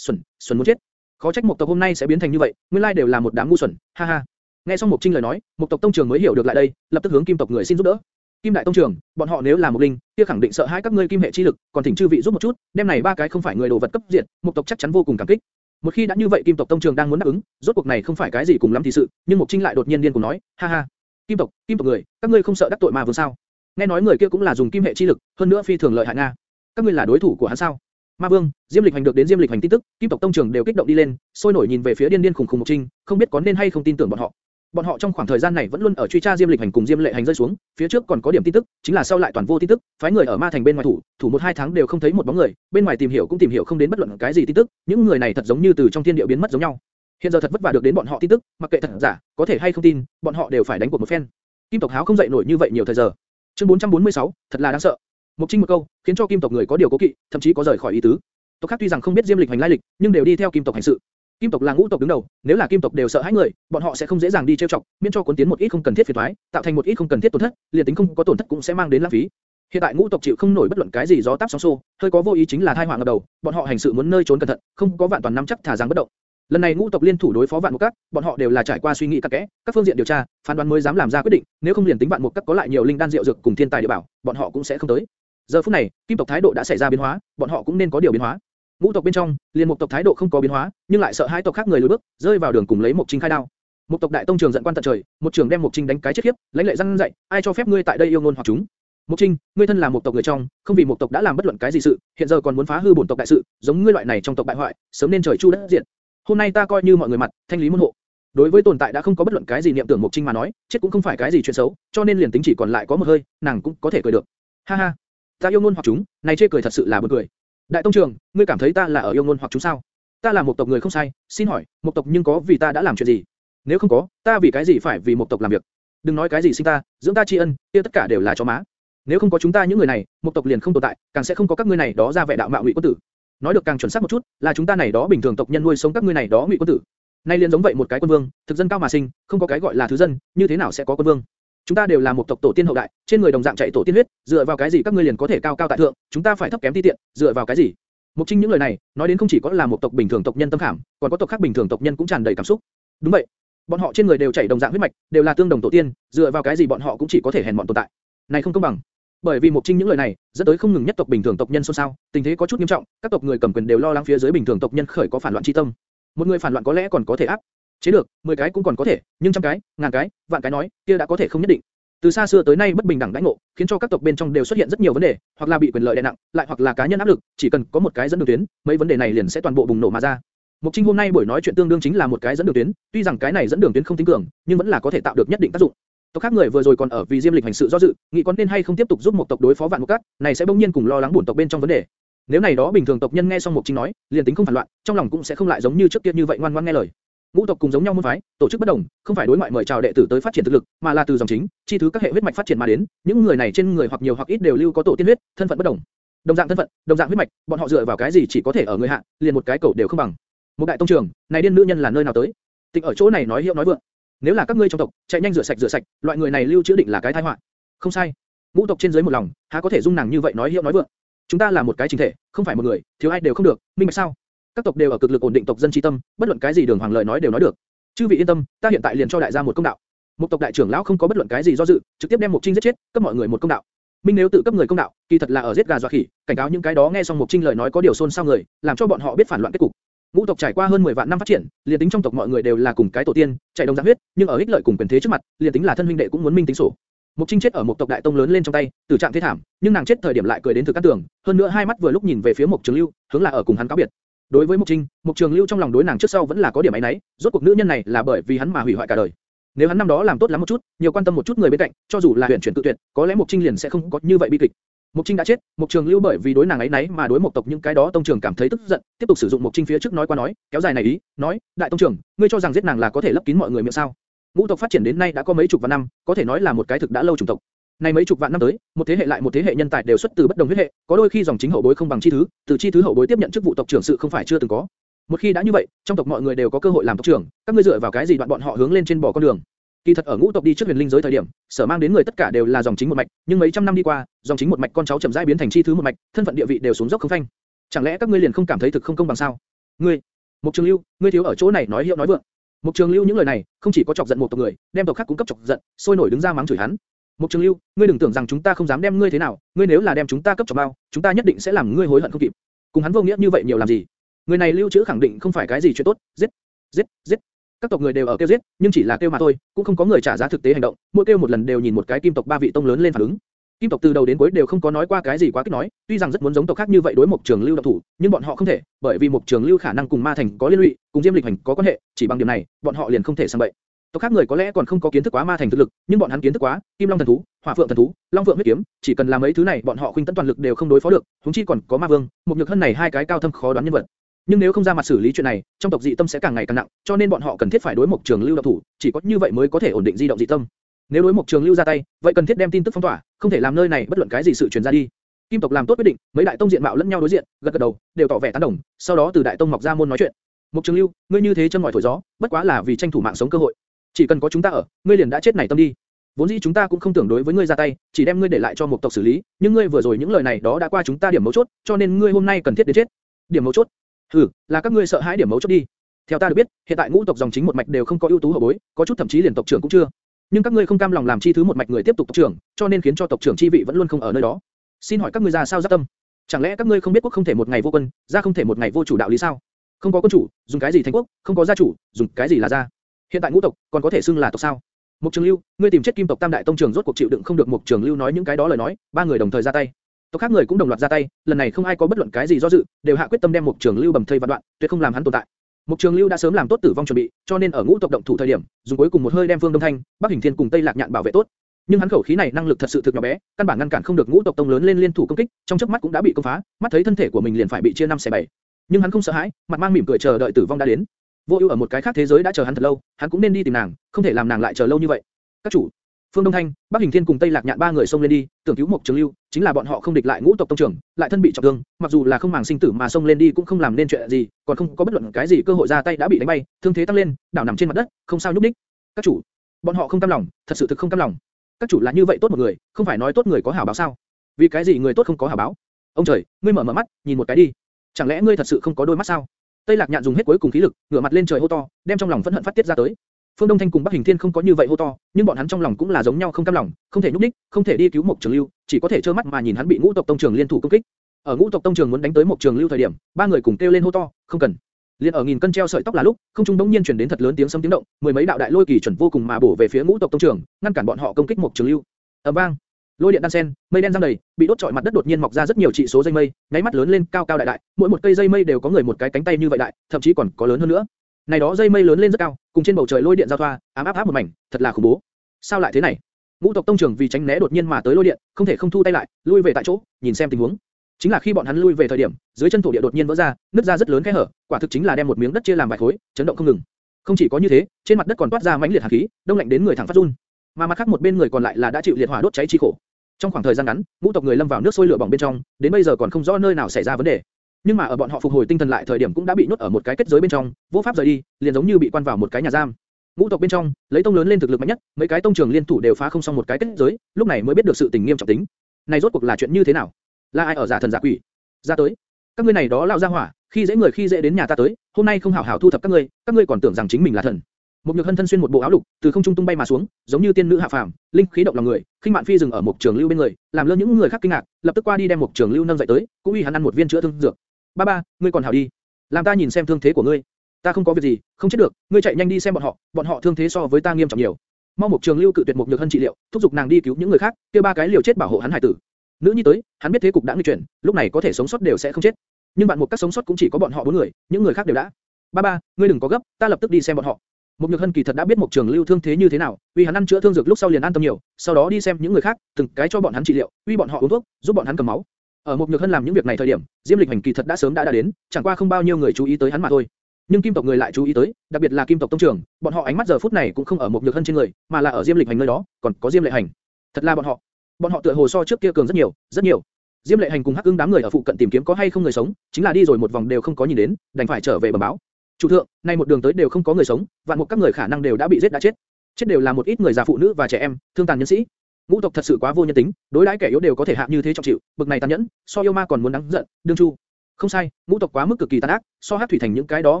xuẩn, xuẩn muốn chết. Khó trách một tộc hôm nay sẽ biến thành như vậy, nguyên lai đều là một đám ngu xuẩn, ha ha. Nghe xong Mục Trinh lời nói, một tộc tông trưởng mới hiểu được lại đây, lập tức hướng Kim tộc người xin giúp đỡ. Kim đại tông trưởng, bọn họ nếu là một linh, kia khẳng định sợ hãi các ngươi kim hệ chi lực, còn thỉnh chư vị giúp một chút, đem này ba cái không phải người đồ vật cấp diệt, một tộc chắc chắn vô cùng cảm kích. Một khi đã như vậy Kim tộc tông trưởng đang muốn đáp ứng, rốt cuộc này không phải cái gì cùng lắm thì sự, nhưng Mục Trinh lại đột nhiên điên cuồng nói, ha ha, Kim tộc, Kim tộc người, các ngươi không sợ đắc tội mà vương sao? Nghe nói người kia cũng là dùng kim hệ chi lực, hơn nữa phi thường lợi hại nga. Các ngươi là đối thủ của hắn sao? Ma Vương, Diêm Lịch Hành được đến Diêm Lịch Hành tin tức, Kim tộc tông trưởng đều kích động đi lên, sôi nổi nhìn về phía điên điên khủng khủng Mục Trinh, không biết có nên hay không tin tưởng bọn họ. Bọn họ trong khoảng thời gian này vẫn luôn ở truy tra Diêm Lịch Hành cùng Diêm Lệ Hành rơi xuống, phía trước còn có điểm tin tức, chính là sau lại toàn vô tin tức, phái người ở Ma Thành bên ngoài thủ, thủ một hai tháng đều không thấy một bóng người, bên ngoài tìm hiểu cũng tìm hiểu không đến bất luận cái gì tin tức, những người này thật giống như từ trong thiên địa biến mất giống nhau. Hiện giờ thật vất vả được đến bọn họ tin tức, mặc kệ thật giả, có thể hay không tin, bọn họ đều phải đánh cuộc một phen. Kim tộc háo không dậy nổi như vậy nhiều thời giờ. Chương 446, thật là đáng sợ. Mục Trinh một câu, khiến cho Kim tộc người có điều cố kỵ, thậm chí có rời khỏi ý tứ. Tộc khác tuy rằng không biết Diêm Lịch hành lai lịch, nhưng đều đi theo Kim tộc hành sự. Kim tộc là ngũ tộc đứng đầu, nếu là Kim tộc đều sợ hãi người, bọn họ sẽ không dễ dàng đi trêu chọc, miễn cho cuốn tiến một ít không cần thiết phiền toái, tạo thành một ít không cần thiết tổn thất, liền tính không có tổn thất cũng sẽ mang đến lãng phí. Hiện tại ngũ tộc chịu không nổi bất luận cái gì gió táp sóng xô, hơi có vô ý chính là tai họa ngập đầu, bọn họ hành sự muốn nơi trốn cẩn thận, không có vạn toàn nắm chắc thả rằng bất động. Lần này ngũ tộc liên thủ đối phó vạn một các, bọn họ đều là trải qua suy nghĩ cặn kẽ, các phương diện điều tra, phán đoán mới dám làm ra quyết định, nếu không liền tính vạn một các có lại nhiều linh đan rượu dược cùng thiên tài địa bảo, bọn họ cũng sẽ không tới. Giờ phút này, kim tộc thái độ đã xảy ra biến hóa, bọn họ cũng nên có điều biến hóa. Ngũ tộc bên trong, liền một tộc thái độ không có biến hóa, nhưng lại sợ hai tộc khác người lùi bước, rơi vào đường cùng lấy một trinh khai đao. Một tộc đại tông trường giận quan tận trời, một trường đem một trinh đánh cái chết khiếp, lãnh lệ răng dạy, ai cho phép ngươi tại đây yêu ngôn hoặc chúng? Mục Trinh, ngươi thân là một tộc người trong, không vì một tộc đã làm bất luận cái gì sự, hiện giờ còn muốn phá hư bổn tộc đại sự, giống ngươi loại này trong tộc bại hoại, sớm nên trời chu đất diệt. Hôm nay ta coi như mọi người mặt, thanh lý môn hộ. Đối với tồn tại đã không có bất luận cái gì niệm tưởng Mục Trinh mà nói, chết cũng không phải cái gì chuyện xấu, cho nên liền tính chỉ còn lại có một hơi, nàng cũng có thể cười được. Ha ha, ta yêu ngôn hoặc chúng, này chê cười thật sự là buồn cười. Đại tông trưởng, ngươi cảm thấy ta là ở yêu ngôn hoặc chúng sao? Ta là một tộc người không sai, xin hỏi, một tộc nhưng có vì ta đã làm chuyện gì? Nếu không có, ta vì cái gì phải vì một tộc làm việc? Đừng nói cái gì sinh ta, dưỡng ta tri ân, kia tất cả đều là cho má. Nếu không có chúng ta những người này, một tộc liền không tồn tại, càng sẽ không có các ngươi này đó ra vẻ đạo mạo ngụy quân tử. Nói được càng chuẩn xác một chút, là chúng ta này đó bình thường tộc nhân nuôi sống các ngươi này đó ngụy quân tử. Nay liền giống vậy một cái quân vương, thực dân cao mà sinh, không có cái gọi là thứ dân, như thế nào sẽ có quân vương? Chúng ta đều là một tộc tổ tiên hậu đại, trên người đồng dạng chạy tổ tiên huyết, dựa vào cái gì các ngươi liền có thể cao cao tại thượng, chúng ta phải thấp kém ti tiện, dựa vào cái gì? Mục Trinh những lời này, nói đến không chỉ có là một tộc bình thường tộc nhân tâm khảm, còn có tộc khác bình thường tộc nhân cũng tràn đầy cảm xúc. Đúng vậy, bọn họ trên người đều chảy đồng dạng huyết mạch, đều là tương đồng tổ tiên, dựa vào cái gì bọn họ cũng chỉ có thể hèn bọn tồn tại. Này không công bằng. Bởi vì Mục Trinh những lời này, dẫn tới không ngừng nhất tộc bình thường tộc nhân xôn xao, tình thế có chút nghiêm trọng, các tộc người cầm quyền đều lo lắng phía dưới bình thường tộc nhân khởi có phản loạn chi tâm. Một người phản loạn có lẽ còn có thể áp chế được, 10 cái cũng còn có thể, nhưng trăm cái, ngàn cái, vạn cái nói, kia đã có thể không nhất định. Từ xa xưa tới nay bất bình đẳng đãi ngộ, khiến cho các tộc bên trong đều xuất hiện rất nhiều vấn đề, hoặc là bị quyền lợi đè nặng, lại hoặc là cá nhân áp lực, chỉ cần có một cái dẫn đường tuyến, mấy vấn đề này liền sẽ toàn bộ bùng nổ mà ra. Mục Trinh hôm nay buổi nói chuyện tương đương chính là một cái dẫn đường tuyến, tuy rằng cái này dẫn đường tuyến không tính cường, nhưng vẫn là có thể tạo được nhất định tác dụng. Tộc khác người vừa rồi còn ở vì Diêm Lịch hành sự do dự, nghĩ con nên hay không tiếp tục giúp một tộc đối phó vạn một cát, này sẽ bỗng nhiên cùng lo lắng buồn tộc bên trong vấn đề. Nếu này đó bình thường tộc nhân nghe xong Mục Trinh nói, liền tính không phản loạn, trong lòng cũng sẽ không lại giống như trước kia như vậy ngoan ngoãn nghe lời. Ngũ tộc cùng giống nhau môn phái, tổ chức bất đồng, không phải đối ngoại mời chào đệ tử tới phát triển thực lực, mà là từ dòng chính, chi thứ các hệ huyết mạch phát triển mà đến. Những người này trên người hoặc nhiều hoặc ít đều lưu có tổ tiên huyết, thân phận bất đồng. Đồng dạng thân phận, đồng dạng huyết mạch, bọn họ dựa vào cái gì chỉ có thể ở người hạ, liền một cái cầu đều không bằng. Một đại tông trưởng, này điên nữ nhân là nơi nào tới? Tịch ở chỗ này nói hiệu nói vượng. Nếu là các ngươi trong tộc, chạy nhanh rửa sạch rửa sạch, loại người này lưu trữ định là cái tai họa. Không sai. Ngũ tộc trên dưới một lòng, há có thể dung nàng như vậy nói hiệu nói vượng? Chúng ta là một cái chính thể, không phải một người, thiếu ai đều không được, minh bạch sao? Các tộc đều ở cực lực ổn định tộc dân trí tâm, bất luận cái gì đường hoàng lợi nói đều nói được. Chư vị yên tâm, ta hiện tại liền cho đại gia một công đạo. Một tộc đại trưởng lão không có bất luận cái gì do dự, trực tiếp đem Mục Trinh giết chết, cấp mọi người một công đạo. Minh nếu tự cấp người công đạo, kỳ thật là ở giết gà dọa khỉ, cảnh cáo những cái đó nghe xong Mục Trinh lời nói có điều xôn xao người, làm cho bọn họ biết phản loạn kết cục. Ngũ tộc trải qua hơn 10 vạn năm phát triển, liền tính trong tộc mọi người đều là cùng cái tổ tiên, chạy đồng dạng huyết, nhưng ở ích lợi cùng quyền thế trước mặt, liền tính là thân huynh đệ cũng muốn minh tính sổ. Mục Trinh chết ở một tộc đại tông lớn lên trong tay, tử trạng thế thảm, nhưng nàng chết thời điểm lại cười đến thực cát tường, hơn nữa hai mắt vừa lúc nhìn về phía Mục Trường Lưu, hướng là ở cùng hắn cáo biệt. Đối với Mục Trinh, Mục Trường Lưu trong lòng đối nàng trước sau vẫn là có điểm ấy nấy, rốt cuộc nữ nhân này là bởi vì hắn mà hủy hoại cả đời. Nếu hắn năm đó làm tốt lắm một chút, nhiều quan tâm một chút người bên cạnh, cho dù là huyền chuyển tự tuyệt, có lẽ Mục Trinh liền sẽ không có như vậy bi kịch. Mục Trinh đã chết, Mục Trường Lưu bởi vì đối nàng ấy nấy mà đối Mục tộc những cái đó tông trưởng cảm thấy tức giận, tiếp tục sử dụng Mục Trinh phía trước nói qua nói, kéo dài này ý, nói, đại tông trưởng, ngươi cho rằng giết nàng là có thể lấp kín mọi người miệng sao? Ngũ tộc phát triển đến nay đã có mấy chục vạn năm, có thể nói là một cái thực đã lâu chủng tộc. Này mấy chục vạn năm tới, một thế hệ lại một thế hệ nhân tài đều xuất từ bất đồng huyết hệ, có đôi khi dòng chính hậu bối không bằng chi thứ, từ chi thứ hậu bối tiếp nhận chức vụ tộc trưởng sự không phải chưa từng có. Một khi đã như vậy, trong tộc mọi người đều có cơ hội làm tộc trưởng, các ngươi dựa vào cái gì đoạn bọn họ hướng lên trên bỏ con đường? Kỳ thật ở ngũ tộc đi trước huyền linh giới thời điểm, sở mang đến người tất cả đều là dòng chính một mạch, nhưng mấy trăm năm đi qua, dòng chính một mạch con cháu chậm rãi biến thành chi thứ một mạch, thân phận địa vị đều xuống dốc không phanh. Chẳng lẽ các ngươi liền không cảm thấy thực không công bằng sao? Ngươi, Mục Trường Lưu, ngươi thiếu ở chỗ này nói hiệu nói vượng. Mục Trường Lưu những lời này, không chỉ có chọc giận một tộc người, đem tộc khác cũng cấp chọc giận, sôi nổi đứng ra mắng chửi hắn. Mục Trường Lưu, ngươi đừng tưởng rằng chúng ta không dám đem ngươi thế nào, ngươi nếu là đem chúng ta cấp cho bao, chúng ta nhất định sẽ làm ngươi hối hận không kịp. Cùng hắn vô nghĩa như vậy nhiều làm gì? Người này lưu trữ khẳng định không phải cái gì chuyện tốt, giết, giết, giết. Các tộc người đều ở kêu giết, nhưng chỉ là kêu mà thôi, cũng không có người trả giá thực tế hành động, mỗi kêu một lần đều nhìn một cái kim tộc ba vị tông lớn lên phản ứng. Kim tộc từ đầu đến cuối đều không có nói qua cái gì quá kích nói, tuy rằng rất muốn giống tộc khác như vậy đối Mục Trường Lưu động thủ, nhưng bọn họ không thể, bởi vì Mục Trường Lưu khả năng cùng Ma Thành có liên lụy, cùng Diêm Lịch Hành có quan hệ, chỉ bằng điểm này, bọn họ liền không thể sang bậy. Tộc khác người có lẽ còn không có kiến thức quá Ma Thành thực lực, nhưng bọn hắn kiến thức quá, Kim Long thần thú, Hỏa Phượng thần thú, Long Phượng huyết kiếm, chỉ cần làm mấy thứ này, bọn họ khuynh tấn toàn lực đều không đối phó được, huống chi còn có Ma Vương, một nhược hơn này hai cái cao thâm khó đoán nhân vật. Nhưng nếu không ra mặt xử lý chuyện này, trong tộc dị tâm sẽ càng ngày càng nặng, cho nên bọn họ cần thiết phải đối Mục Trường Lưu động thủ, chỉ có như vậy mới có thể ổn định di động dị tâm. Nếu đối Mục Trường Lưu ra tay, vậy cần thiết đem tin tức phong tỏa, không thể làm nơi này bất luận cái gì sự truyền ra đi. Kim tộc làm tốt quyết định, mấy đại tông diện mạo lẫn nhau đối diện, gật gật đầu, đều tỏ vẻ tán đồng, sau đó từ đại tông mọc ra môn nói chuyện. Mục Trường Lưu, ngươi như thế chân ngòi thổi gió, bất quá là vì tranh thủ mạng sống cơ hội. Chỉ cần có chúng ta ở, ngươi liền đã chết này tâm đi. Vốn dĩ chúng ta cũng không tưởng đối với ngươi ra tay, chỉ đem ngươi để lại cho một tộc xử lý, nhưng ngươi vừa rồi những lời này đó đã qua chúng ta điểm mấu chốt, cho nên ngươi hôm nay cần thiết đến chết. Điểm mấu chốt? Hừ, là các ngươi sợ hãi điểm mấu chốt đi. Theo ta được biết, hiện tại ngũ tộc dòng chính một mạch đều không có ưu tú hậu bối, có chút thậm chí liền tộc trưởng cũng chưa. Nhưng các ngươi không cam lòng làm chi thứ một mạch người tiếp tục tộc trưởng, cho nên khiến cho tộc trưởng chi vị vẫn luôn không ở nơi đó. Xin hỏi các ngươi ra sao giác tâm? Chẳng lẽ các ngươi không biết quốc không thể một ngày vô quân, gia không thể một ngày vô chủ đạo lý sao? Không có quân chủ, dùng cái gì thành quốc, không có gia chủ, dùng cái gì là gia? Hiện tại ngũ tộc còn có thể xưng là tộc sao? Mục Trường Lưu, ngươi tìm chết Kim tộc Tam đại tông trưởng rốt cuộc chịu đựng không được Mục Trường Lưu nói những cái đó lời nói, ba người đồng thời ra tay. Tộc khác người cũng đồng loạt ra tay, lần này không ai có bất luận cái gì do dự, đều hạ quyết tâm đem Mục Trường Lưu bầm thây vạn đoạn, tuyệt không làm hắn tồn tại. Mục Trường Lưu đã sớm làm tốt tử vong chuẩn bị, cho nên ở ngũ tộc động thủ thời điểm, dùng cuối cùng một hơi đem Phương Đông Thanh, Bắc Hình Thiên cùng Tây Lạc Nhạn bảo vệ tốt. Nhưng hắn khẩu khí này năng lực thật sự thực nhỏ bé, căn bản ngăn cản không được ngũ tộc tông lớn lên liên thủ công kích, trong chớp mắt cũng đã bị công phá, mắt thấy thân thể của mình liền phải bị chia năm xẻ bảy. Nhưng hắn không sợ hãi, mặt mang mỉm cười chờ đợi tử vong đã đến. Vô ưu ở một cái khác thế giới đã chờ hắn thật lâu, hắn cũng nên đi tìm nàng, không thể làm nàng lại chờ lâu như vậy. Các chủ, Phương Đông Thanh, Bắc Hình Thiên cùng Tây Lạc Nhạn ba người xông lên đi, tưởng cứu một Trường Lưu, chính là bọn họ không địch lại ngũ tộc tông trưởng, lại thân bị trọng thương, mặc dù là không màng sinh tử mà xông lên đi cũng không làm nên chuyện gì, còn không có bất luận cái gì cơ hội ra tay đã bị đánh bay, thương thế tăng lên, đảo nằm trên mặt đất, không sao nhúc nhích. Các chủ, bọn họ không cam lòng, thật sự thực không cam lòng. Các chủ là như vậy tốt một người, không phải nói tốt người có hảo báo sao? Vì cái gì người tốt không có hảo báo? Ông trời, ngươi mở mở mắt, nhìn một cái đi. Chẳng lẽ ngươi thật sự không có đôi mắt sao? Tây Lạc Nhạn dùng hết cuối cùng khí lực, ngửa mặt lên trời hô to, đem trong lòng phẫn hận phát tiết ra tới. Phương Đông Thanh cùng Bắc Hình Thiên không có như vậy hô to, nhưng bọn hắn trong lòng cũng là giống nhau không cam lòng, không thể nhúc nhích, không thể đi cứu Mộc Trường Lưu, chỉ có thể trơ mắt mà nhìn hắn bị Ngũ tộc tông trường liên thủ công kích. Ở Ngũ tộc tông trường muốn đánh tới Mộc Trường Lưu thời điểm, ba người cùng kêu lên hô to, không cần. Liên ở nghìn cân treo sợi tóc là lúc, không trung đống nhiên truyền đến thật lớn tiếng sấm tiếng động, mười mấy đạo đại lôi kỳ chuẩn vô cùng mà bổ về phía Ngũ tộc tông trường, ngăn cản bọn họ công kích Mộc Trường Lưu. ầm vang, lôi điện đan sen, mây đen giăng đầy, bị đốt trọi mặt đất đột nhiên mọc ra rất nhiều trị số dây mây, nháy mắt lớn lên cao cao đại đại, mỗi một cây dây mây đều có người một cái cánh tay như vậy đại, thậm chí còn có lớn hơn nữa. Này đó dây mây lớn lên rất cao, cùng trên bầu trời lôi điện giao thoa, ám áp áp một mảnh, thật là khủng bố. Sao lại thế này? Ngũ tộc tông trưởng vì tránh né đột nhiên mà tới lôi điện, không thể không thu tay lại, lui về tại chỗ, nhìn xem tình huống. Chính là khi bọn hắn lui về thời điểm, dưới chân thổ địa đột nhiên vỡ ra, nứt ra rất lớn khe hở, quả thực chính là đem một miếng đất chia làm vài khối, chấn động không ngừng. Không chỉ có như thế, trên mặt đất còn toát ra mãnh liệt hàn khí, đông lạnh đến người thẳng phát run. Mà mặt khác một bên người còn lại là đã chịu liệt hỏa đốt cháy chi khổ. Trong khoảng thời gian ngắn, ngũ tộc người lâm vào nước sôi lửa bỏng bên trong, đến bây giờ còn không rõ nơi nào xảy ra vấn đề. Nhưng mà ở bọn họ phục hồi tinh thần lại thời điểm cũng đã bị nhốt ở một cái kết giới bên trong, vô pháp rời đi, liền giống như bị quan vào một cái nhà giam. Ngũ tộc bên trong, lấy tông lớn lên thực lực mạnh nhất, mấy cái tông trưởng liên thủ đều phá không xong một cái kết giới, lúc này mới biết được sự tình nghiêm trọng tính. Này rốt cuộc là chuyện như thế nào? Là ai ở giả thần giả quỷ? Ra tới. Các ngươi này đó lao ra hỏa, khi dễ người khi dễ đến nhà ta tới, hôm nay không hảo hảo thu thập các ngươi, các ngươi còn tưởng rằng chính mình là thần. Một nhược hân thân xuyên một bộ áo lục, từ không trung tung bay mà xuống, giống như tiên nữ hạ phàm, linh khí động lòng người, khinh mạn phi dừng ở một trường lưu bên người, làm lơ những người khác kinh ngạc, lập tức qua đi đem một trường lưu nâng dậy tới, cũng uy hắn ăn một viên chữa thương dược. Ba ba, ngươi còn hảo đi, làm ta nhìn xem thương thế của ngươi. Ta không có việc gì, không chết được, ngươi chạy nhanh đi xem bọn họ, bọn họ thương thế so với ta nghiêm trọng nhiều. Mau một trường lưu cự tuyệt một nhược hân trị liệu, thúc giục nàng đi cứu những người khác, kia ba cái liều chết bảo hộ hắn hải tử. Nữ nhi tới, hắn biết thế cục đã nguy chuyển, lúc này có thể sống sót đều sẽ không chết. Nhưng bạn một các sống sót cũng chỉ có bọn họ bốn người, những người khác đều đã. Ba ba, ngươi đừng có gấp, ta lập tức đi xem bọn họ. Mục Nhược Hân kỳ thật đã biết một trường lưu thương thế như thế nào, vì hắn ăn chữa thương dược lúc sau liền an tâm nhiều, sau đó đi xem những người khác, từng cái cho bọn hắn trị liệu, uy bọn họ uống thuốc, giúp bọn hắn cầm máu. Ở Mục Nhược Hân làm những việc này thời điểm, Diêm Lịch Hành kỳ thật đã sớm đã đã đến, chẳng qua không bao nhiêu người chú ý tới hắn mà thôi. Nhưng Kim tộc người lại chú ý tới, đặc biệt là Kim tộc tông trưởng, bọn họ ánh mắt giờ phút này cũng không ở Mục Nhược Hân trên người, mà là ở Diêm Lịch Hành nơi đó, còn có Diêm Lệ Hành. Thật là bọn họ, bọn họ tựa hồ so trước kia cường rất nhiều, rất nhiều. Diêm Lệ Hành cùng Hắc Ưng đám người ở phụ cận tìm kiếm có hay không người sống, chính là đi rồi một vòng đều không có nhìn đến, đành phải trở về bẩm báo. Chủ thượng, nay một đường tới đều không có người sống, vạn một các người khả năng đều đã bị giết đã chết. Chết đều là một ít người già phụ nữ và trẻ em, thương tàn nhân sĩ. Ngũ tộc thật sự quá vô nhân tính, đối đãi kẻ yếu đều có thể hạ như thế trọng chịu, bực này tàn nhẫn, so yêu ma còn muốn đáng giận, đương chu. Không sai, ngũ tộc quá mức cực kỳ tàn ác, so hắc thủy thành những cái đó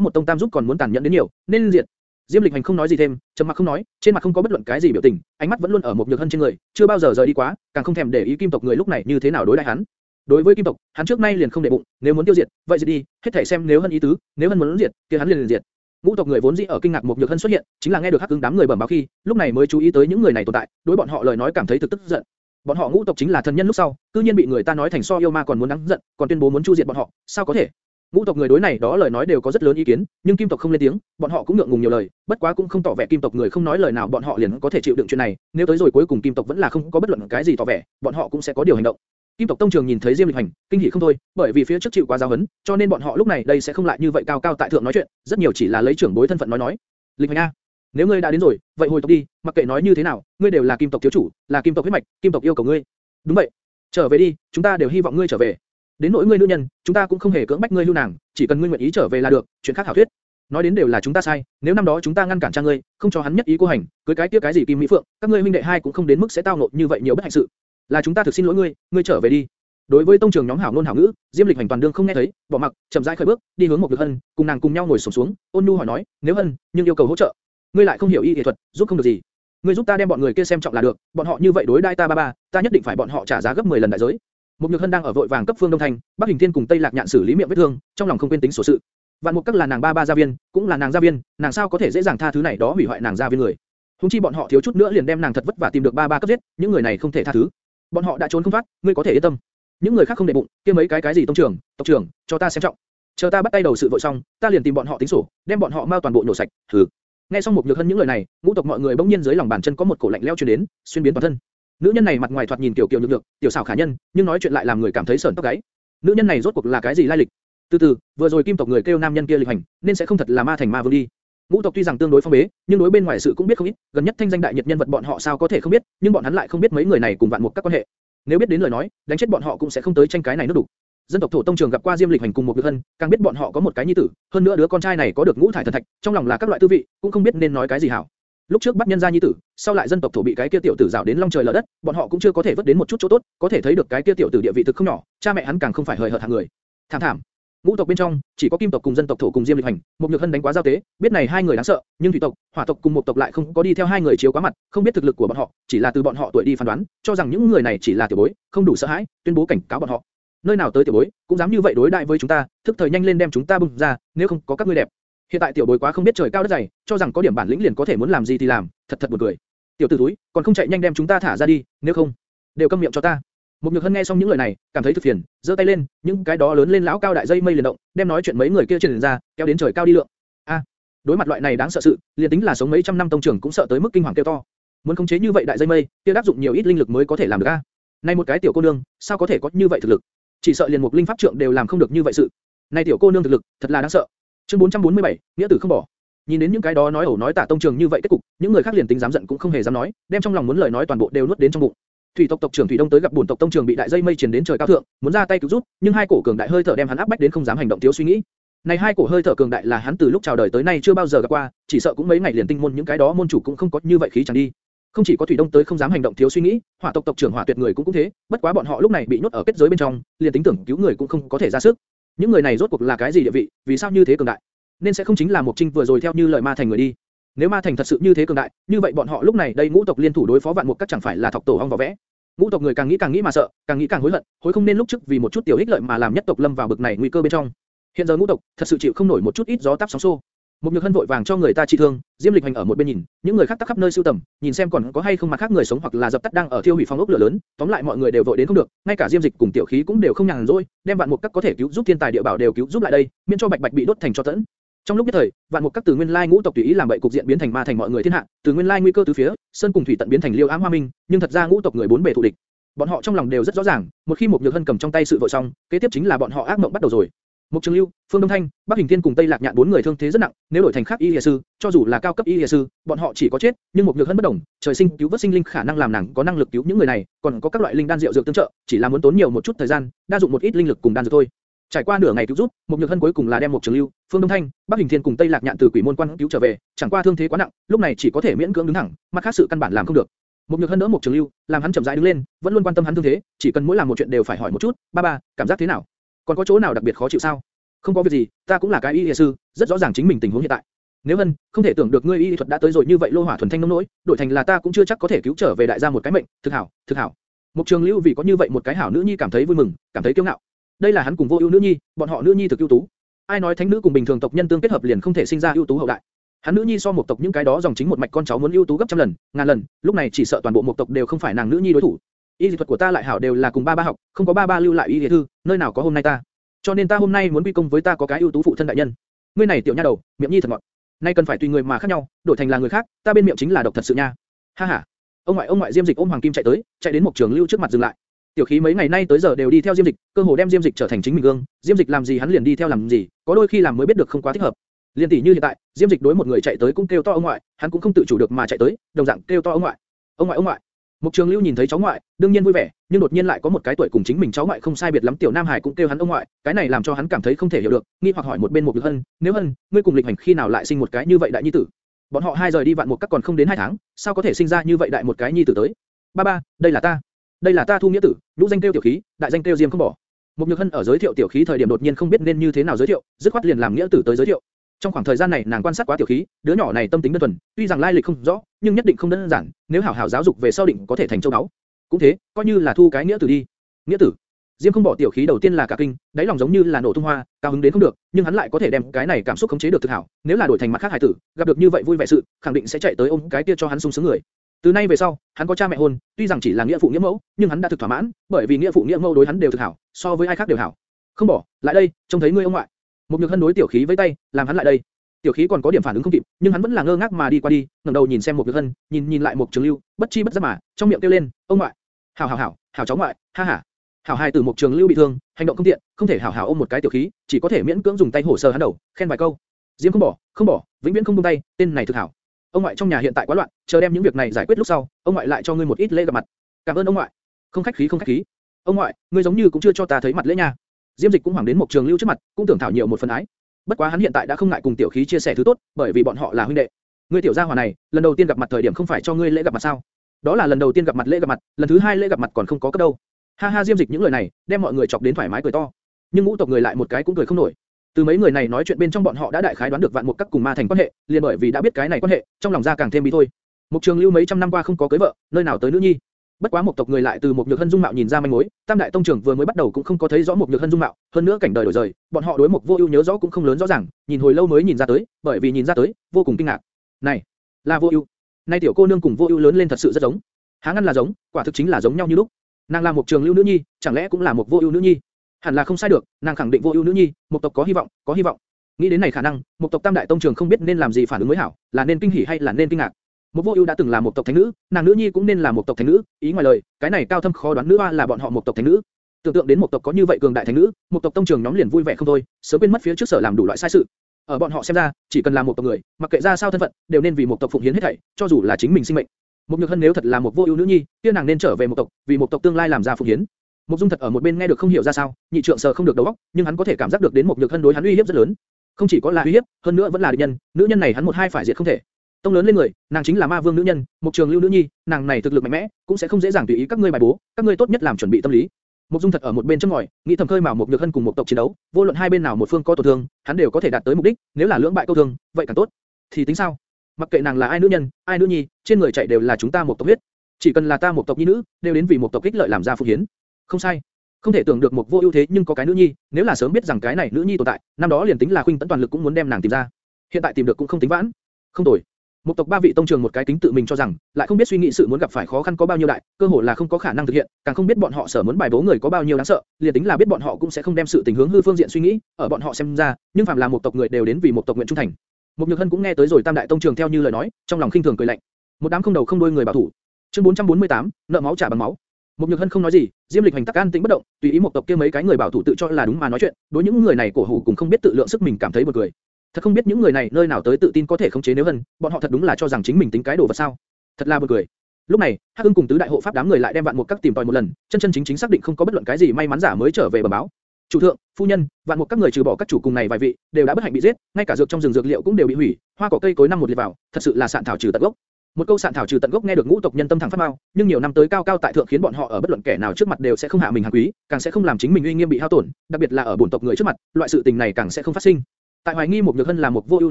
một tông tam giúp còn muốn tàn nhẫn đến nhiều, nên diệt. Diêm Lịch Hành không nói gì thêm, trầm mặc không nói, trên mặt không có bất luận cái gì biểu tình, ánh mắt vẫn luôn ở một nhược hân trên người, chưa bao giờ rời đi quá, càng không thèm để ý kim tộc người lúc này như thế nào đối đãi hắn. Đối với kim tộc, hắn trước nay liền không để bụng, nếu muốn tiêu diệt, vậy diệt đi, hết thảy xem nếu hân ý tứ, nếu hân muốn diệt, kia hắn liền liền diệt. Ngũ tộc người vốn dĩ ở kinh ngạc một nhược hân xuất hiện, chính là nghe được hắc ứng đám người bẩm báo khi, lúc này mới chú ý tới những người này tồn tại, đối bọn họ lời nói cảm thấy thực tức giận. Bọn họ ngũ tộc chính là thần nhân lúc sau, cư nhiên bị người ta nói thành so yêu ma còn muốn đáng giận, còn tuyên bố muốn chu diệt bọn họ, sao có thể? Ngũ tộc người đối này đó lời nói đều có rất lớn ý kiến, nhưng kim tộc không lên tiếng, bọn họ cũng ngượng ngùng nhiều lời, bất quá cũng không tỏ vẻ kim tộc người không nói lời nào bọn họ liền có thể chịu đựng chuyện này, nếu tới rồi cuối cùng kim tộc vẫn là không có bất luận cái gì tỏ vẻ, bọn họ cũng sẽ có điều hành động. Kim tộc tông trường nhìn thấy Diêm Lịch Hành, kinh hỉ không thôi, bởi vì phía trước chịu quá giáo huấn, cho nên bọn họ lúc này đây sẽ không lại như vậy cao cao tại thượng nói chuyện, rất nhiều chỉ là lấy trưởng bối thân phận nói nói. Lịch Hành a, nếu ngươi đã đến rồi, vậy hồi tộc đi, mặc kệ nói như thế nào, ngươi đều là kim tộc thiếu chủ, là kim tộc huyết mạch, kim tộc yêu cầu ngươi. Đúng vậy, trở về đi, chúng ta đều hy vọng ngươi trở về. Đến nỗi ngươi nữ nhân, chúng ta cũng không hề cưỡng bách ngươi lưu nàng, chỉ cần ngươi nguyện ý trở về là được, chuyện khác hảo thuyết. Nói đến đều là chúng ta sai, nếu năm đó chúng ta ngăn cản cha ngươi, không cho hắn nhất ý cô hành, cưới cái kia cái gì kim mỹ phượng, các ngươi huynh đệ hai cũng không đến mức sẽ tao ngộ như vậy nhiều bất hạnh sự. Là chúng ta thực xin lỗi ngươi, ngươi trở về đi. Đối với tông trường nhóm hảo ngôn hảo ngữ, Diêm Lịch hành toàn đương không nghe thấy, bỏ mặc, chậm rãi khởi bước, đi hướng một Nhược Hân, cùng nàng cùng nhau ngồi xổm xuống, ôn nhu hỏi nói, nếu Hân, nhưng yêu cầu hỗ trợ, ngươi lại không hiểu y y thuật, giúp không được gì. Ngươi giúp ta đem bọn người kia xem trọng là được, bọn họ như vậy đối đãi ta ba ba, ta nhất định phải bọn họ trả giá gấp 10 lần đại giới. Một Nhược Hân đang ở vội vàng cấp Phương Đông Thành, Bắc Hình Thiên cùng Tây Lạc Nhạn xử lý miệng vết thương, trong lòng không quên tính sổ sự. Vạn Mục Các là nàng ba ba gia viên, cũng là nàng gia viên, nàng sao có thể dễ dàng tha thứ này đó hủy hoại nàng gia viên người. Hùng chi bọn họ thiếu chút nữa liền đem nàng thật vất vả tìm được ba ba cấp giết, những người này không thể tha thứ. Bọn họ đã trốn không thoát, ngươi có thể yên tâm. Những người khác không để bụng, kia mấy cái cái gì tông trưởng, tộc trưởng, cho ta xem trọng. Chờ ta bắt tay đầu sự vội xong, ta liền tìm bọn họ tính sổ, đem bọn họ mau toàn bộ nổ sạch. Hừ. Nghe xong một nhược hân những lời này, ngũ tộc mọi người bỗng nhiên dưới lòng bàn chân có một cổ lạnh lẽo truyền đến, xuyên biến toàn thân. Nữ nhân này mặt ngoài thoạt nhìn tiểu kiều nhược nhược, tiểu xảo khả nhân, nhưng nói chuyện lại làm người cảm thấy sởn tóc gáy. Nữ nhân này rốt cuộc là cái gì lai lịch? Từ từ, vừa rồi kim tộc người kêu nam nhân kia lịch hành, nên sẽ không thật là ma thành ma vương đi. Ngũ tộc tuy rằng tương đối phong bế, nhưng đối bên ngoài sự cũng biết không ít, gần nhất thanh danh đại nhiệt nhân vật bọn họ sao có thể không biết, nhưng bọn hắn lại không biết mấy người này cùng vạn mục các quan hệ. Nếu biết đến lời nói, đánh chết bọn họ cũng sẽ không tới tranh cái này nước đủ. Dân tộc thổ tông trường gặp qua Diêm Lịch hành cùng một đứa thân, càng biết bọn họ có một cái nhi tử, hơn nữa đứa con trai này có được ngũ thải thần thạch, trong lòng là các loại tư vị, cũng không biết nên nói cái gì hảo. Lúc trước bắt nhân gia nhi tử, sau lại dân tộc thổ bị cái kia tiểu tử rào đến long trời lở đất, bọn họ cũng chưa có thể vớt đến một chút chỗ tốt, có thể thấy được cái kia tiểu tử địa vị thực không nhỏ, cha mẹ hắn càng không phải hời hợt hạng người. Thảm thảm. Ngũ tộc bên trong, chỉ có kim tộc cùng dân tộc thổ cùng Diêm Lịch hành, một nhược hân đánh quá giao tế, biết này hai người đáng sợ, nhưng thủy tộc, hỏa tộc cùng một tộc lại không có đi theo hai người chiếu quá mặt, không biết thực lực của bọn họ, chỉ là từ bọn họ tuổi đi phán đoán, cho rằng những người này chỉ là tiểu bối, không đủ sợ hãi, tuyên bố cảnh cáo bọn họ. Nơi nào tới tiểu bối, cũng dám như vậy đối đại với chúng ta, thức thời nhanh lên đem chúng ta bung ra, nếu không có các ngươi đẹp. Hiện tại tiểu bối quá không biết trời cao đất dày, cho rằng có điểm bản lĩnh liền có thể muốn làm gì thì làm, thật thật buồn cười. Tiểu tử túi, còn không chạy nhanh đem chúng ta thả ra đi, nếu không, đều câm miệng cho ta. Một nhược hân nghe xong những lời này, cảm thấy thực phiền, giơ tay lên, những cái đó lớn lên lão cao đại dây mây liền động, đem nói chuyện mấy người kia truyền ra, kéo đến trời cao đi lượng. A, đối mặt loại này đáng sợ sự, liền tính là sống mấy trăm năm tông trưởng cũng sợ tới mức kinh hoàng kêu to. Muốn khống chế như vậy đại dây mây, kia áp dụng nhiều ít linh lực mới có thể làm được a. Này một cái tiểu cô nương, sao có thể có như vậy thực lực? Chỉ sợ liền một linh pháp trượng đều làm không được như vậy sự. Này tiểu cô nương thực lực, thật là đáng sợ. Chương 447, nghĩa tử không bỏ. Nhìn đến những cái đó nói ẩu nói tả tông trường như vậy kết cục, những người khác liền tính dám giận cũng không hề dám nói, đem trong lòng muốn lời nói toàn bộ đều nuốt đến trong bụng. Thủy tộc tộc trưởng Thủy Đông tới gặp bổn tộc tông trưởng bị đại dây mây truyền đến trời cao thượng, muốn ra tay cứu giúp, nhưng hai cổ cường đại hơi thở đem hắn áp bách đến không dám hành động thiếu suy nghĩ. Này hai cổ hơi thở cường đại là hắn từ lúc chào đời tới nay chưa bao giờ gặp qua, chỉ sợ cũng mấy ngày liền tinh môn những cái đó môn chủ cũng không có như vậy khí chẳng đi. Không chỉ có Thủy Đông tới không dám hành động thiếu suy nghĩ, Hỏa tộc tộc trưởng Hỏa Tuyệt người cũng cũng thế, bất quá bọn họ lúc này bị nhốt ở kết giới bên trong, liền tính tưởng cứu người cũng không có thể ra sức. Những người này rốt cuộc là cái gì địa vị, vì sao như thế cường đại? Nên sẽ không chính là một Trinh vừa rồi theo như lời ma thành người đi. Nếu ma thành thật sự như thế cường đại, như vậy bọn họ lúc này đây ngũ tộc liên thủ đối phó vạn mục các chẳng phải là thọc tổ ong vỏ vẽ. Ngũ tộc người càng nghĩ càng nghĩ mà sợ, càng nghĩ càng hối hận, hối không nên lúc trước vì một chút tiểu ích lợi mà làm nhất tộc lâm vào bực này nguy cơ bên trong. Hiện giờ ngũ tộc thật sự chịu không nổi một chút ít gió táp sóng xô. Một nhược hân vội vàng cho người ta trị thương, Diêm Lịch hành ở một bên nhìn, những người khác tắc khắp nơi sưu tầm, nhìn xem còn có hay không mặt khác người sống hoặc là dập tắt đang ở thiêu hủy phong ốc lửa lớn, tóm lại mọi người đều vội đến không được, ngay cả Diêm Dịch cùng Tiểu Khí cũng đều không nhàn rỗi, đem vạn mục các có thể cứu giúp thiên tài địa bảo đều cứu giúp lại đây, miễn cho bạch bạch bị đốt thành cho tẫn. Trong lúc nhất thời, vạn mục các từ nguyên lai ngũ tộc tùy ý làm bậy cục diện biến thành ma thành mọi người thiên hạ, từ nguyên lai nguy cơ tứ phía, sơn cùng thủy tận biến thành liêu ám hoa minh, nhưng thật ra ngũ tộc người bốn bề thù địch. Bọn họ trong lòng đều rất rõ ràng, một khi một nhược hân cầm trong tay sự vội xong, kế tiếp chính là bọn họ ác mộng bắt đầu rồi. Mục Trường Lưu, Phương Đông Thanh, Bắc Hình Thiên cùng Tây Lạc Nhạn bốn người thương thế rất nặng, nếu đổi thành khác y y sư, cho dù là cao cấp y y sư, bọn họ chỉ có chết, nhưng một nhược hân bất đồng, trời sinh cứu vớt sinh linh khả năng làm nàng có năng lực cứu những người này, còn có các loại linh đan rượu dược tương trợ, chỉ là muốn tốn nhiều một chút thời gian, đa dụng một ít linh lực cùng đan dược thôi. Trải qua nửa ngày cứu giúp, một nhược hân cuối cùng là đem một Trường Lưu, Phương Đông Thanh, Bắc Hình Thiên cùng Tây Lạc Nhạn từ quỷ môn quan cứu trở về, chẳng qua thương thế quá nặng, lúc này chỉ có thể miễn cưỡng đứng thẳng, mặt khác sự căn bản làm không được. Một nhược hân đỡ một Trường Lưu, làm hắn chậm rãi đứng lên, vẫn luôn quan tâm hắn thương thế, chỉ cần mỗi làm một chuyện đều phải hỏi một chút, ba ba, cảm giác thế nào? còn có chỗ nào đặc biệt khó chịu sao? Không có việc gì, ta cũng là cái y y sư, rất rõ ràng chính mình tình huống hiện tại. Nếu Hân, không thể tưởng được ngươi y thuật đã tới rồi như vậy lô hỏa thuần thanh nông nỗi, đổi thành là ta cũng chưa chắc có thể cứu trở về đại gia một cái mệnh, thực hảo, thực hảo. Một Trường Lưu vì có như vậy một cái hảo nữ nhi cảm thấy vui mừng, cảm thấy kiêu ngạo. Đây là hắn cùng vô ưu nữ nhi, bọn họ nữ nhi thực ưu tú. Ai nói thánh nữ cùng bình thường tộc nhân tương kết hợp liền không thể sinh ra ưu tú hậu đại? Hắn nữ nhi so một tộc những cái đó dòng chính một mạch con cháu muốn ưu tú gấp trăm lần, ngàn lần, lúc này chỉ sợ toàn bộ một tộc đều không phải nàng nữ nhi đối thủ. Y thuật của ta lại hảo đều là cùng ba ba học, không có ba ba lưu lại y lý thư, nơi nào có hôm nay ta. Cho nên ta hôm nay muốn quy công với ta có cái ưu tú phụ thân đại nhân. Ngươi này tiểu nha đầu, miệng nhi thật ngọt. Nay cần phải tùy người mà khác nhau, đổi thành là người khác, ta bên miệng chính là độc thật sự nha. Ha ha. Ông ngoại ông ngoại Diêm Dịch ôm Hoàng Kim chạy tới, chạy đến một trường lưu trước mặt dừng lại. Tiểu khí mấy ngày nay tới giờ đều đi theo Diêm Dịch, cơ hồ đem Diêm Dịch trở thành chính mình gương, Diêm Dịch làm gì hắn liền đi theo làm gì, có đôi khi làm mới biết được không quá thích hợp. Liên tỷ như hiện tại, Diêm Dịch đối một người chạy tới cũng kêu to ông ngoại, hắn cũng không tự chủ được mà chạy tới, đồng dạng kêu to ông ngoại. Ông ngoại ông ngoại. Mục Trường Lưu nhìn thấy cháu ngoại, đương nhiên vui vẻ, nhưng đột nhiên lại có một cái tuổi cùng chính mình cháu ngoại không sai biệt lắm tiểu Nam Hải cũng kêu hắn ông ngoại, cái này làm cho hắn cảm thấy không thể hiểu được, nghi hoặc hỏi một bên một Lực Hân, nếu Hân, ngươi cùng Lịch Hành khi nào lại sinh một cái như vậy đại nhi tử? Bọn họ hai rời đi vạn một các còn không đến hai tháng, sao có thể sinh ra như vậy đại một cái nhi tử tới? Ba ba, đây là ta, đây là ta thu nghĩa tử, nhũ danh tiêu tiểu khí, đại danh tiêu diêm không bỏ. Một Nhược Hân ở giới thiệu tiểu khí thời điểm đột nhiên không biết nên như thế nào giới thiệu, dứt khoát liền làm nghĩa tử tới giới thiệu. Trong khoảng thời gian này nàng quan sát quá tiểu khí, đứa nhỏ này tâm tính đơn thuần, tuy rằng lai lịch không rõ, nhưng nhất định không đơn giản, nếu hảo hảo giáo dục về sau định có thể thành châu đáo. Cũng thế, coi như là thu cái nghĩa tử đi. Nghĩa tử. Diêm không bỏ tiểu khí đầu tiên là cả kinh, đáy lòng giống như là nổ tung hoa, cao hứng đến không được, nhưng hắn lại có thể đem cái này cảm xúc khống chế được thực hảo. Nếu là đổi thành mặt khác hải tử, gặp được như vậy vui vẻ sự, khẳng định sẽ chạy tới ôm cái kia cho hắn sung sướng người. Từ nay về sau, hắn có cha mẹ hôn, tuy rằng chỉ là nghĩa phụ nghĩa mẫu, nhưng hắn đã thực thỏa mãn, bởi vì nghĩa phụ nghĩa mẫu đối hắn đều thực hảo, so với ai khác đều hảo. Không bỏ, lại đây, trông thấy ngươi ông ngoại. Một nhược hân đối tiểu khí với tay, làm hắn lại đây. Tiểu khí còn có điểm phản ứng không kịp, nhưng hắn vẫn là ngơ ngác mà đi qua đi, ngẩng đầu nhìn xem một nhược hân, nhìn nhìn lại một trường lưu, bất chi bất giác mà, trong miệng kêu lên, ông ngoại, hảo hảo hảo, hảo cháu ngoại, ha ha. Hảo hai từ một trường lưu bị thương, hành động không tiện, không thể hảo hảo ôm một cái tiểu khí, chỉ có thể miễn cưỡng dùng tay hổ sờ hắn đầu, khen vài câu. Diêm không bỏ, không bỏ, vĩnh viễn không buông tay, tên này thực hảo. Ông ngoại trong nhà hiện tại quá loạn, chờ đem những việc này giải quyết lúc sau, ông ngoại lại cho ngươi một ít lễ gặp mặt. Cảm ơn ông ngoại. Không khách khí không khách khí. Ông ngoại, ngươi giống như cũng chưa cho ta thấy mặt lễ nha. Diêm Dịch cũng hoảng đến một trường lưu trước mặt, cũng tưởng thảo nhiều một phần ái. Bất quá hắn hiện tại đã không ngại cùng tiểu khí chia sẻ thứ tốt, bởi vì bọn họ là huynh đệ. Ngươi tiểu gia hỏa này, lần đầu tiên gặp mặt thời điểm không phải cho ngươi lễ gặp mặt sao? Đó là lần đầu tiên gặp mặt lễ gặp mặt, lần thứ hai lễ gặp mặt còn không có cấp đâu. Ha ha Diêm Dịch những lời này, đem mọi người chọc đến thoải mái cười to. Nhưng ngũ tộc người lại một cái cũng cười không nổi. Từ mấy người này nói chuyện bên trong bọn họ đã đại khái đoán được vạn một các cùng ma thành quan hệ, liền bởi vì đã biết cái này quan hệ, trong lòng ra càng thêm bí thôi. Mục Trường Lưu mấy trăm năm qua không có cưới vợ, nơi nào tới nữ nhi. Bất quá một tộc người lại từ một nhược hân dung mạo nhìn ra manh mối, Tam đại tông trưởng vừa mới bắt đầu cũng không có thấy rõ một nhược hân dung mạo, hơn nữa cảnh đời đổi rời, bọn họ đối một vô ưu nhớ rõ cũng không lớn rõ ràng, nhìn hồi lâu mới nhìn ra tới, bởi vì nhìn ra tới, vô cùng kinh ngạc. Này, là vô ưu. Nay tiểu cô nương cùng vô ưu lớn lên thật sự rất giống. Há ngăn là giống, quả thực chính là giống nhau như lúc. Nàng là một trường lưu nữ nhi, chẳng lẽ cũng là một vô ưu nữ nhi? Hẳn là không sai được, nàng khẳng định vô ưu nữ nhi, một tộc có hy vọng, có hy vọng. Nghĩ đến này khả năng, một tộc tam đại tông trường không biết nên làm gì phản ứng mới hảo, là nên kinh hỉ hay là nên kinh ngạc. Một vô ưu đã từng là một tộc thánh nữ, nàng nữ nhi cũng nên là một tộc thánh nữ, ý ngoài lời, cái này cao thâm khó đoán nữ hoa là bọn họ một tộc thánh nữ. Tưởng tượng đến một tộc có như vậy cường đại thánh nữ, một tộc tông trường nhóm liền vui vẻ không thôi, sớm quên mất phía trước sở làm đủ loại sai sự. Ở bọn họ xem ra, chỉ cần là một tộc người, mặc kệ ra sao thân phận, đều nên vì một tộc phụng hiến hết thảy, cho dù là chính mình sinh mệnh. Một nhược hân nếu thật là một vô ưu nữ nhi, kia nàng nên trở về một tộc, vì một tộc tương lai làm ra phụng hiến. Mục dung thật ở một bên nghe được không hiểu ra sao, nhị trưởng sờ không được đầu óc, nhưng hắn có thể cảm giác được đến một nhược thân đối hắn uy hiếp rất lớn. Không chỉ có là uy hiếp, hơn nữa vẫn là địch nhân, nữ nhân này hắn một hai phải diệt không thể. Tông lớn lên người, nàng chính là ma vương nữ nhân, một trường lưu nữ nhi, nàng này thực lực mạnh mẽ, cũng sẽ không dễ dàng tùy ý các ngươi bài bố, các ngươi tốt nhất làm chuẩn bị tâm lý. Mục dung thật ở một bên châm ngòi, nghĩ thầm khơi mào một nhược thân cùng một tộc chiến đấu, vô luận hai bên nào một phương có tổn thương, hắn đều có thể đạt tới mục đích, nếu là lưỡng bại câu thương, vậy càng tốt. Thì tính sao? Mặc kệ nàng là ai nữ nhân, ai nữ nhi, trên người chạy đều là chúng ta một tộc huyết. Chỉ cần là ta một tộc nhi nữ, đều đến vì một tộc ích lợi làm ra phụ hiến. Không sai. Không thể tưởng được một vô ưu thế nhưng có cái nữ nhi, nếu là sớm biết rằng cái này nữ nhi tồn tại, năm đó liền tính là khuynh tấn toàn lực cũng muốn đem nàng tìm ra. Hiện tại tìm được cũng không tính vãn. Không tồi. Một tộc ba vị tông trường một cái tính tự mình cho rằng, lại không biết suy nghĩ sự muốn gặp phải khó khăn có bao nhiêu đại, cơ hội là không có khả năng thực hiện, càng không biết bọn họ sở muốn bài bố người có bao nhiêu đáng sợ, liền tính là biết bọn họ cũng sẽ không đem sự tình hướng hư phương diện suy nghĩ, ở bọn họ xem ra, nhưng phạm là một tộc người đều đến vì một tộc nguyện trung thành. Một nhược hân cũng nghe tới rồi tam đại tông trường theo như lời nói, trong lòng khinh thường cười lạnh. Một đám không đầu không đuôi người bảo thủ. Chương 448, nợ máu trả bằng máu. Một nhược hân không nói gì, Diêm Lịch hành tắc an tĩnh bất động, tùy ý một tộc kia mấy cái người bảo thủ tự cho là đúng mà nói chuyện, đối những người này cổ hủ cũng không biết tự lượng sức mình cảm thấy buồn cười. Thật không biết những người này nơi nào tới tự tin có thể khống chế nếu hân, bọn họ thật đúng là cho rằng chính mình tính cái đồ vật sao? Thật là buồn cười. Lúc này, Hắc Ưng cùng tứ đại hộ pháp đám người lại đem vạn một các tìm tòi một lần, chân chân chính chính xác định không có bất luận cái gì may mắn giả mới trở về bẩm báo. Chủ thượng, phu nhân, vạn một các người trừ bỏ các chủ cùng này vài vị, đều đã bất hạnh bị giết, ngay cả dược trong rừng dược liệu cũng đều bị hủy, hoa cỏ cây cối năm một liệt vào, thật sự là sạn thảo trừ tận gốc. Một câu sạn thảo trừ tận gốc nghe được ngũ tộc nhân tâm thẳng phát mau, nhưng nhiều năm tới cao cao tại thượng khiến bọn họ ở bất luận kẻ nào trước mặt đều sẽ không hạ mình hàng quý, càng sẽ không làm chính mình uy nghiêm bị hao tổn, đặc biệt là ở bổn tộc người trước mặt, loại sự tình này càng sẽ không phát sinh. Tại hoài nghi một nhược hân là một vô ưu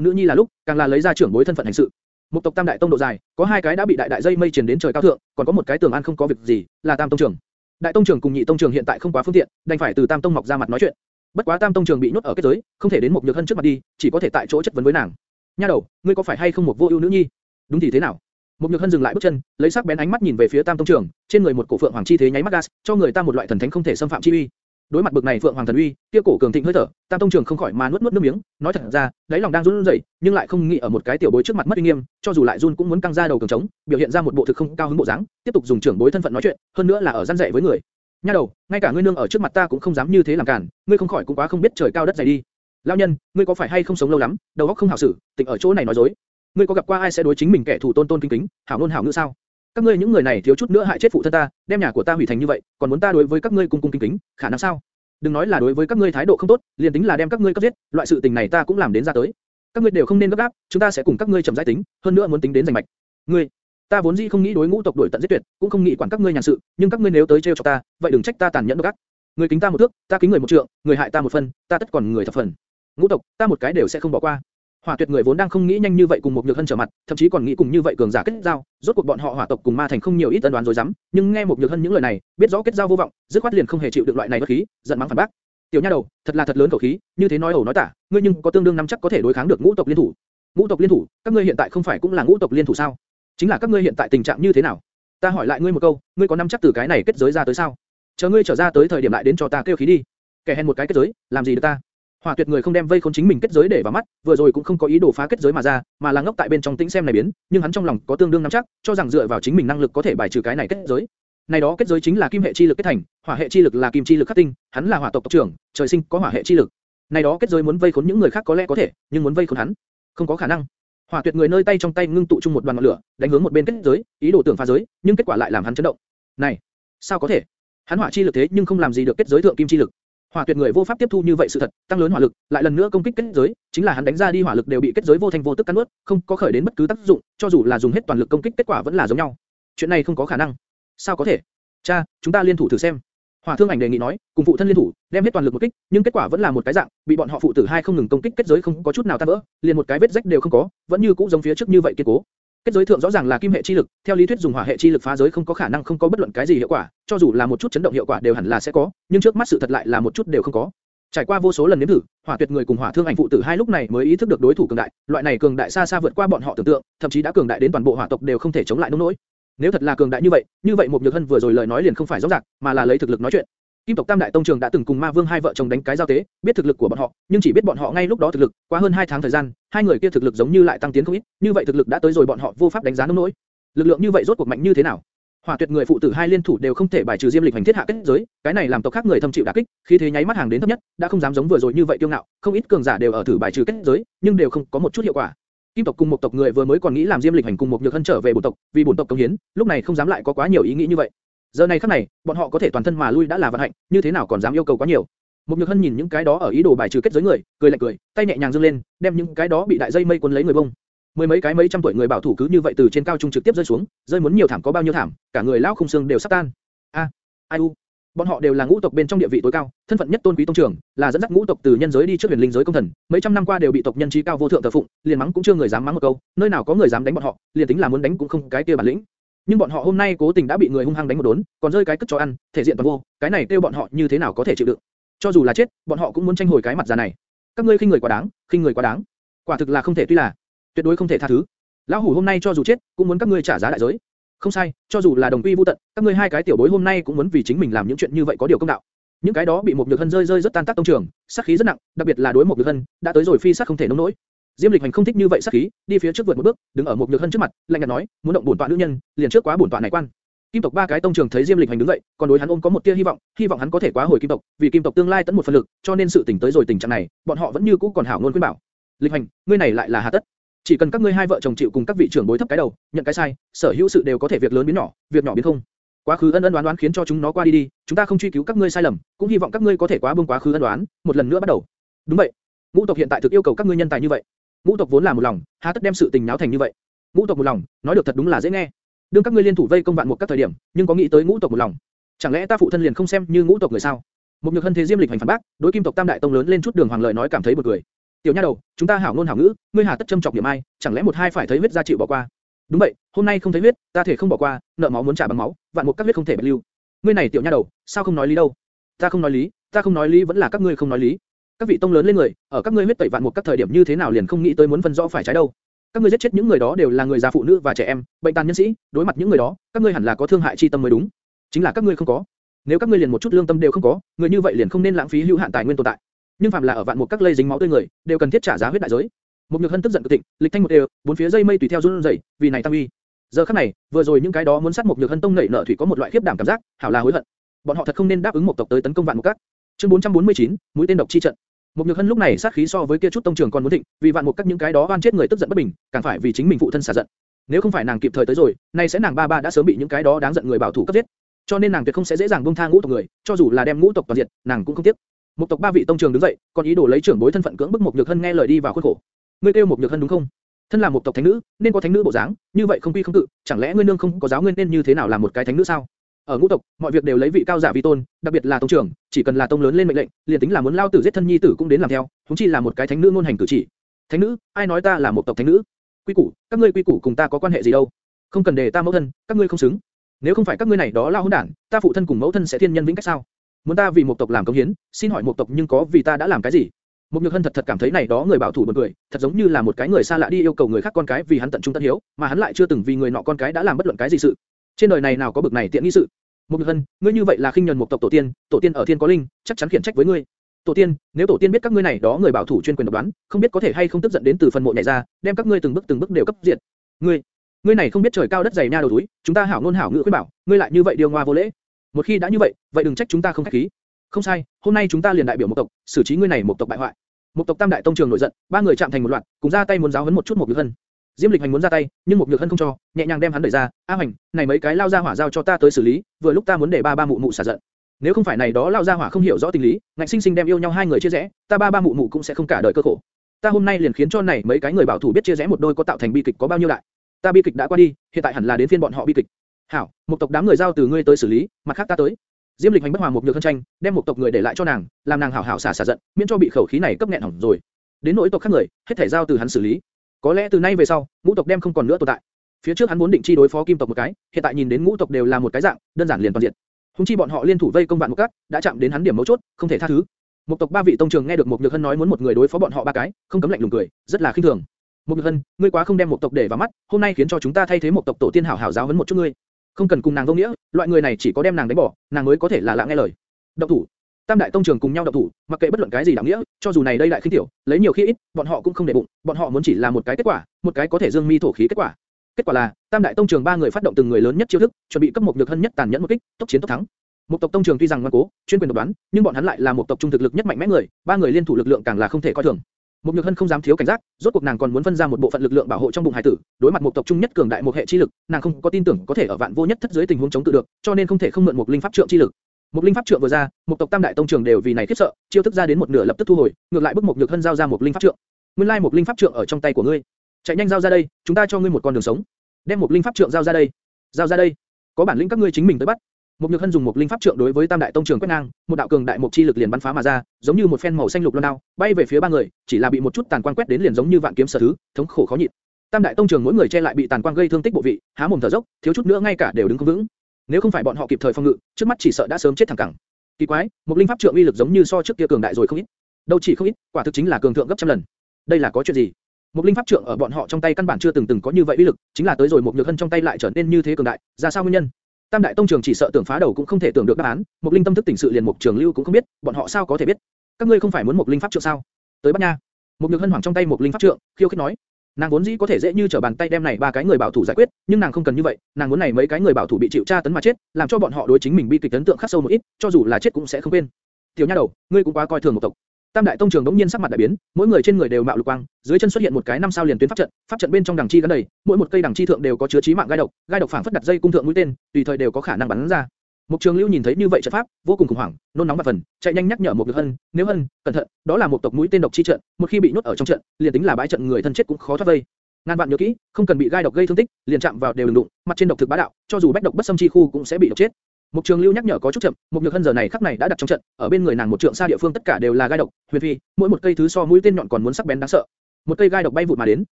nữ nhi là lúc, càng là lấy ra trưởng bối thân phận hành sự. Một tộc tam đại tông độ dài, có hai cái đã bị đại đại dây mây truyền đến trời cao thượng, còn có một cái tường an không có việc gì, là tam tông trưởng. Đại tông trưởng cùng nhị tông trưởng hiện tại không quá phương tiện, đành phải từ tam tông mọc ra mặt nói chuyện. Bất quá tam tông trưởng bị nhốt ở kết giới, không thể đến một nhược hân trước mặt đi, chỉ có thể tại chỗ chất vấn với nàng. Nha đầu, ngươi có phải hay không một vô ưu nữ nhi? Đúng thì thế nào? Một nhược hân dừng lại bước chân, lấy sắc bén ánh mắt nhìn về phía tam tông trưởng, trên người một cổ phượng hoàng chi thế nháy mắt gas, cho người ta một loại thần thánh không thể xâm phạm chi uy. Đối mặt bực này phượng hoàng thần uy, kia cổ cường thịnh hơi thở, tam tông trưởng không khỏi mà nuốt nuốt nước miếng, nói thật ra, đáy lòng đang run rẩy, nhưng lại không nghĩ ở một cái tiểu bối trước mặt mất uy nghiêm, cho dù lại run cũng muốn căng ra đầu cường trống, biểu hiện ra một bộ thực không cao hứng bộ dáng, tiếp tục dùng trưởng bối thân phận nói chuyện, hơn nữa là ở gian dạy với người. Nha đầu, ngay cả ngươi nương ở trước mặt ta cũng không dám như thế làm cản, ngươi không khỏi cũng quá không biết trời cao đất dày đi. Lão nhân, ngươi có phải hay không sống lâu lắm, đầu óc không hảo xử, tỉnh ở chỗ này nói dối. Ngươi có gặp qua ai sẽ đối chính mình kẻ thù tôn tôn kính kính, hảo ngôn hảo ngữ sao? Các ngươi những người này thiếu chút nữa hại chết phụ thân ta, đem nhà của ta hủy thành như vậy, còn muốn ta đối với các ngươi cung cung kính kính, khả năng sao? Đừng nói là đối với các ngươi thái độ không tốt, liền tính là đem các ngươi cấp giết, loại sự tình này ta cũng làm đến ra tới. Các ngươi đều không nên gấp gáp, chúng ta sẽ cùng các ngươi chậm rãi tính, hơn nữa muốn tính đến giành mạch. Ngươi, ta vốn dĩ không nghĩ đối ngũ tộc đuổi tận giết tuyệt, cũng không nghĩ quản các ngươi nhàn sự, nhưng các ngươi nếu tới trêu cho ta, vậy đừng trách ta tàn nhẫn độc ác. Ngươi kính ta một thước, ta kính người một trượng, người hại ta một phần, ta tất còn người thập phần. Ngũ tộc, ta một cái đều sẽ không bỏ qua. Hỏa Tuyệt người vốn đang không nghĩ nhanh như vậy cùng một Nhược Hân trở mặt, thậm chí còn nghĩ cùng như vậy cường giả kết giao, rốt cuộc bọn họ Hỏa tộc cùng Ma Thành không nhiều ít ân đoán rồi dám, nhưng nghe một Nhược Hân những lời này, biết rõ kết giao vô vọng, dứt khoát liền không hề chịu được loại này bất khí, giận mắng phản bác. Tiểu nha đầu, thật là thật lớn khẩu khí, như thế nói ẩu nói tả, ngươi nhưng có tương đương nắm chắc có thể đối kháng được ngũ tộc liên thủ. Ngũ tộc liên thủ, các ngươi hiện tại không phải cũng là ngũ tộc liên thủ sao? Chính là các ngươi hiện tại tình trạng như thế nào? Ta hỏi lại ngươi một câu, ngươi có nắm chắc từ cái này kết giới ra tới sao? Chờ ngươi trở ra tới thời điểm lại đến cho ta kêu khí đi. Kẻ hèn một cái kết giới, làm gì được ta? Hỏa Tuyệt người không đem vây khốn chính mình kết giới để vào mắt, vừa rồi cũng không có ý đồ phá kết giới mà ra, mà là ngốc tại bên trong tĩnh xem này biến, nhưng hắn trong lòng có tương đương nắm chắc, cho rằng dựa vào chính mình năng lực có thể bài trừ cái này kết giới. Này đó kết giới chính là kim hệ chi lực kết thành, hỏa hệ chi lực là kim chi lực khắc tinh, hắn là hỏa tộc tộc trưởng, trời sinh có hỏa hệ chi lực. Này đó kết giới muốn vây khốn những người khác có lẽ có thể, nhưng muốn vây khốn hắn, không có khả năng. Hỏa Tuyệt người nơi tay trong tay ngưng tụ chung một đoàn ngọn lửa, đánh hướng một bên kết giới, ý đồ tưởng phá giới, nhưng kết quả lại làm hắn chấn động. Này, sao có thể? Hắn hỏa chi lực thế nhưng không làm gì được kết giới thượng kim chi lực. Hỏa tuyệt người vô pháp tiếp thu như vậy sự thật, tăng lớn hỏa lực, lại lần nữa công kích kết giới, chính là hắn đánh ra đi hỏa lực đều bị kết giới vô thành vô tức cắn nuốt, không có khởi đến bất cứ tác dụng, cho dù là dùng hết toàn lực công kích kết quả vẫn là giống nhau. Chuyện này không có khả năng. Sao có thể? Cha, chúng ta liên thủ thử xem. Hỏa Thương Ảnh đề nghị nói, cùng phụ thân liên thủ, đem hết toàn lực một kích, nhưng kết quả vẫn là một cái dạng, bị bọn họ phụ tử hai không ngừng công kích kết giới không có chút nào tan vỡ, liền một cái vết rách đều không có, vẫn như cũ giống phía trước như vậy kiên cố. Kết giới thượng rõ ràng là kim hệ chi lực, theo lý thuyết dùng hỏa hệ chi lực phá giới không có khả năng không có bất luận cái gì hiệu quả, cho dù là một chút chấn động hiệu quả đều hẳn là sẽ có, nhưng trước mắt sự thật lại là một chút đều không có. Trải qua vô số lần nếm thử, hỏa tuyệt người cùng hỏa thương ảnh phụ tử hai lúc này mới ý thức được đối thủ cường đại, loại này cường đại xa xa vượt qua bọn họ tưởng tượng, thậm chí đã cường đại đến toàn bộ hỏa tộc đều không thể chống lại nỗi nỗi. Nếu thật là cường đại như vậy, như vậy một nhược hân vừa rồi lời nói liền không phải rõ ràng, mà là lấy thực lực nói chuyện. Kim tộc Tam đại tông trường đã từng cùng Ma Vương hai vợ chồng đánh cái giao tế, biết thực lực của bọn họ, nhưng chỉ biết bọn họ ngay lúc đó thực lực, qua hơn 2 tháng thời gian, hai người kia thực lực giống như lại tăng tiến không ít, như vậy thực lực đã tới rồi bọn họ vô pháp đánh giá nông nỗi. Lực lượng như vậy rốt cuộc mạnh như thế nào? Hỏa Tuyệt người phụ tử hai liên thủ đều không thể bài trừ Diêm Lịch hành thiết hạ kết giới, cái này làm tộc khác người thâm chịu đả kích, khí thế nháy mắt hàng đến thấp nhất, đã không dám giống vừa rồi như vậy kiêu ngạo, không ít cường giả đều ở thử bài trừ kết giới, nhưng đều không có một chút hiệu quả. Kim tộc cùng một tộc người vừa mới còn nghĩ làm Diêm Lịch hành cùng một nhược hân trở về bổn tộc, vì bổn tộc công hiến, lúc này không dám lại có quá nhiều ý nghĩ như vậy. Giờ này khắc này, bọn họ có thể toàn thân mà lui đã là vận hạnh, như thế nào còn dám yêu cầu quá nhiều. Một Nhược Hân nhìn những cái đó ở ý đồ bài trừ kết giới người, cười lạnh cười, tay nhẹ nhàng giương lên, đem những cái đó bị đại dây mây cuốn lấy người bông. Mười mấy cái mấy trăm tuổi người bảo thủ cứ như vậy từ trên cao trung trực tiếp rơi xuống, rơi muốn nhiều thảm có bao nhiêu thảm, cả người lão không xương đều sắp tan. A, ai u, bọn họ đều là ngũ tộc bên trong địa vị tối cao, thân phận nhất tôn quý tông trưởng, là dẫn dắt ngũ tộc từ nhân giới đi trước huyền linh giới công thần, mấy trăm năm qua đều bị tộc nhân trí cao vô thượng thờ phụng, liền mắng cũng chưa người dám mắng một câu, nơi nào có người dám đánh bọn họ, liền tính là muốn đánh cũng không cái kia bản lĩnh nhưng bọn họ hôm nay cố tình đã bị người hung hăng đánh một đốn, còn rơi cái cất cho ăn, thể diện toàn vô, cái này kêu bọn họ như thế nào có thể chịu đựng? Cho dù là chết, bọn họ cũng muốn tranh hồi cái mặt già này. Các ngươi khinh người quá đáng, khinh người quá đáng. Quả thực là không thể tuy là, tuyệt đối không thể tha thứ. Lão hủ hôm nay cho dù chết, cũng muốn các ngươi trả giá đại giới. Không sai, cho dù là đồng quy vu tận, các ngươi hai cái tiểu bối hôm nay cũng muốn vì chính mình làm những chuyện như vậy có điều công đạo. Những cái đó bị một nhược hân rơi rơi rất tan tác tông trường, sát khí rất nặng, đặc biệt là đối một nhược hân, đã tới rồi phi sát không thể nông nỗi. Diêm Lịch Hành không thích như vậy sát khí, đi phía trước vượt một bước, đứng ở một nhược hân trước mặt, lạnh nhạt nói, muốn động bổn tọa nữ nhân, liền trước quá bổn tọa này quan. Kim tộc ba cái tông trưởng thấy Diêm Lịch Hành đứng dậy, còn đối hắn ôm có một tia hy vọng, hy vọng hắn có thể quá hồi Kim tộc, vì Kim tộc tương lai tận một phần lực, cho nên sự tình tới rồi tình trạng này, bọn họ vẫn như cũ còn hảo ngôn khuyên bảo. Lịch Hành, ngươi này lại là hà tất. Chỉ cần các ngươi hai vợ chồng chịu cùng các vị trưởng bối thấp cái đầu, nhận cái sai, sở hữu sự đều có thể việc lớn biến nhỏ, việc nhỏ biến không. Quá khứ ân ân đoán đoán khiến cho chúng nó qua đi đi, chúng ta không truy cứu các ngươi sai lầm, cũng hy vọng các ngươi có thể quá buông quá khứ ân đoán, một lần nữa bắt đầu. Đúng vậy. Ngũ tộc hiện tại thực yêu cầu các ngươi nhân tài như vậy. Ngũ tộc vốn là một lòng, há tất đem sự tình náo thành như vậy. ngũ tộc một lòng, nói được thật đúng là dễ nghe. Đương các ngươi liên thủ vây công vạn một các thời điểm, nhưng có nghĩ tới ngũ tộc một lòng. Chẳng lẽ ta phụ thân liền không xem như ngũ tộc người sao? Một nhược hân thế diêm lịch hành phản bác, đối kim tộc tam đại tông lớn lên chút đường hoàng lợi nói cảm thấy buồn cười. Tiểu nha đầu, chúng ta hảo ngôn hảo ngữ, ngươi hà tất châm chọc điểm ai, chẳng lẽ một hai phải thấy huyết ra chịu bỏ qua? Đúng vậy, hôm nay không thấy huyết, ta thể không bỏ qua, nợ máu muốn trả bằng máu, vạn một các huyết không thể bạch lưu. Ngươi này tiểu nha đầu, sao không nói lý đâu? Ta không nói lý, ta không nói lý vẫn là các ngươi không nói lý. Các vị tông lớn lên người, ở các ngươi huyết tẩy vạn một các thời điểm như thế nào liền không nghĩ tới muốn phân rõ phải trái đâu? Các ngươi giết chết những người đó đều là người già phụ nữ và trẻ em, bệnh tàn nhân sĩ, đối mặt những người đó, các ngươi hẳn là có thương hại chi tâm mới đúng. Chính là các ngươi không có. Nếu các ngươi liền một chút lương tâm đều không có, người như vậy liền không nên lãng phí hữu hạn tài nguyên tồn tại. Nhưng phạm là ở vạn một các lây dính máu tươi người, đều cần thiết trả giá huyết đại giới. Một nhược hân tức giận cực thịnh, lịch thanh một đều, bốn phía dây mây tùy theo run rẩy, vì này tăng uy. Giờ khắc này, vừa rồi những cái đó muốn sát một nhược hân tông nảy nở thủy có một loại khiếp đảm cảm giác, hảo là hối hận. Bọn họ thật không nên đáp ứng một tộc tới tấn công vạn một các. Chương 449, mũi tên độc chi trận. Một nhược hân lúc này sát khí so với kia chút tông trưởng còn muốn thịnh, vì vạn một các những cái đó oan chết người tức giận bất bình, càng phải vì chính mình phụ thân xả giận. Nếu không phải nàng kịp thời tới rồi, nay sẽ nàng ba ba đã sớm bị những cái đó đáng giận người bảo thủ cấp giết. Cho nên nàng tuyệt không sẽ dễ dàng buông tha ngũ tộc người, cho dù là đem ngũ tộc toàn diệt, nàng cũng không tiếc. Một tộc ba vị tông trưởng đứng dậy, còn ý đồ lấy trưởng bối thân phận cưỡng bức một nhược hân nghe lời đi vào khuôn khổ. Ngươi kêu một nhược hân đúng không? Thân là một tộc thánh nữ, nên có thánh nữ bộ dáng, như vậy không quy không tự, chẳng lẽ ngươi nương không có giáo nguyên nên như thế nào làm một cái thánh nữ sao? Ở ngũ tộc, mọi việc đều lấy vị cao giả vi tôn, đặc biệt là tông trưởng, chỉ cần là tông lớn lên mệnh lệnh, liền tính là muốn lao tử giết thân nhi tử cũng đến làm theo, chúng chi là một cái thánh nữ ngôn hành cử chỉ. Thánh nữ, ai nói ta là một tộc thánh nữ? Quy củ, các ngươi quy củ cùng ta có quan hệ gì đâu? Không cần để ta mẫu thân, các ngươi không xứng. Nếu không phải các ngươi này đó lao hỗn đản, ta phụ thân cùng mẫu thân sẽ thiên nhân vĩnh cách sao? Muốn ta vì một tộc làm công hiến, xin hỏi một tộc nhưng có vì ta đã làm cái gì? Một Nhược Hân thật thật cảm thấy này đó người bảo thủ buồn cười, thật giống như là một cái người xa lạ đi yêu cầu người khác con cái vì hắn tận trung tận hiếu, mà hắn lại chưa từng vì người nọ con cái đã làm bất luận cái gì sự. Trên đời này nào có bực này tiện nghi sự? Một Nhược Hân, ngươi như vậy là khinh nhẫn một tộc tổ tiên, tổ tiên ở thiên có linh, chắc chắn khiển trách với ngươi. Tổ tiên, nếu tổ tiên biết các ngươi này đó người bảo thủ chuyên quyền độc đoán, không biết có thể hay không tức giận đến từ phần mộ nhảy ra, đem các ngươi từng bước từng bước đều cấp diệt. Ngươi, ngươi này không biết trời cao đất dày nha đầu túi, chúng ta hảo ngôn hảo ngữ khuyên bảo, ngươi lại như vậy điều ngoa vô lễ. Một khi đã như vậy, vậy đừng trách chúng ta không khách khí. Không sai, hôm nay chúng ta liền đại biểu một tộc, xử trí ngươi này một tộc bại hoại. Một tộc Tam đại tông trường nổi giận, ba người chạm thành một loạt, cùng ra tay muốn giáo huấn một chút một nhược hân. Diêm Lịch Hành muốn ra tay, nhưng một nhược hân không cho, nhẹ nhàng đem hắn đẩy ra. A Hành, này mấy cái lao ra hỏa giao cho ta tới xử lý, vừa lúc ta muốn để ba ba mụ mụ xả giận. Nếu không phải này đó lao ra hỏa không hiểu rõ tình lý, ngạnh sinh sinh đem yêu nhau hai người chia rẽ, ta ba ba mụ mụ cũng sẽ không cả đời cơ khổ. Ta hôm nay liền khiến cho này mấy cái người bảo thủ biết chia rẽ một đôi có tạo thành bi kịch có bao nhiêu đại. Ta bi kịch đã qua đi, hiện tại hẳn là đến phiên bọn họ bi kịch. Hảo, một tộc đám người giao từ ngươi tới xử lý, mặt khác ta tới. Diêm Lịch Hành bất hòa một nhược hân tranh, đem một tộc người để lại cho nàng, làm nàng hảo hảo xả xả giận, miễn cho bị khẩu khí này cấp nghẹn hỏng rồi. Đến nỗi tộc khác người, hết thể giao từ hắn xử lý. Có lẽ từ nay về sau, ngũ tộc đem không còn nữa tồn tại. Phía trước hắn muốn định chi đối phó kim tộc một cái, hiện tại nhìn đến ngũ tộc đều là một cái dạng, đơn giản liền toàn diện. Hùng chi bọn họ liên thủ vây công vạn một cát, đã chạm đến hắn điểm mấu chốt, không thể tha thứ. Một tộc ba vị tông trường nghe được một nhược hân nói muốn một người đối phó bọn họ ba cái, không cấm lạnh lùng cười, rất là khinh thường. Một nhược hân, ngươi quá không đem một tộc để vào mắt, hôm nay khiến cho chúng ta thay thế một tộc tổ tiên hảo hảo giáo huấn một chút ngươi. Không cần cùng nàng vô nghĩa, loại người này chỉ có đem nàng đánh bỏ, nàng mới có thể là lạ nghe lời. Động thủ. Tam đại tông trường cùng nhau động thủ, mặc kệ bất luận cái gì đạo nghĩa, cho dù này đây đại khinh tiểu, lấy nhiều khi ít, bọn họ cũng không để bụng, bọn họ muốn chỉ là một cái kết quả, một cái có thể dương mi thổ khí kết quả. Kết quả là, Tam đại tông trường ba người phát động từng người lớn nhất chiêu thức, chuẩn bị cấp một nhược hân nhất tàn nhẫn một kích, tốc chiến tốc thắng. Một tộc tông trường tuy rằng ngoan cố, chuyên quyền độc đoán, nhưng bọn hắn lại là một tộc trung thực lực nhất mạnh mẽ người, ba người liên thủ lực lượng càng là không thể coi thường. Một nhược hân không dám thiếu cảnh giác, rốt cuộc nàng còn muốn phân ra một bộ phận lực lượng bảo hộ trong bụng hải tử, đối mặt một tộc trung nhất cường đại một hệ chi lực, nàng không có tin tưởng có thể ở vạn vô nhất thất dưới tình huống chống tự được, cho nên không thể không mượn một linh pháp trượng chi lực. Một linh pháp trượng vừa ra, một tộc tam đại tông trường đều vì này khiếp sợ, chiêu thức ra đến một nửa lập tức thu hồi, ngược lại bức một nhược hân giao ra một linh pháp trượng. Nguyên lai một linh pháp trượng ở trong tay của ngươi, chạy nhanh giao ra đây, chúng ta cho ngươi một con đường sống. Đem một linh pháp trượng giao ra đây, giao ra đây, có bản lĩnh các ngươi chính mình tới bắt. Một nhược hân dùng một linh pháp trượng đối với tam đại tông trường quét ngang, một đạo cường đại một chi lực liền bắn phá mà ra, giống như một phen màu xanh lục loan đao, bay về phía ba người, chỉ là bị một chút tàn quang quét đến liền giống như vạn kiếm sở thứ, thống khổ khó nhịn. Tam đại tông trường mỗi người che lại bị tàn quang gây thương tích bộ vị, há mồm thở dốc, thiếu chút nữa ngay cả đều đứng không vững. Nếu không phải bọn họ kịp thời phòng ngự, trước mắt chỉ sợ đã sớm chết thẳng cẳng. Kỳ quái, một linh pháp trượng uy lực giống như so trước kia cường đại rồi không ít. Đâu chỉ không ít, quả thực chính là cường thượng gấp trăm lần. Đây là có chuyện gì? Một linh pháp trượng ở bọn họ trong tay căn bản chưa từng từng có như vậy uy lực, chính là tới rồi một nhược hân trong tay lại trở nên như thế cường đại, ra sao nguyên nhân? Tam đại tông trường chỉ sợ tưởng phá đầu cũng không thể tưởng được đáp án, một linh tâm thức tỉnh sự liền một trường lưu cũng không biết, bọn họ sao có thể biết? Các ngươi không phải muốn một linh pháp trượng sao? Tới bắt nha. Một nhược hân hoảng trong tay một linh pháp trượng, khiêu khích nói. Nàng vốn dĩ có thể dễ như trở bàn tay đem này ba cái người bảo thủ giải quyết, nhưng nàng không cần như vậy, nàng muốn này mấy cái người bảo thủ bị chịu tra tấn mà chết, làm cho bọn họ đối chính mình bi kịch ấn tượng khắc sâu một ít, cho dù là chết cũng sẽ không quên. Tiểu nha đầu, ngươi cũng quá coi thường một tộc. Tam đại tông trường đống nhiên sắc mặt đại biến, mỗi người trên người đều mạo lục quang, dưới chân xuất hiện một cái năm sao liền tuyến pháp trận, pháp trận bên trong đằng chi gắn đầy, mỗi một cây đằng chi thượng đều có chứa chí mạng gai độc, gai độc phảng phất đặt dây cung thượng mũi tên, tùy thời đều có khả năng bắn ra. Mục Trường Lưu nhìn thấy như vậy trận pháp, vô cùng khủng hoảng, nôn nóng và phần, chạy nhanh nhắc nhở một Nhược Hân, nếu Hân, cẩn thận, đó là một tộc mũi tên độc chi trận, một khi bị nhốt ở trong trận, liền tính là bãi trận người thân chết cũng khó thoát vây. Ngàn vạn nhớ kỹ, không cần bị gai độc gây thương tích, liền chạm vào đều đừng đụng, mặt trên độc thực bá đạo, cho dù bách độc bất xâm chi khu cũng sẽ bị độc chết. Mục Trường Lưu nhắc nhở có chút chậm, Mục Nhược Hân giờ này khắc này đã đặt trong trận, ở bên người nàng một trượng xa địa phương tất cả đều là gai độc, huyền phi, mỗi một cây thứ so mũi tên nhọn còn muốn sắc bén đáng sợ. Một cây gai độc bay vụt mà đến,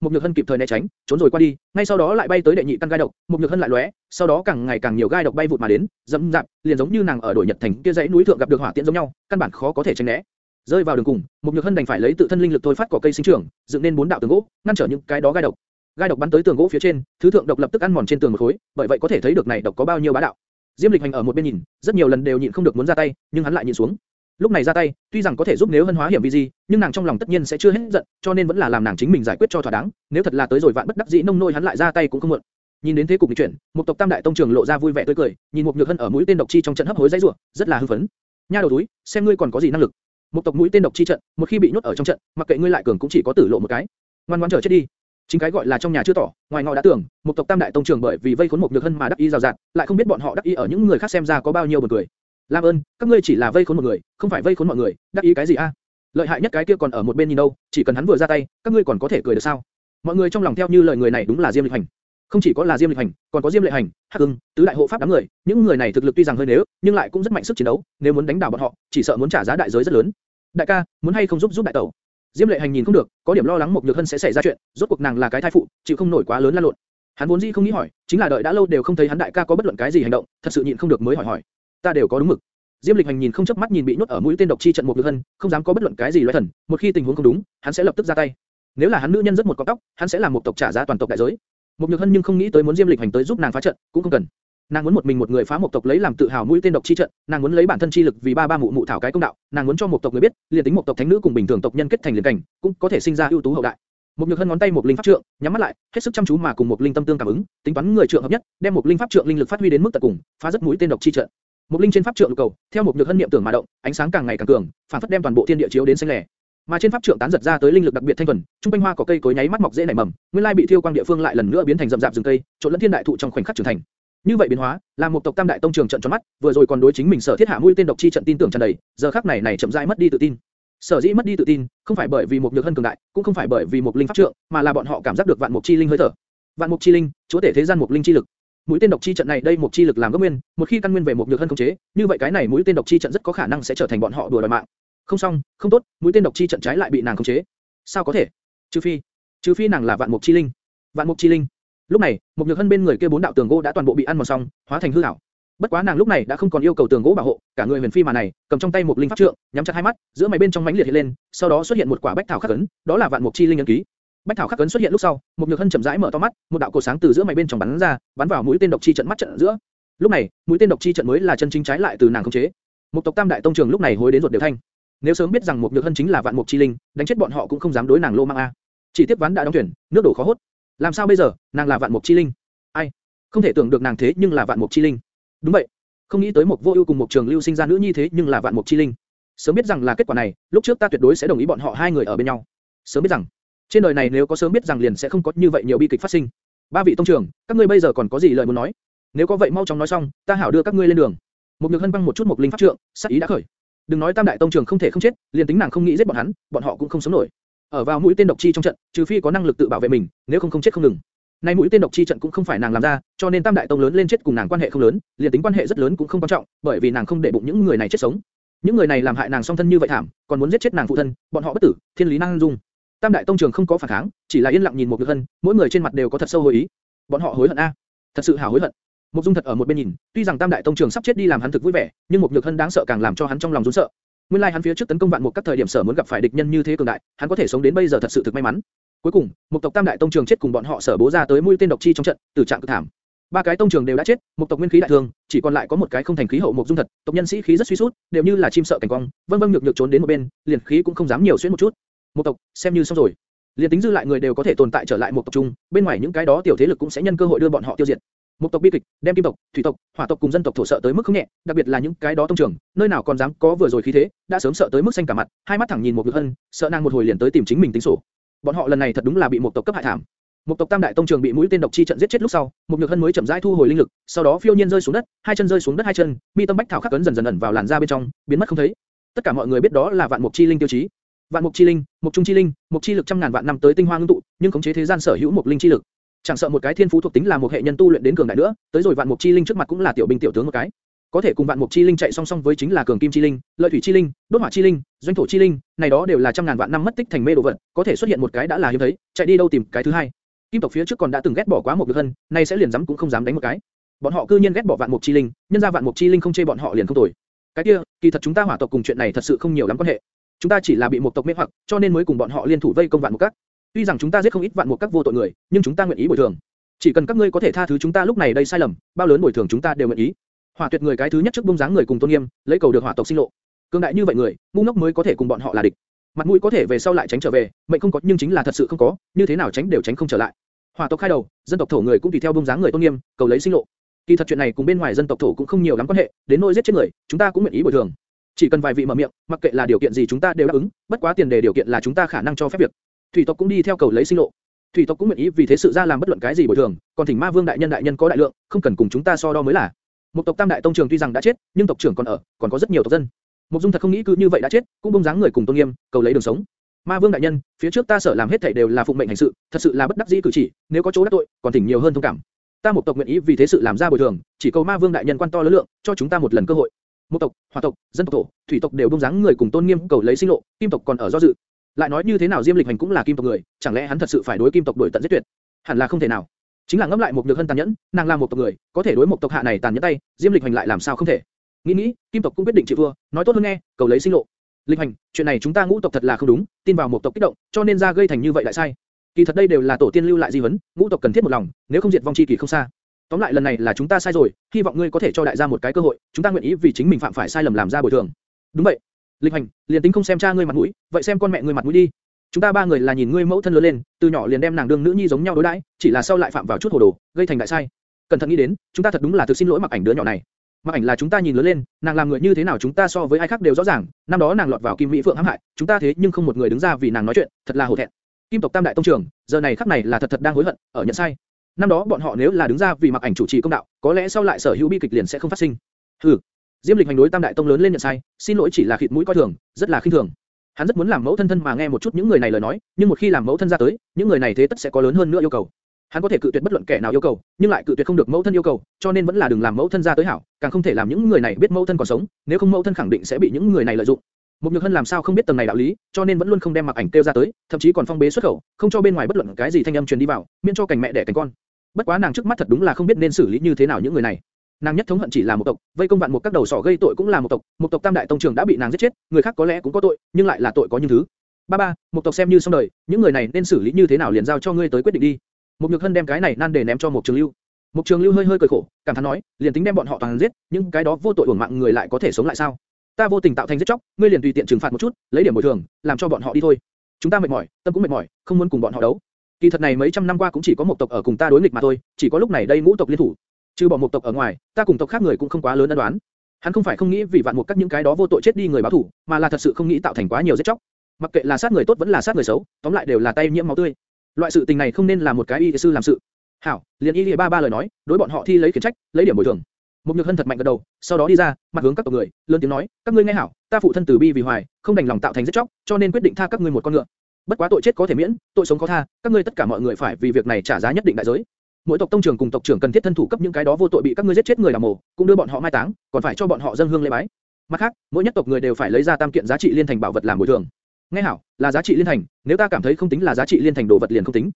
một Nhược Hân kịp thời né tránh, trốn rồi qua đi, ngay sau đó lại bay tới đệ nhị căn gai độc, một Nhược Hân lại lóe, sau đó càng ngày càng nhiều gai độc bay vụt mà đến, dẫm dạp, liền giống như nàng ở đổi nhật thành kia dãy núi thượng gặp được hỏa tiễn giống nhau, căn bản khó có thể tránh né. Rơi vào đường cùng, một Nhược Hân đành phải lấy tự thân linh lực thôi phát cỏ cây sinh trưởng, dựng nên bốn đạo tường gỗ, ngăn trở những cái đó gai độc. Gai độc bắn tới tường gỗ phía trên, thứ thượng độc lập tức ăn mòn trên tường một khối, bởi vậy có thể thấy được này độc có bao nhiêu bá đạo. Diêm Lịch Hành ở một bên nhìn, rất nhiều lần đều nhịn không được muốn ra tay, nhưng hắn lại nhịn xuống. Lúc này ra tay, tuy rằng có thể giúp nếu hân hóa hiểm vì gì, nhưng nàng trong lòng tất nhiên sẽ chưa hết giận, cho nên vẫn là làm nàng chính mình giải quyết cho thỏa đáng. Nếu thật là tới rồi vạn bất đắc dĩ nông nôi hắn lại ra tay cũng không muộn. Nhìn đến thế cục chuyển, một tộc Tam đại tông trưởng lộ ra vui vẻ tươi cười, nhìn một nhược hân ở mũi tên độc chi trong trận hấp hối dãy rủa, rất là hưng phấn. Nha đầu túi, xem ngươi còn có gì năng lực. Một tộc mũi tên độc chi trận, một khi bị nhốt ở trong trận, mặc kệ ngươi lại cường cũng chỉ có tử lộ một cái. Ngoan ngoãn chờ chết đi. Chính cái gọi là trong nhà chưa tỏ, ngoài ngõ đã tưởng, một tộc Tam đại tông trưởng bởi vì vây khốn một nhược hân mà đắc ý rào rạt, lại không biết bọn họ đắc ý ở những người khác xem ra có bao nhiêu buồn cười. Lam ơn, các ngươi chỉ là vây khốn một người, không phải vây khốn mọi người, đắc ý cái gì a? Lợi hại nhất cái kia còn ở một bên nhìn đâu, chỉ cần hắn vừa ra tay, các ngươi còn có thể cười được sao? Mọi người trong lòng theo như lời người này đúng là Diêm Lịch Hành. Không chỉ có là Diêm Lịch Hành, còn có Diêm Lệ Hành, Hắc Ưng, tứ đại hộ pháp đám người, những người này thực lực tuy rằng hơi nếu, nhưng lại cũng rất mạnh sức chiến đấu, nếu muốn đánh đảo bọn họ, chỉ sợ muốn trả giá đại giới rất lớn. Đại ca, muốn hay không giúp giúp đại tẩu? Diêm Lệ Hành nhìn không được, có điểm lo lắng một nhược hân sẽ xảy ra chuyện, rốt cuộc nàng là cái thai phụ, chịu không nổi quá lớn lan lộn. Hắn vốn dĩ không nghĩ hỏi, chính là đợi đã lâu đều không thấy hắn đại ca có bất luận cái gì hành động, thật sự nhịn không được mới hỏi hỏi. Ta đều có đúng mực. Diêm Lịch Hành nhìn không chớp mắt nhìn bị nhốt ở mũi tên độc chi trận một nhược hân, không dám có bất luận cái gì loại thần, một khi tình huống không đúng, hắn sẽ lập tức ra tay. Nếu là hắn nữ nhân rất một cọng tóc, hắn sẽ làm một tộc trả giá toàn tộc đại giới. Một nhược hân nhưng không nghĩ tới muốn Diêm Lịch Hành tới giúp nàng phá trận, cũng không cần. Nàng muốn một mình một người phá một tộc lấy làm tự hào mũi tên độc chi trận, nàng muốn lấy bản thân chi lực vì ba ba mụ mụ thảo cái công đạo, nàng muốn cho một tộc người biết, liền tính một tộc thánh nữ cùng bình thường tộc nhân kết thành liền cảnh, cũng có thể sinh ra ưu tú hậu đại. Một nhược hân ngón tay một linh pháp trượng, nhắm mắt lại, hết sức chăm chú mà cùng một linh tâm tương cảm ứng, tính toán người trượng hợp nhất, đem một linh pháp trượng linh lực phát huy đến mức tận cùng, phá rất mũi tên độc chi trận. Một linh trên pháp trượng lục cầu, theo một nhược hân niệm tưởng mà động, ánh sáng càng ngày càng cường, phản phất đem toàn bộ thiên địa chiếu đến xanh lẻ. Mà trên pháp trượng tán giật ra tới linh lực đặc biệt thanh thuần, trung quanh hoa cỏ cây cối nháy mắt mọc dễ nảy mầm, nguyên lai bị thiêu quang địa phương lại lần nữa biến thành rậm rạp rừng cây, trộn lẫn thiên đại thụ trong khoảnh khắc trưởng thành. Như vậy biến hóa, làm một tộc tam đại tông trường trận tròn mắt, vừa rồi còn đối chính mình sở thiết hạ mũi tên độc chi trận tin tưởng tràn đầy, giờ khắc này này chậm rãi mất đi tự tin. Sở dĩ mất đi tự tin, không phải bởi vì một nhược hân cường đại, cũng không phải bởi vì một linh pháp trượng, mà là bọn họ cảm giác được vạn mục chi linh hơi thở. Vạn mục chi linh, chúa tể thế gian mục linh chi lực. Mũi tên độc chi trận này đây một chi lực làm gốc nguyên, một khi căn nguyên về một nhược hân không chế, như vậy cái này mũi tên độc chi trận rất có khả năng sẽ trở thành bọn họ đùa đòi mạng. Không xong, không tốt, mũi tên độc chi trận trái lại bị nàng không chế. Sao có thể? Trừ phi, trừ phi nàng là vạn mục chi linh. Vạn mục chi linh. Lúc này, một nhược hân bên người kia bốn đạo tường gỗ đã toàn bộ bị ăn mòn xong, hóa thành hư ảo. Bất quá nàng lúc này đã không còn yêu cầu tường gỗ bảo hộ, cả người huyền phi mà này, cầm trong tay một linh pháp trượng, nhắm chặt hai mắt, giữa mày bên trong mãnh liệt hiện lên, sau đó xuất hiện một quả bách thảo khắc ấn, đó là vạn mục chi linh ấn ký. Bách thảo khắc cấn xuất hiện lúc sau, một nhược hân chậm rãi mở to mắt, một đạo cổ sáng từ giữa mày bên trong bắn ra, bắn vào mũi tên độc chi trận mắt trận giữa. Lúc này, mũi tên độc chi trận mới là chân chính trái lại từ nàng khống chế. Một tộc tam đại tông trường lúc này hối đến ruột đều thanh. Nếu sớm biết rằng một nhược hân chính là vạn mục chi linh, đánh chết bọn họ cũng không dám đối nàng lô mang a. Chỉ tiếp ván đã đóng thuyền, nước đổ khó hốt. Làm sao bây giờ, nàng là vạn mục chi linh? Ai? Không thể tưởng được nàng thế nhưng là vạn mục chi linh. Đúng vậy. Không nghĩ tới một vô ưu cùng một trường lưu sinh ra nữ nhi thế nhưng là vạn mục chi linh. Sớm biết rằng là kết quả này, lúc trước ta tuyệt đối sẽ đồng ý bọn họ hai người ở bên nhau. Sớm biết rằng, trên đời này nếu có sớm biết rằng liền sẽ không có như vậy nhiều bi kịch phát sinh. Ba vị tông trưởng, các ngươi bây giờ còn có gì lời muốn nói? Nếu có vậy mau chóng nói xong, ta hảo đưa các ngươi lên đường. Một nhược hân băng một chút một linh pháp trượng, sát ý đã khởi. Đừng nói tam đại tông trưởng không thể không chết, liền tính nàng không nghĩ giết bọn hắn, bọn họ cũng không sống nổi. Ở vào mũi tên độc chi trong trận, trừ phi có năng lực tự bảo vệ mình, nếu không không chết không ngừng. Nay mũi tên độc chi trận cũng không phải nàng làm ra, cho nên tam đại tông lớn lên chết cùng nàng quan hệ không lớn, liền tính quan hệ rất lớn cũng không quan trọng, bởi vì nàng không để bụng những người này chết sống. Những người này làm hại nàng song thân như vậy thảm, còn muốn giết chết nàng phụ thân, bọn họ bất tử, thiên lý năng dung. Tam đại tông trường không có phản kháng, chỉ là yên lặng nhìn một nhược hân, mỗi người trên mặt đều có thật sâu hối ý. Bọn họ hối hận a, thật sự hảo hối hận. Mục Dung thật ở một bên nhìn, tuy rằng Tam đại tông trường sắp chết đi làm hắn thực vui vẻ, nhưng một nhược hân đáng sợ càng làm cho hắn trong lòng run sợ. Nguyên lai like hắn phía trước tấn công vạn một các thời điểm sở muốn gặp phải địch nhân như thế cường đại, hắn có thể sống đến bây giờ thật sự thực may mắn. Cuối cùng, một tộc Tam đại tông trường chết cùng bọn họ sở bố ra tới mũi tên độc chi trong trận, tử trạng cực thảm. Ba cái tông trường đều đã chết, một tộc nguyên khí đại thương, chỉ còn lại có một cái không thành khí hậu một dung thật, tộc nhân sĩ khí rất suy sút, đều như là chim sợ cảnh quang, vâng vâng nhược nhược trốn đến một bên, liền khí cũng không dám nhiều xuyên một chút. Một tộc, xem như xong rồi. Liên tính dư lại người đều có thể tồn tại trở lại một tộc chung, bên ngoài những cái đó tiểu thế lực cũng sẽ nhân cơ hội đưa bọn họ tiêu diệt. Một tộc bi kịch, đem kim tộc, thủy tộc, hỏa tộc cùng dân tộc thổ sợ tới mức không nhẹ, đặc biệt là những cái đó tông trưởng, nơi nào còn dám có vừa rồi khí thế, đã sớm sợ tới mức xanh cả mặt, hai mắt thẳng nhìn một nhược hân, sợ nàng một hồi liền tới tìm chính mình tính sổ. Bọn họ lần này thật đúng là bị một tộc cấp hại thảm. Một tộc tam đại tông trường bị mũi tên độc chi trận giết chết lúc sau, một nhược hân mới chậm rãi thu hồi linh lực, sau đó phiêu nhiên rơi xuống đất, hai chân rơi xuống đất hai chân, mi tâm bách thảo khắc cấn dần dần ẩn vào làn da bên trong, biến mất không thấy. Tất cả mọi người biết đó là vạn mục chi linh tiêu chí vạn mục chi linh, mục trung chi linh, mục chi lực trăm ngàn vạn năm tới tinh hoa ngưng tụ, nhưng khống chế thế gian sở hữu mục linh chi lực. Chẳng sợ một cái thiên phú thuộc tính là một hệ nhân tu luyện đến cường đại nữa, tới rồi vạn mục chi linh trước mặt cũng là tiểu binh tiểu tướng một cái. Có thể cùng vạn mục chi linh chạy song song với chính là cường kim chi linh, lợi thủy chi linh, đốt hỏa chi linh, doanh thổ chi linh, này đó đều là trăm ngàn vạn năm mất tích thành mê đồ vật, có thể xuất hiện một cái đã là hiếm thấy, chạy đi đâu tìm cái thứ hai. Kim tộc phía trước còn đã từng ghét bỏ quá một lực hân, nay sẽ liền dám cũng không dám đánh một cái. Bọn họ cư nhiên ghét bỏ vạn mục chi linh, nhân ra vạn mục chi linh không chê bọn họ liền không tồi. Cái kia, kỳ thật chúng ta hỏa tộc cùng chuyện này thật sự không nhiều lắm quan hệ. Chúng ta chỉ là bị một tộc mê hoặc, cho nên mới cùng bọn họ liên thủ vây công vạn mục các. Tuy rằng chúng ta giết không ít vạn mục các vô tội người, nhưng chúng ta nguyện ý bồi thường. Chỉ cần các ngươi có thể tha thứ chúng ta lúc này đây sai lầm, bao lớn bồi thường chúng ta đều nguyện ý. Hỏa tuyệt người cái thứ nhất trước bung dáng người cùng tôn nghiêm, lấy cầu được hỏa tộc sinh lộ. Cường đại như vậy người, ngu ngốc mới có thể cùng bọn họ là địch. Mặt mũi có thể về sau lại tránh trở về, mệnh không có nhưng chính là thật sự không có, như thế nào tránh đều tránh không trở lại. Hỏa tộc khai đầu, dân tộc thổ người cũng tùy theo bung dáng người tôn nghiêm, cầu lấy sinh lộ. Kỳ thật chuyện này cùng bên ngoài dân tộc thổ cũng không nhiều lắm quan hệ, đến nỗi giết chết người, chúng ta cũng nguyện ý bồi thường. Chỉ cần vài vị mở miệng, mặc kệ là điều kiện gì chúng ta đều đáp ứng, bất quá tiền đề điều kiện là chúng ta khả năng cho phép việc. Thủy tộc cũng đi theo cầu lấy sinh lộ. Thủy tộc cũng nguyện ý vì thế sự ra làm bất luận cái gì bồi thường, còn thỉnh Ma Vương đại nhân đại nhân có đại lượng, không cần cùng chúng ta so đo mới là. Một tộc Tam đại tông trường tuy rằng đã chết, nhưng tộc trưởng còn ở, còn có rất nhiều tộc dân. Mục Dung thật không nghĩ cứ như vậy đã chết, cũng bông dáng người cùng tôn nghiêm, cầu lấy đường sống. Ma Vương đại nhân, phía trước ta sợ làm hết thảy đều là phụng mệnh hành sự, thật sự là bất đắc dĩ cử chỉ, nếu có chỗ đắc tội, còn thỉnh nhiều hơn thông cảm. Ta một tộc nguyện ý vì thế sự làm ra bồi thường, chỉ cầu Ma Vương đại nhân quan to lớn lượng, cho chúng ta một lần cơ hội mộc tộc, hỏa tộc, dân tộc thổ, thủy tộc đều bông dáng người cùng tôn nghiêm cầu lấy sinh lộ, kim tộc còn ở do dự. Lại nói như thế nào Diêm Lịch Hành cũng là kim tộc người, chẳng lẽ hắn thật sự phải đối kim tộc đuổi tận giết tuyệt? Hẳn là không thể nào. Chính là ngẫm lại một nhược hân tàn nhẫn, nàng là một tộc người, có thể đối một tộc hạ này tàn nhẫn tay, Diêm Lịch Hành lại làm sao không thể? Nghĩ nghĩ, kim tộc cũng quyết định chịu thua, nói tốt hơn nghe, cầu lấy sinh lộ. Lịch Hành, chuyện này chúng ta ngũ tộc thật là không đúng, tin vào một tộc kích động, cho nên ra gây thành như vậy lại sai. Kỳ thật đây đều là tổ tiên lưu lại di vấn, ngũ tộc cần thiết một lòng, nếu không diệt vong chi kỳ không xa. Tóm lại lần này là chúng ta sai rồi, hy vọng ngươi có thể cho đại gia một cái cơ hội, chúng ta nguyện ý vì chính mình phạm phải sai lầm làm ra bồi thường. Đúng vậy. Lịch Hành, liền tính không xem cha ngươi mặt mũi, vậy xem con mẹ ngươi mặt mũi đi. Chúng ta ba người là nhìn ngươi mẫu thân lớn lên, từ nhỏ liền đem nàng đương nữ nhi giống nhau đối đãi, chỉ là sau lại phạm vào chút hồ đồ, gây thành đại sai. Cẩn thận nghĩ đến, chúng ta thật đúng là thực xin lỗi mặc ảnh đứa nhỏ này. Mặc ảnh là chúng ta nhìn lớn lên, nàng làm người như thế nào chúng ta so với ai khác đều rõ ràng. Năm đó nàng lọt vào kim mỹ phượng hãm hại, chúng ta thế nhưng không một người đứng ra vì nàng nói chuyện, thật là hổ thẹn. Kim tộc Tam đại tông trưởng, giờ này khắc này là thật thật đang hối hận, ở nhận sai. Năm đó bọn họ nếu là đứng ra vì mặc ảnh chủ trì công đạo, có lẽ sau lại sở hữu bi kịch liền sẽ không phát sinh. Hừ, Diêm Lịch hành đối Tam đại tông lớn lên nhận sai, xin lỗi chỉ là khịt mũi coi thường, rất là khinh thường. Hắn rất muốn làm mẫu thân thân mà nghe một chút những người này lời nói, nhưng một khi làm mẫu thân ra tới, những người này thế tất sẽ có lớn hơn nữa yêu cầu. Hắn có thể cự tuyệt bất luận kẻ nào yêu cầu, nhưng lại cự tuyệt không được mẫu thân yêu cầu, cho nên vẫn là đừng làm mẫu thân ra tới hảo, càng không thể làm những người này biết mẫu thân còn sống, nếu không mẫu thân khẳng định sẽ bị những người này lợi dụng. Một nhược hân làm sao không biết tầng này đạo lý, cho nên vẫn luôn không đem mặc ảnh tiêu ra tới, thậm chí còn phong bế xuất khẩu, không cho bên ngoài bất luận cái gì thanh âm truyền đi vào, miễn cho cảnh mẹ đẻ cảnh con. Bất quá nàng trước mắt thật đúng là không biết nên xử lý như thế nào những người này. Nàng nhất thống hận chỉ là một tộc, vây công vạn một các đầu sỏ gây tội cũng là một tộc, một tộc tam đại tông trưởng đã bị nàng giết chết, người khác có lẽ cũng có tội, nhưng lại là tội có những thứ. Ba ba, một tộc xem như xong đời, những người này nên xử lý như thế nào liền giao cho ngươi tới quyết định đi. Một nhược hân đem cái này nan để ném cho một trường lưu. Một trường lưu hơi hơi cười khổ, cảm thán nói, liền tính đem bọn họ toàn giết, nhưng cái đó vô tội uổng mạng người lại có thể sống lại sao? Ta vô tình tạo thành giết chóc, ngươi liền tùy tiện trừng phạt một chút, lấy điểm bồi thường, làm cho bọn họ đi thôi. Chúng ta mệt mỏi, tâm cũng mệt mỏi, không muốn cùng bọn họ đấu. Kỳ thật này mấy trăm năm qua cũng chỉ có một tộc ở cùng ta đối nghịch mà thôi, chỉ có lúc này đây ngũ tộc liên thủ. Trừ bỏ một tộc ở ngoài, ta cùng tộc khác người cũng không quá lớn ân đoán. Hắn không phải không nghĩ vì vạn một các những cái đó vô tội chết đi người báo thù, mà là thật sự không nghĩ tạo thành quá nhiều giết chóc. Mặc kệ là sát người tốt vẫn là sát người xấu, tóm lại đều là tay nhiễm máu tươi. Loại sự tình này không nên là một cái y sư làm sự. Hảo, liền y ba ba lời nói, đối bọn họ thi lấy khiển trách, lấy điểm bồi thường. Một nhược hân thật mạnh gật đầu, sau đó đi ra, mặt hướng các tộc người, lớn tiếng nói, các ngươi nghe hảo, ta phụ thân từ bi vì hoài, không đành lòng tạo thành giết chóc, cho nên quyết định tha các ngươi một con ngựa. Bất quá tội chết có thể miễn, tội sống có tha, các ngươi tất cả mọi người phải vì việc này trả giá nhất định đại giới. Mỗi tộc tông trưởng cùng tộc trưởng cần thiết thân thủ cấp những cái đó vô tội bị các ngươi giết chết người làm mồ, cũng đưa bọn họ mai táng, còn phải cho bọn họ dâng hương lễ bái. Mặt khác, mỗi nhất tộc người đều phải lấy ra tam kiện giá trị liên thành bảo vật làm bồi thường. Nghe hảo, là giá trị liên thành, nếu ta cảm thấy không tính là giá trị liên thành đồ vật liền không tính.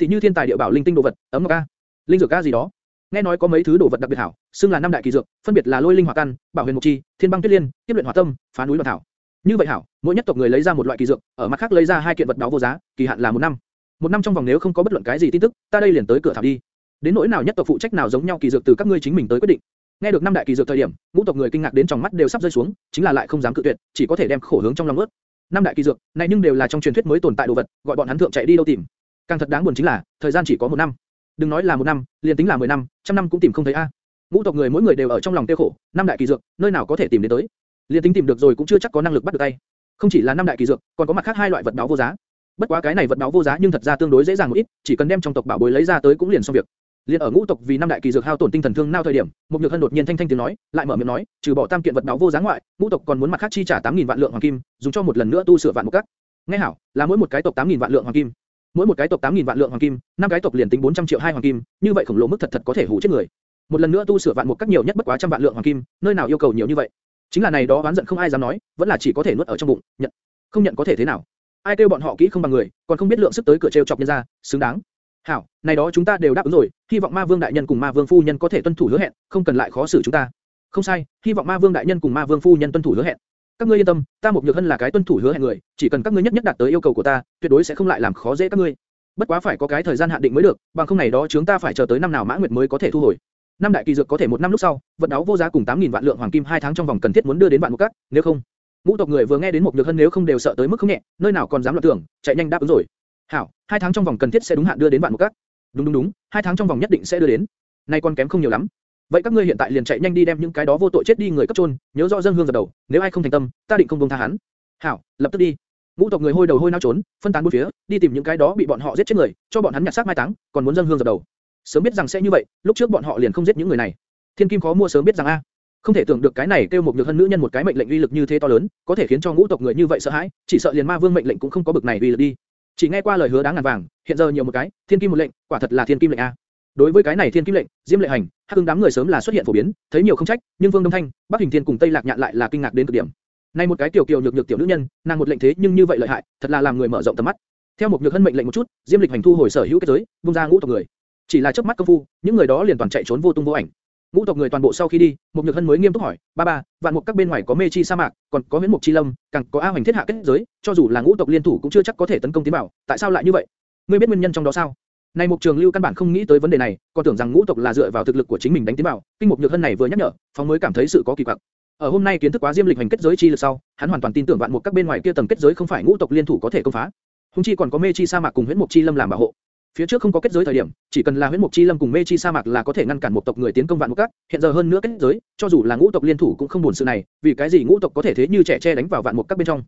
Thì như thiên tài địa bảo linh tinh đồ vật, ấm ngọc a, linh dược a gì đó. Nghe nói có mấy thứ đồ vật đặc biệt hảo, xưng là năm đại kỳ dược, phân biệt là lôi linh hỏa căn, bảo huyền mục chi, thiên băng tuyết liên, tiếp luyện hỏa tâm, phá núi loạn thảo. Như vậy hảo, mỗi nhất tộc người lấy ra một loại kỳ dược, ở mặt khác lấy ra hai kiện vật báo vô giá, kỳ hạn là một năm. Một năm trong vòng nếu không có bất luận cái gì tin tức, ta đây liền tới cửa thảo đi. Đến nỗi nào nhất tộc phụ trách nào giống nhau kỳ dược từ các ngươi chính mình tới quyết định. Nghe được năm đại kỳ dược thời điểm, ngũ tộc người kinh ngạc đến trong mắt đều sắp rơi xuống, chính là lại không dám cự tuyệt, chỉ có thể đem khổ hướng trong lòng ướt. Năm đại kỳ dược, này nhưng đều là trong truyền thuyết mới tồn tại đồ vật, gọi bọn hắn thượng chạy đi đâu tìm. Càng thật đáng buồn chính là, thời gian chỉ có một năm. Đừng nói là một năm, liền tính là mười năm, trăm năm cũng tìm không thấy a. Ngũ tộc người mỗi người đều ở trong lòng tiêu khổ, năm đại kỳ dược, nơi nào có thể tìm đến tới. Liền tính tìm được rồi cũng chưa chắc có năng lực bắt được tay. Không chỉ là năm đại kỳ dược, còn có mặt khác hai loại vật báo vô giá. Bất quá cái này vật báo vô giá nhưng thật ra tương đối dễ dàng một ít, chỉ cần đem trong tộc bảo bối lấy ra tới cũng liền xong việc. Liên ở ngũ tộc vì năm đại kỳ dược hao tổn tinh thần thương nao thời điểm, một nhược hân đột nhiên thanh thanh tiếng nói, lại mở miệng nói, trừ bỏ tam kiện vật báo vô giá ngoại, ngũ tộc còn muốn mặt khác chi trả 8000 vạn lượng hoàng kim, dùng cho một lần nữa tu sửa vạn một các. Nghe hảo, là mỗi một cái tộc 8000 vạn lượng hoàng kim. Mỗi một cái tộc 8000 vạn lượng hoàng kim, năm cái tộc liền tính 400 triệu hai hoàng kim, như vậy khổng lồ mức thật thật có thể hủ chết người. Một lần nữa tu sửa vạn một các nhiều nhất bất quá trăm vạn lượng hoàng kim, nơi nào yêu cầu nhiều như vậy? Chính là này đó oán giận không ai dám nói, vẫn là chỉ có thể nuốt ở trong bụng, nhận. Không nhận có thể thế nào? Ai kêu bọn họ kỹ không bằng người, còn không biết lượng sức tới cửa treo chọc nhân ra, xứng đáng. Hảo, này đó chúng ta đều đáp ứng rồi, hy vọng Ma Vương đại nhân cùng Ma Vương phu nhân có thể tuân thủ hứa hẹn, không cần lại khó xử chúng ta. Không sai, hy vọng Ma Vương đại nhân cùng Ma Vương phu nhân tuân thủ hứa hẹn. Các ngươi yên tâm, ta một nhược hân là cái tuân thủ hứa hẹn người, chỉ cần các ngươi nhất nhất đạt tới yêu cầu của ta, tuyệt đối sẽ không lại làm khó dễ các ngươi. Bất quá phải có cái thời gian hạn định mới được, bằng không này đó chúng ta phải chờ tới năm nào Mã Nguyệt mới có thể thu hồi. Năm đại kỳ dược có thể một năm lúc sau, vật đáo vô giá cùng 8000 vạn lượng hoàng kim hai tháng trong vòng cần thiết muốn đưa đến vạn một các, nếu không, ngũ tộc người vừa nghe đến một nhược hân nếu không đều sợ tới mức không nhẹ, nơi nào còn dám loạn tưởng, chạy nhanh đáp ứng rồi. Hảo, hai tháng trong vòng cần thiết sẽ đúng hạn đưa đến vạn một các. Đúng đúng đúng, hai tháng trong vòng nhất định sẽ đưa đến. Nay còn kém không nhiều lắm. Vậy các ngươi hiện tại liền chạy nhanh đi đem những cái đó vô tội chết đi người cấp chôn, nhớ rõ dân hương giật đầu, nếu ai không thành tâm, ta định không buông tha hắn. Hảo, lập tức đi. Ngũ tộc người hôi đầu hôi não trốn, phân tán bốn phía, đi tìm những cái đó bị bọn họ giết chết người, cho bọn hắn nhặt xác mai táng, còn muốn dân hương giật đầu. Sớm biết rằng sẽ như vậy, lúc trước bọn họ liền không giết những người này. Thiên kim khó mua sớm biết rằng a. Không thể tưởng được cái này kêu một nhược hơn nữ nhân một cái mệnh lệnh uy lực như thế to lớn, có thể khiến cho ngũ tộc người như vậy sợ hãi, chỉ sợ liền ma vương mệnh lệnh cũng không có bực này uy lực đi. Chỉ nghe qua lời hứa đáng ngàn vàng, hiện giờ nhiều một cái, thiên kim một lệnh, quả thật là thiên kim lệnh a. Đối với cái này thiên kim lệnh, Diêm Lệ Hành, Hắc Hưng đám người sớm là xuất hiện phổ biến, thấy nhiều không trách, nhưng Vương Đông Thanh, Bắc Hình Thiên cùng Tây Lạc Nhạn lại là kinh ngạc đến cực điểm. Nay một cái tiểu kiều nhược nhược tiểu nữ nhân, nàng một lệnh thế nhưng như vậy lợi hại, thật là làm người mở rộng tầm mắt. Theo một nhược hân mệnh lệnh một chút, Diêm Lịch Hành thu hồi sở hữu cái giới, buông ra ngũ tộc người. Chỉ là chớp mắt công phu, những người đó liền toàn chạy trốn vô tung vô ảnh. Ngũ tộc người toàn bộ sau khi đi, một nhược hân mới nghiêm túc hỏi, ba ba, vạn mục các bên ngoài có mê chi sa mạc, còn có huyễn mục chi lâm, càng có a hoành thiết hạ kết giới, cho dù là ngũ tộc liên thủ cũng chưa chắc có thể tấn công tiến bảo, tại sao lại như vậy? Ngươi biết nguyên nhân trong đó sao? Này Mục Trường Lưu căn bản không nghĩ tới vấn đề này, còn tưởng rằng ngũ tộc là dựa vào thực lực của chính mình đánh tiến bảo, kinh mục nhược hân này vừa nhắc nhở, phong mới cảm thấy sự có kỳ quặc. Ở hôm nay kiến thức quá diêm lịch hành kết giới chi lực sau, hắn hoàn toàn tin tưởng vạn mục các bên ngoài kia tầng kết giới không phải ngũ tộc liên thủ có thể công phá. Hùng chi còn có mê chi sa mạc cùng huyễn mục chi lâm làm bảo hộ. Phía trước không có kết giới thời điểm, chỉ cần là huyễn mục chi lâm cùng mê chi sa mạc là có thể ngăn cản một tộc người tiến công vạn mục các. Hiện giờ hơn nữa kết giới, cho dù là ngũ tộc liên thủ cũng không buồn sự này, vì cái gì ngũ tộc có thể thế như trẻ che đánh vào vạn mục các bên trong.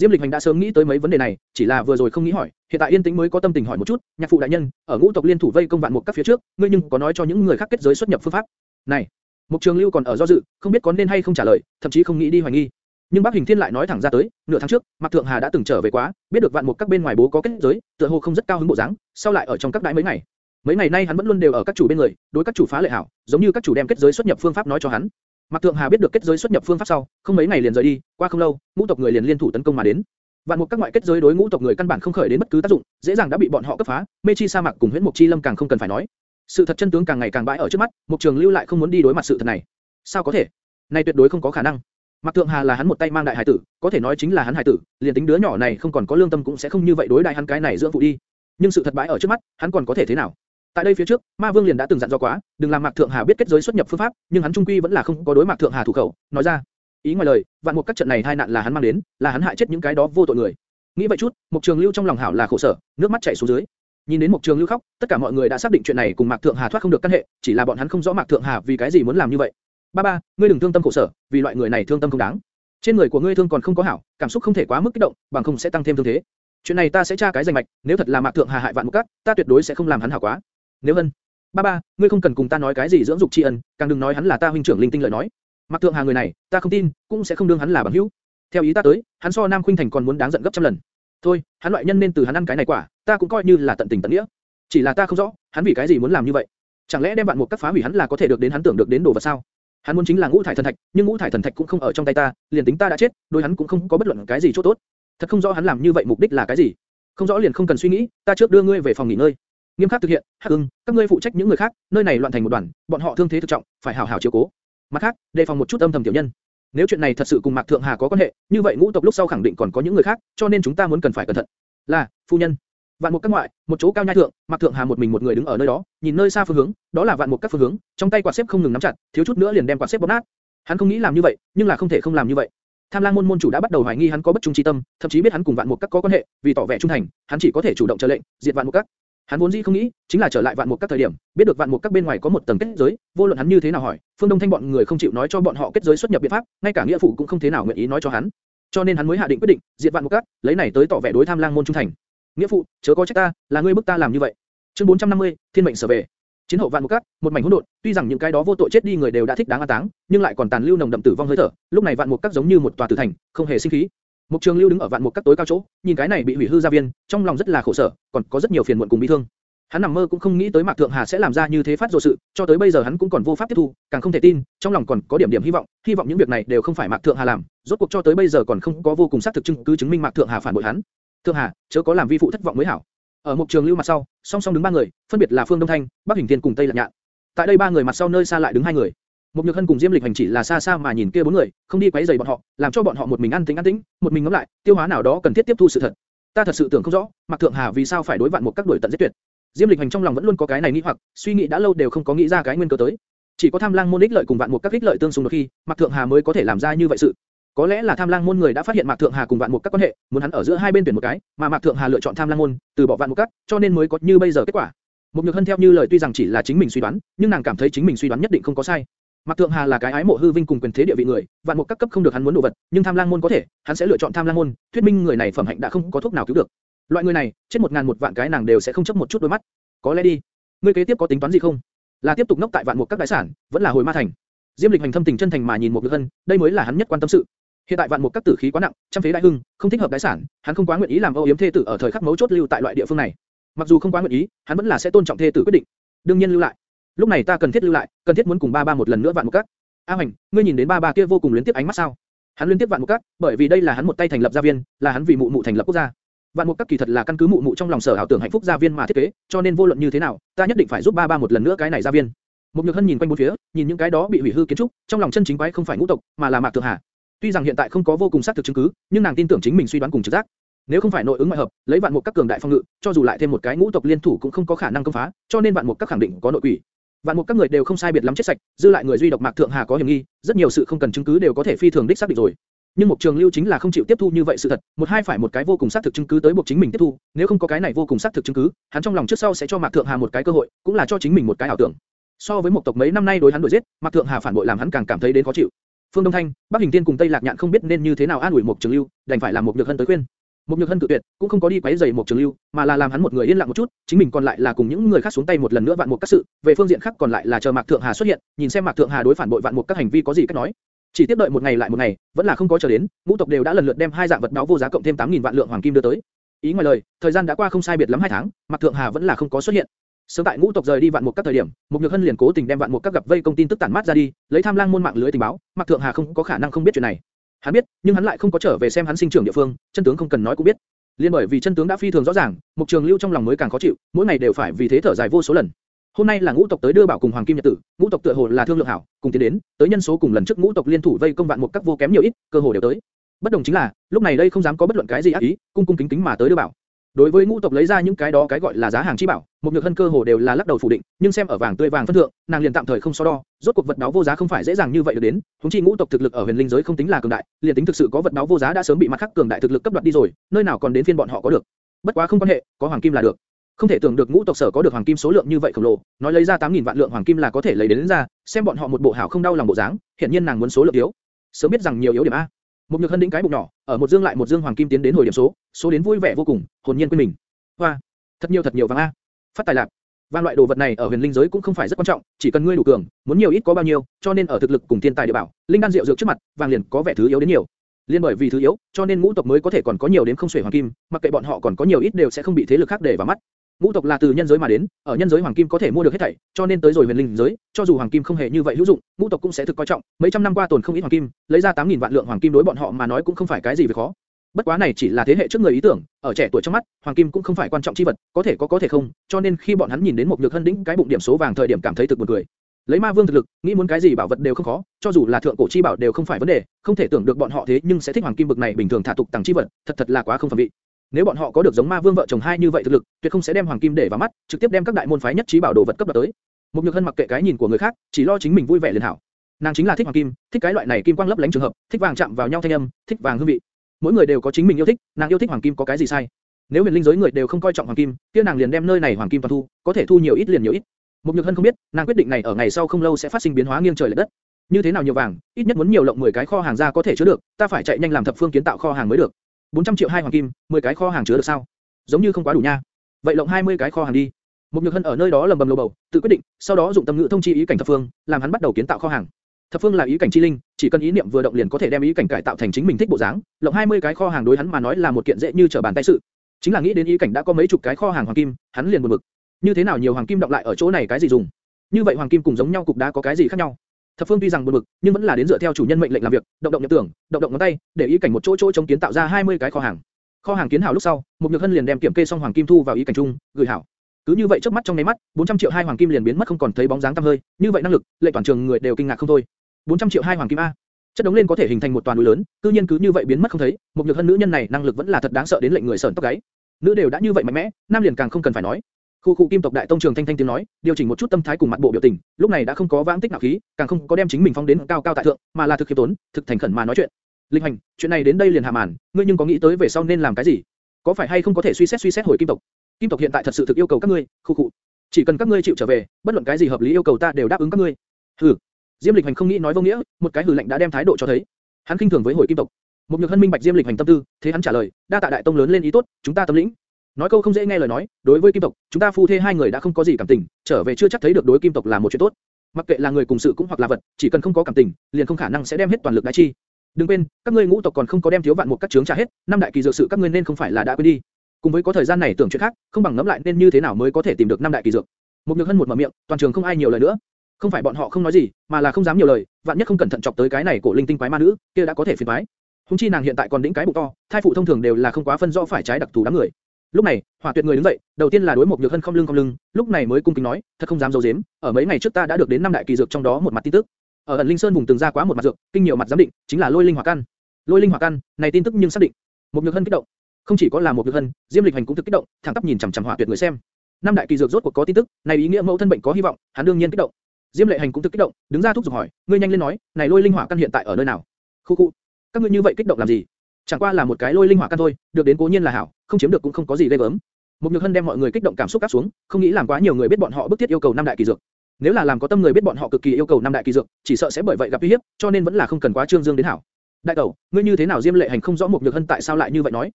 Diêm Lịch Hành đã sớm nghĩ tới mấy vấn đề này, chỉ là vừa rồi không nghĩ hỏi, hiện tại yên tĩnh mới có tâm tình hỏi một chút. Nhạc phụ đại nhân, ở ngũ tộc liên thủ vây công vạn mục các phía trước, ngươi nhưng có nói cho những người khác kết giới xuất nhập phương pháp? Này, Mục Trường Lưu còn ở do dự, không biết có nên hay không trả lời, thậm chí không nghĩ đi hoài nghi. Nhưng Bác Hình Thiên lại nói thẳng ra tới, nửa tháng trước, Mạc Thượng Hà đã từng trở về quá, biết được vạn mục các bên ngoài bố có kết giới, tựa hồ không rất cao hứng bộ dáng, sau lại ở trong các đại mấy ngày. Mấy ngày nay hắn vẫn luôn đều ở các chủ bên người, đối các chủ phá lệ hảo, giống như các chủ đem kết giới xuất nhập phương pháp nói cho hắn. Mạc Thượng Hà biết được kết giới xuất nhập phương pháp sau, không mấy ngày liền rời đi, qua không lâu, ngũ tộc người liền liên thủ tấn công mà đến. Vạn mục các ngoại kết giới đối ngũ tộc người căn bản không khởi đến bất cứ tác dụng, dễ dàng đã bị bọn họ cấp phá, mê chi sa mạc cùng huyễn mục chi lâm càng không cần phải nói. Sự thật chân tướng càng ngày càng bãi ở trước mắt, Mục Trường Lưu lại không muốn đi đối mặt sự thật này. Sao có thể? Này tuyệt đối không có khả năng. Mạc Thượng Hà là hắn một tay mang đại hải tử, có thể nói chính là hắn hải tử, liền tính đứa nhỏ này không còn có lương tâm cũng sẽ không như vậy đối đại hắn cái này dưỡng phụ đi. Nhưng sự thật bãi ở trước mắt, hắn còn có thể thế nào? Tại đây phía trước, Ma Vương liền đã từng dặn dò quá, đừng làm Mạc Thượng Hà biết kết giới xuất nhập phương pháp, nhưng hắn trung quy vẫn là không có đối Mạc Thượng Hà thủ khẩu, nói ra. Ý ngoài lời, vạn một các trận này hai nạn là hắn mang đến, là hắn hại chết những cái đó vô tội người. Nghĩ vậy chút, Mục Trường Lưu trong lòng hảo là khổ sở, nước mắt chảy xuống dưới. Nhìn đến Mục Trường Lưu khóc, tất cả mọi người đã xác định chuyện này cùng Mạc Thượng Hà thoát không được căn hệ, chỉ là bọn hắn không rõ Mạc Thượng Hà vì cái gì muốn làm như vậy. Ba ba, ngươi đừng thương tâm khổ sở, vì loại người này thương tâm không đáng. Trên người của ngươi thương còn không có hảo, cảm xúc không thể quá mức kích động, bằng không sẽ tăng thêm thương thế. Chuyện này ta sẽ tra cái danh mạch, nếu thật là Mạc Thượng Hà hại vạn một cát, ta tuyệt đối sẽ không làm hắn hảo quá. Nếu hơn, ba ba, ngươi không cần cùng ta nói cái gì dưỡng dục tri ân, càng đừng nói hắn là ta huynh trưởng linh tinh lời nói. Mạc Thượng Hà người này, ta không tin, cũng sẽ không đương hắn là bằng hữu. Theo ý ta tới, hắn so Nam Khuynh Thành còn muốn đáng giận gấp trăm lần. Thôi, hắn loại nhân nên từ hắn ăn cái này quả, ta cũng coi như là tận tình tận nghĩa. Chỉ là ta không rõ, hắn vì cái gì muốn làm như vậy? Chẳng lẽ đem vạn một các phá hủy hắn là có thể được đến hắn tưởng được đến đồ vật sao? Hắn muốn chính là ngũ thải thần thạch, nhưng ngũ thải thần thạch cũng không ở trong tay ta, liền tính ta đã chết, đối hắn cũng không có bất luận cái gì chỗ tốt. Thật không rõ hắn làm như vậy mục đích là cái gì. Không rõ liền không cần suy nghĩ, ta trước đưa ngươi về phòng nghỉ ngơi. Nghiêm khắc thực hiện, Hắc Ưng, các ngươi phụ trách những người khác, nơi này loạn thành một đoàn, bọn họ thương thế thực trọng, phải hảo hảo chiếu cố. Mặt khác, đề phòng một chút âm thầm tiểu nhân. Nếu chuyện này thật sự cùng Mạc Thượng Hà có quan hệ, như vậy ngũ tộc lúc sau khẳng định còn có những người khác, cho nên chúng ta muốn cần phải cẩn thận. Là, phu nhân. Vạn một các ngoại, một chỗ cao nhai thượng, Mạc Thượng Hà một mình một người đứng ở nơi đó, nhìn nơi xa phương hướng, đó là vạn một các phương hướng, trong tay quạt xếp không ngừng nắm chặt, thiếu chút nữa liền đem quạt xếp bóp nát. Hắn không nghĩ làm như vậy, nhưng là không thể không làm như vậy. Tham Lang môn môn chủ đã bắt đầu hoài nghi hắn có bất trung chi tâm, thậm chí biết hắn cùng vạn một các có quan hệ, vì tỏ vẻ trung thành, hắn chỉ có thể chủ động chờ lệnh, diệt vạn một các. Hắn vốn dĩ không nghĩ, chính là trở lại vạn một các thời điểm, biết được vạn một các bên ngoài có một tầng kết giới, vô luận hắn như thế nào hỏi, Phương Đông Thanh bọn người không chịu nói cho bọn họ kết giới xuất nhập biện pháp, ngay cả nghĩa phụ cũng không thế nào nguyện ý nói cho hắn. Cho nên hắn mới hạ định quyết định, diệt vạn một các, lấy này tới tỏ vẻ đối Tham Lang môn trung thành. Nghĩa phụ, chớ có trách ta, là ngươi bức ta làm như vậy. Chương 450, Thiên mệnh sở về. Chiến hậu vạn một cát, một mảnh hỗn độn, tuy rằng những cái đó vô tội chết đi người đều đã thích đáng an táng, nhưng lại còn tàn lưu nồng đậm tử vong hơi thở. Lúc này vạn một cát giống như một tòa tử thành, không hề sinh khí. Mục Trường Lưu đứng ở vạn một các tối cao chỗ, nhìn cái này bị hủy hư gia viên, trong lòng rất là khổ sở, còn có rất nhiều phiền muộn cùng bi thương. Hắn nằm mơ cũng không nghĩ tới Mạc Thượng Hà sẽ làm ra như thế phát dội sự, cho tới bây giờ hắn cũng còn vô pháp tiếp thu, càng không thể tin, trong lòng còn có điểm điểm hy vọng, hy vọng những việc này đều không phải Mạc Thượng Hà làm, rốt cuộc cho tới bây giờ còn không có vô cùng xác thực chứng cứ chứng minh Mạc Thượng Hà phản bội hắn. Thượng Hà, chớ có làm vi phụ thất vọng mới hảo. Ở Mục Trường Lưu mặt sau, song song đứng ba người, phân biệt là Phương Đông Thanh, Bắc Hình Thiên cùng Tây Lạc Nhạn. Tại đây ba người mặt sau nơi xa lại đứng hai người. Một Nhược Hân cùng Diêm Lịch Hành chỉ là xa xa mà nhìn kia bốn người, không đi quấy rầy bọn họ, làm cho bọn họ một mình ăn tính ăn tĩnh, một mình ngẫm lại, tiêu hóa nào đó cần thiết tiếp thu sự thật. Ta thật sự tưởng không rõ, Mạc Thượng Hà vì sao phải đối vạn một các đuổi tận giết tuyệt. Diêm Lịch Hành trong lòng vẫn luôn có cái này nghi hoặc, suy nghĩ đã lâu đều không có nghĩ ra cái nguyên cớ tới. Chỉ có Tham Lang môn ích lợi cùng vạn một các ích lợi tương xung đột khi, Mạc Thượng Hà mới có thể làm ra như vậy sự. Có lẽ là Tham Lang môn người đã phát hiện Mạc Thượng Hà cùng vạn Mục các quan hệ, muốn hắn ở giữa hai bên tuyển một cái, mà Mạc Thượng Hà lựa chọn Tham Lang môn, từ bỏ vạn Mục các, cho nên mới có như bây giờ kết quả. Một Nhược Hân theo như lời tuy rằng chỉ là chính mình suy đoán, nhưng nàng cảm thấy chính mình suy đoán nhất định không có sai. Mạc Thượng Hà là cái ái mộ hư vinh cùng quyền thế địa vị người, vạn Mục các cấp không được hắn muốn đồ vật, nhưng tham lang môn có thể, hắn sẽ lựa chọn tham lang môn, thuyết minh người này phẩm hạnh đã không có thuốc nào cứu được. Loại người này, chết một ngàn một vạn cái nàng đều sẽ không chấp một chút đôi mắt. Có lẽ đi. Ngươi kế tiếp có tính toán gì không? Là tiếp tục nốc tại vạn Mục các đại sản, vẫn là hồi ma thành? Diêm Lịch hành thâm tình chân thành mà nhìn một Nhược Hân, đây mới là hắn nhất quan tâm sự. Hiện tại vạn một các tử khí quá nặng, trăm phế đại hưng, không thích hợp đại sản, hắn không quá nguyện ý làm ô yếm thê tử ở thời khắc mấu chốt lưu tại loại địa phương này. Mặc dù không quá nguyện ý, hắn vẫn là sẽ tôn trọng thê tử quyết định. đương nhiên lưu lại. Lúc này ta cần thiết lưu lại, cần thiết muốn cùng ba ba một lần nữa vạn một các. A Hoành, ngươi nhìn đến ba ba kia vô cùng luyến tiếp ánh mắt sao? Hắn luyến tiếp vạn một các, bởi vì đây là hắn một tay thành lập gia viên, là hắn vì mụ mụ thành lập quốc gia. Vạn một các kỳ thật là căn cứ mụ mụ trong lòng sở ảo tưởng hạnh phúc gia viên mà thiết kế, cho nên vô luận như thế nào, ta nhất định phải giúp ba ba một lần nữa cái này gia viên. Một Nhược Hân nhìn quanh bốn phía, nhìn những cái đó bị hủy hư kiến trúc, trong lòng chân chính quái không phải ngũ tộc, mà là Mạc Thượng Hà. Tuy rằng hiện tại không có vô cùng xác thực chứng cứ, nhưng nàng tin tưởng chính mình suy đoán cùng trực giác. Nếu không phải nội ứng ngoại hợp, lấy vạn một các cường đại phong ngự, cho dù lại thêm một cái ngũ tộc liên thủ cũng không có khả năng công phá, cho nên vạn một các khẳng định có nội quỷ. Vạn một các người đều không sai biệt lắm chết sạch, dư lại người duy độc Mạc Thượng Hà có hiểm nghi, rất nhiều sự không cần chứng cứ đều có thể phi thường đích xác định rồi. Nhưng Mục Trường Lưu chính là không chịu tiếp thu như vậy sự thật, một hai phải một cái vô cùng xác thực chứng cứ tới buộc chính mình tiếp thu, nếu không có cái này vô cùng xác thực chứng cứ, hắn trong lòng trước sau sẽ cho Mạc Thượng Hà một cái cơ hội, cũng là cho chính mình một cái ảo tưởng. So với một tộc mấy năm nay đối hắn đuổi giết, Mạc Thượng Hà phản bội làm hắn càng cảm thấy đến khó chịu. Phương Đông Thanh, Bắc Hình Tiên cùng Tây Lạc Nhạn không biết nên như thế nào an ủi Mục Trường Lưu, đành phải làm một nhược hân tới khuyên. Một nhược hân tự tuyệt, cũng không có đi quấy rầy Mục Trường Lưu, mà là làm hắn một người yên lặng một chút, chính mình còn lại là cùng những người khác xuống tay một lần nữa vạn một các sự, về phương diện khác còn lại là chờ Mạc Thượng Hà xuất hiện, nhìn xem Mạc Thượng Hà đối phản bội vạn một các hành vi có gì cách nói. Chỉ tiếp đợi một ngày lại một ngày, vẫn là không có chờ đến, ngũ tộc đều đã lần lượt đem hai dạng vật báo vô giá cộng thêm 8000 vạn lượng hoàng kim đưa tới. Ý ngoài lời, thời gian đã qua không sai biệt lắm hai tháng, Mạc Thượng Hà vẫn là không có xuất hiện. Sớm tại ngũ tộc rời đi vạn một các thời điểm, một nhược hân liền cố tình đem vạn một các gặp vây công tin tức tản mát ra đi, lấy tham lang môn mạng lưới tình báo, Mạc Thượng Hà không có khả năng không biết chuyện này. Hắn biết, nhưng hắn lại không có trở về xem hắn sinh trưởng địa phương, chân tướng không cần nói cũng biết. Liên bởi vì chân tướng đã phi thường rõ ràng, Mục Trường Lưu trong lòng mới càng khó chịu, mỗi ngày đều phải vì thế thở dài vô số lần. Hôm nay là ngũ tộc tới đưa bảo cùng hoàng kim nhật tử, ngũ tộc tựa hồ là thương lượng hảo, cùng tiến đến, tới nhân số cùng lần trước ngũ tộc liên thủ vây công vạn một các vô kém nhiều ít, cơ hồ đều tới. Bất đồng chính là, lúc này đây không dám có bất luận cái gì ác ý, cung cung kính kính mà tới đưa bảo. Đối với ngũ tộc lấy ra những cái đó cái gọi là giá hàng chi bảo, một nhược hân cơ hồ đều là lắc đầu phủ định, nhưng xem ở vàng tươi vàng phân thượng, nàng liền tạm thời không so đo, rốt cuộc vật đó vô giá không phải dễ dàng như vậy được đến, chúng chi ngũ tộc thực lực ở huyền linh giới không tính là cường đại, liền tính thực sự có vật đó vô giá đã sớm bị mặt khác cường đại thực lực cấp đoạt đi rồi, nơi nào còn đến phiên bọn họ có được. Bất quá không quan hệ, có hoàng kim là được. Không thể tưởng được ngũ tộc sở có được hoàng kim số lượng như vậy khổng lồ, nói lấy ra 8000 vạn lượng hoàng kim là có thể lấy đến, đến ra, xem bọn họ một bộ hảo không đau lòng bộ dáng, hiện nhiên nàng muốn số lượng yếu. Sớm biết rằng nhiều yếu điểm a. Một nhược hân đĩnh cái bụng nhỏ, ở một dương lại một dương hoàng kim tiến đến hồi điểm số, số đến vui vẻ vô cùng, hồn nhiên quên mình. Hoa, thật nhiều thật nhiều vàng a. Phát tài lạc. Vàng loại đồ vật này ở huyền linh giới cũng không phải rất quan trọng, chỉ cần ngươi đủ cường, muốn nhiều ít có bao nhiêu, cho nên ở thực lực cùng thiên tài địa bảo, linh đan diệu dược trước mặt, vàng liền có vẻ thứ yếu đến nhiều. Liên bởi vì thứ yếu, cho nên ngũ tộc mới có thể còn có nhiều đến không xuể hoàng kim, mặc kệ bọn họ còn có nhiều ít đều sẽ không bị thế lực khác để vào mắt. Ngũ tộc là từ nhân giới mà đến, ở nhân giới hoàng kim có thể mua được hết thảy, cho nên tới rồi huyền linh giới, cho dù hoàng kim không hề như vậy hữu dụng, ngũ tộc cũng sẽ thực coi trọng. Mấy trăm năm qua tồn không ít hoàng kim, lấy ra 8000 vạn lượng hoàng kim đối bọn họ mà nói cũng không phải cái gì việc khó. Bất quá này chỉ là thế hệ trước người ý tưởng, ở trẻ tuổi trong mắt, hoàng kim cũng không phải quan trọng chi vật, có thể có có thể không, cho nên khi bọn hắn nhìn đến một nhược hân đỉnh cái bụng điểm số vàng thời điểm cảm thấy thực buồn cười. Lấy ma vương thực lực, nghĩ muốn cái gì bảo vật đều không khó, cho dù là thượng cổ chi bảo đều không phải vấn đề, không thể tưởng được bọn họ thế nhưng sẽ thích hoàng kim bực này bình thường thả tục tàng chi vật, thật thật là quá không phẩm vị. Nếu bọn họ có được giống ma vương vợ chồng hai như vậy thực lực, tuyệt không sẽ đem hoàng kim để vào mắt, trực tiếp đem các đại môn phái nhất trí bảo đồ vật cấp đoạt tới. mục nhược hân mặc kệ cái nhìn của người khác, chỉ lo chính mình vui vẻ liền hảo. Nàng chính là thích hoàng kim, thích cái loại này kim quang lấp lánh trường hợp, thích vàng chạm vào nhau thanh âm, thích vàng hương vị. Mỗi người đều có chính mình yêu thích, nàng yêu thích hoàng kim có cái gì sai? Nếu huyền linh giới người đều không coi trọng hoàng kim, kia nàng liền đem nơi này hoàng kim toàn thu, có thể thu nhiều ít liền nhiều ít. mục nhược hân không biết, nàng quyết định này ở ngày sau không lâu sẽ phát sinh biến hóa nghiêng trời lệch đất. Như thế nào nhiều vàng, ít nhất muốn nhiều lộng 10 cái kho hàng ra có thể chứa được, ta phải chạy nhanh làm thập phương kiến tạo kho hàng mới được. 400 triệu hai hoàng kim, 10 cái kho hàng chứa được sao? Giống như không quá đủ nha. Vậy lộng 20 cái kho hàng đi. Một nhược hân ở nơi đó lầm bầm lầu bầu, tự quyết định, sau đó dụng tâm ngữ thông chi ý cảnh thập phương, làm hắn bắt đầu kiến tạo kho hàng. Thập phương là ý cảnh chi linh, chỉ cần ý niệm vừa động liền có thể đem ý cảnh cải tạo thành chính mình thích bộ dáng, lộng 20 cái kho hàng đối hắn mà nói là một kiện dễ như trở bàn tay sự. Chính là nghĩ đến ý cảnh đã có mấy chục cái kho hàng hoàng kim, hắn liền buồn bực. Như thế nào nhiều hoàng kim động lại ở chỗ này cái gì dùng? Như vậy hoàng kim cùng giống nhau cục đá có cái gì khác nhau? Thập Phương tuy rằng buồn bực, nhưng vẫn là đến dựa theo chủ nhân mệnh lệnh làm việc, động động nhập tưởng, động động ngón tay, để ý cảnh một chỗ chỗ chống kiến tạo ra 20 cái kho hàng. Kho hàng kiến hảo lúc sau, một nhược hân liền đem kiểm kê xong hoàng kim thu vào ý cảnh trung, gửi hảo. Cứ như vậy trước mắt trong nháy mắt, 400 triệu hai hoàng kim liền biến mất không còn thấy bóng dáng tăm hơi, như vậy năng lực, lệ toàn trường người đều kinh ngạc không thôi. 400 triệu hai hoàng kim a, chất đống lên có thể hình thành một toàn núi lớn, cư nhiên cứ như vậy biến mất không thấy, một nhược hân nữ nhân này năng lực vẫn là thật đáng sợ đến lệnh người sởn tóc gáy. Nữ đều đã như vậy mạnh mẽ, nam liền càng không cần phải nói. Khu khu kim tộc đại tông trường thanh thanh tiếng nói, điều chỉnh một chút tâm thái cùng mặt bộ biểu tình, lúc này đã không có vãng tích nạo khí, càng không có đem chính mình phong đến cao cao tại thượng, mà là thực khiêm tốn, thực thành khẩn mà nói chuyện. Linh hành, chuyện này đến đây liền hạ màn, ngươi nhưng có nghĩ tới về sau nên làm cái gì? Có phải hay không có thể suy xét suy xét hồi kim tộc? Kim tộc hiện tại thật sự thực yêu cầu các ngươi, khu khu. Chỉ cần các ngươi chịu trở về, bất luận cái gì hợp lý yêu cầu ta đều đáp ứng các ngươi. Hừ. Diêm Lịch Hành không nghĩ nói vô nghĩa, một cái hừ lệnh đã đem thái độ cho thấy. Hắn khinh thường với hồi kim tộc. Một nhược hân minh bạch Diêm Lịch Hành tâm tư, thế hắn trả lời, đa tạ đại tông lớn lên ý tốt, chúng ta tâm lĩnh. Nói câu không dễ nghe lời nói, đối với kim tộc, chúng ta phu thê hai người đã không có gì cảm tình, trở về chưa chắc thấy được đối kim tộc là một chuyện tốt. Mặc kệ là người cùng sự cũng hoặc là vật, chỉ cần không có cảm tình, liền không khả năng sẽ đem hết toàn lực đái chi. Đừng quên, các ngươi ngũ tộc còn không có đem thiếu vạn một các chướng trả hết, năm đại kỳ dược sự các ngươi nên không phải là đã quên đi. Cùng với có thời gian này tưởng chuyện khác, không bằng ngẫm lại nên như thế nào mới có thể tìm được năm đại kỳ dược. Một nhược hân một mở miệng, toàn trường không ai nhiều lời nữa. Không phải bọn họ không nói gì, mà là không dám nhiều lời, vạn nhất không cẩn thận chọc tới cái này cổ linh tinh quái ma nữ, kia đã có thể phiền toái. Hùng chi nàng hiện tại còn đỉnh cái bụng to, thai phụ thông thường đều là không quá phân rõ phải trái đặc thù đám người. Lúc này, Hỏa Tuyệt người đứng dậy, đầu tiên là đối một nhược hân không lưng không lưng, lúc này mới cung kính nói, thật không dám giấu giếm, ở mấy ngày trước ta đã được đến năm đại kỳ dược trong đó một mặt tin tức. Ở ẩn linh sơn vùng từng ra quá một mặt dược, kinh nhiều mặt giám định, chính là lôi linh hỏa căn. Lôi linh hỏa căn, này tin tức nhưng xác định. Một nhược hân kích động. Không chỉ có là một nhược hân, Diêm Lịch Hành cũng thực kích động, thẳng tắp nhìn chằm chằm Hỏa Tuyệt người xem. Năm đại kỳ dược rốt cuộc có tin tức, này ý nghĩa mẫu thân bệnh có hy vọng, hắn đương nhiên kích động. Diêm Lệ Hành cũng thực kích động, đứng ra thúc giục hỏi, ngươi nhanh lên nói, này lôi linh hỏa căn hiện tại ở nơi nào? Khu khu, các ngươi như vậy kích động làm gì? Chẳng qua là một cái lôi linh hỏa căn thôi, được đến cố nhiên là hảo, không chiếm được cũng không có gì ghê gớm. Một Nhược Hân đem mọi người kích động cảm xúc áp xuống, không nghĩ làm quá nhiều người biết bọn họ bức thiết yêu cầu năm đại kỳ dược. Nếu là làm có tâm người biết bọn họ cực kỳ yêu cầu năm đại kỳ dược, chỉ sợ sẽ bởi vậy gặp nguy hiểm, cho nên vẫn là không cần quá trương dương đến hảo. Đại tẩu, ngươi như thế nào Diêm Lệ Hành không rõ một Nhược Hân tại sao lại như vậy nói,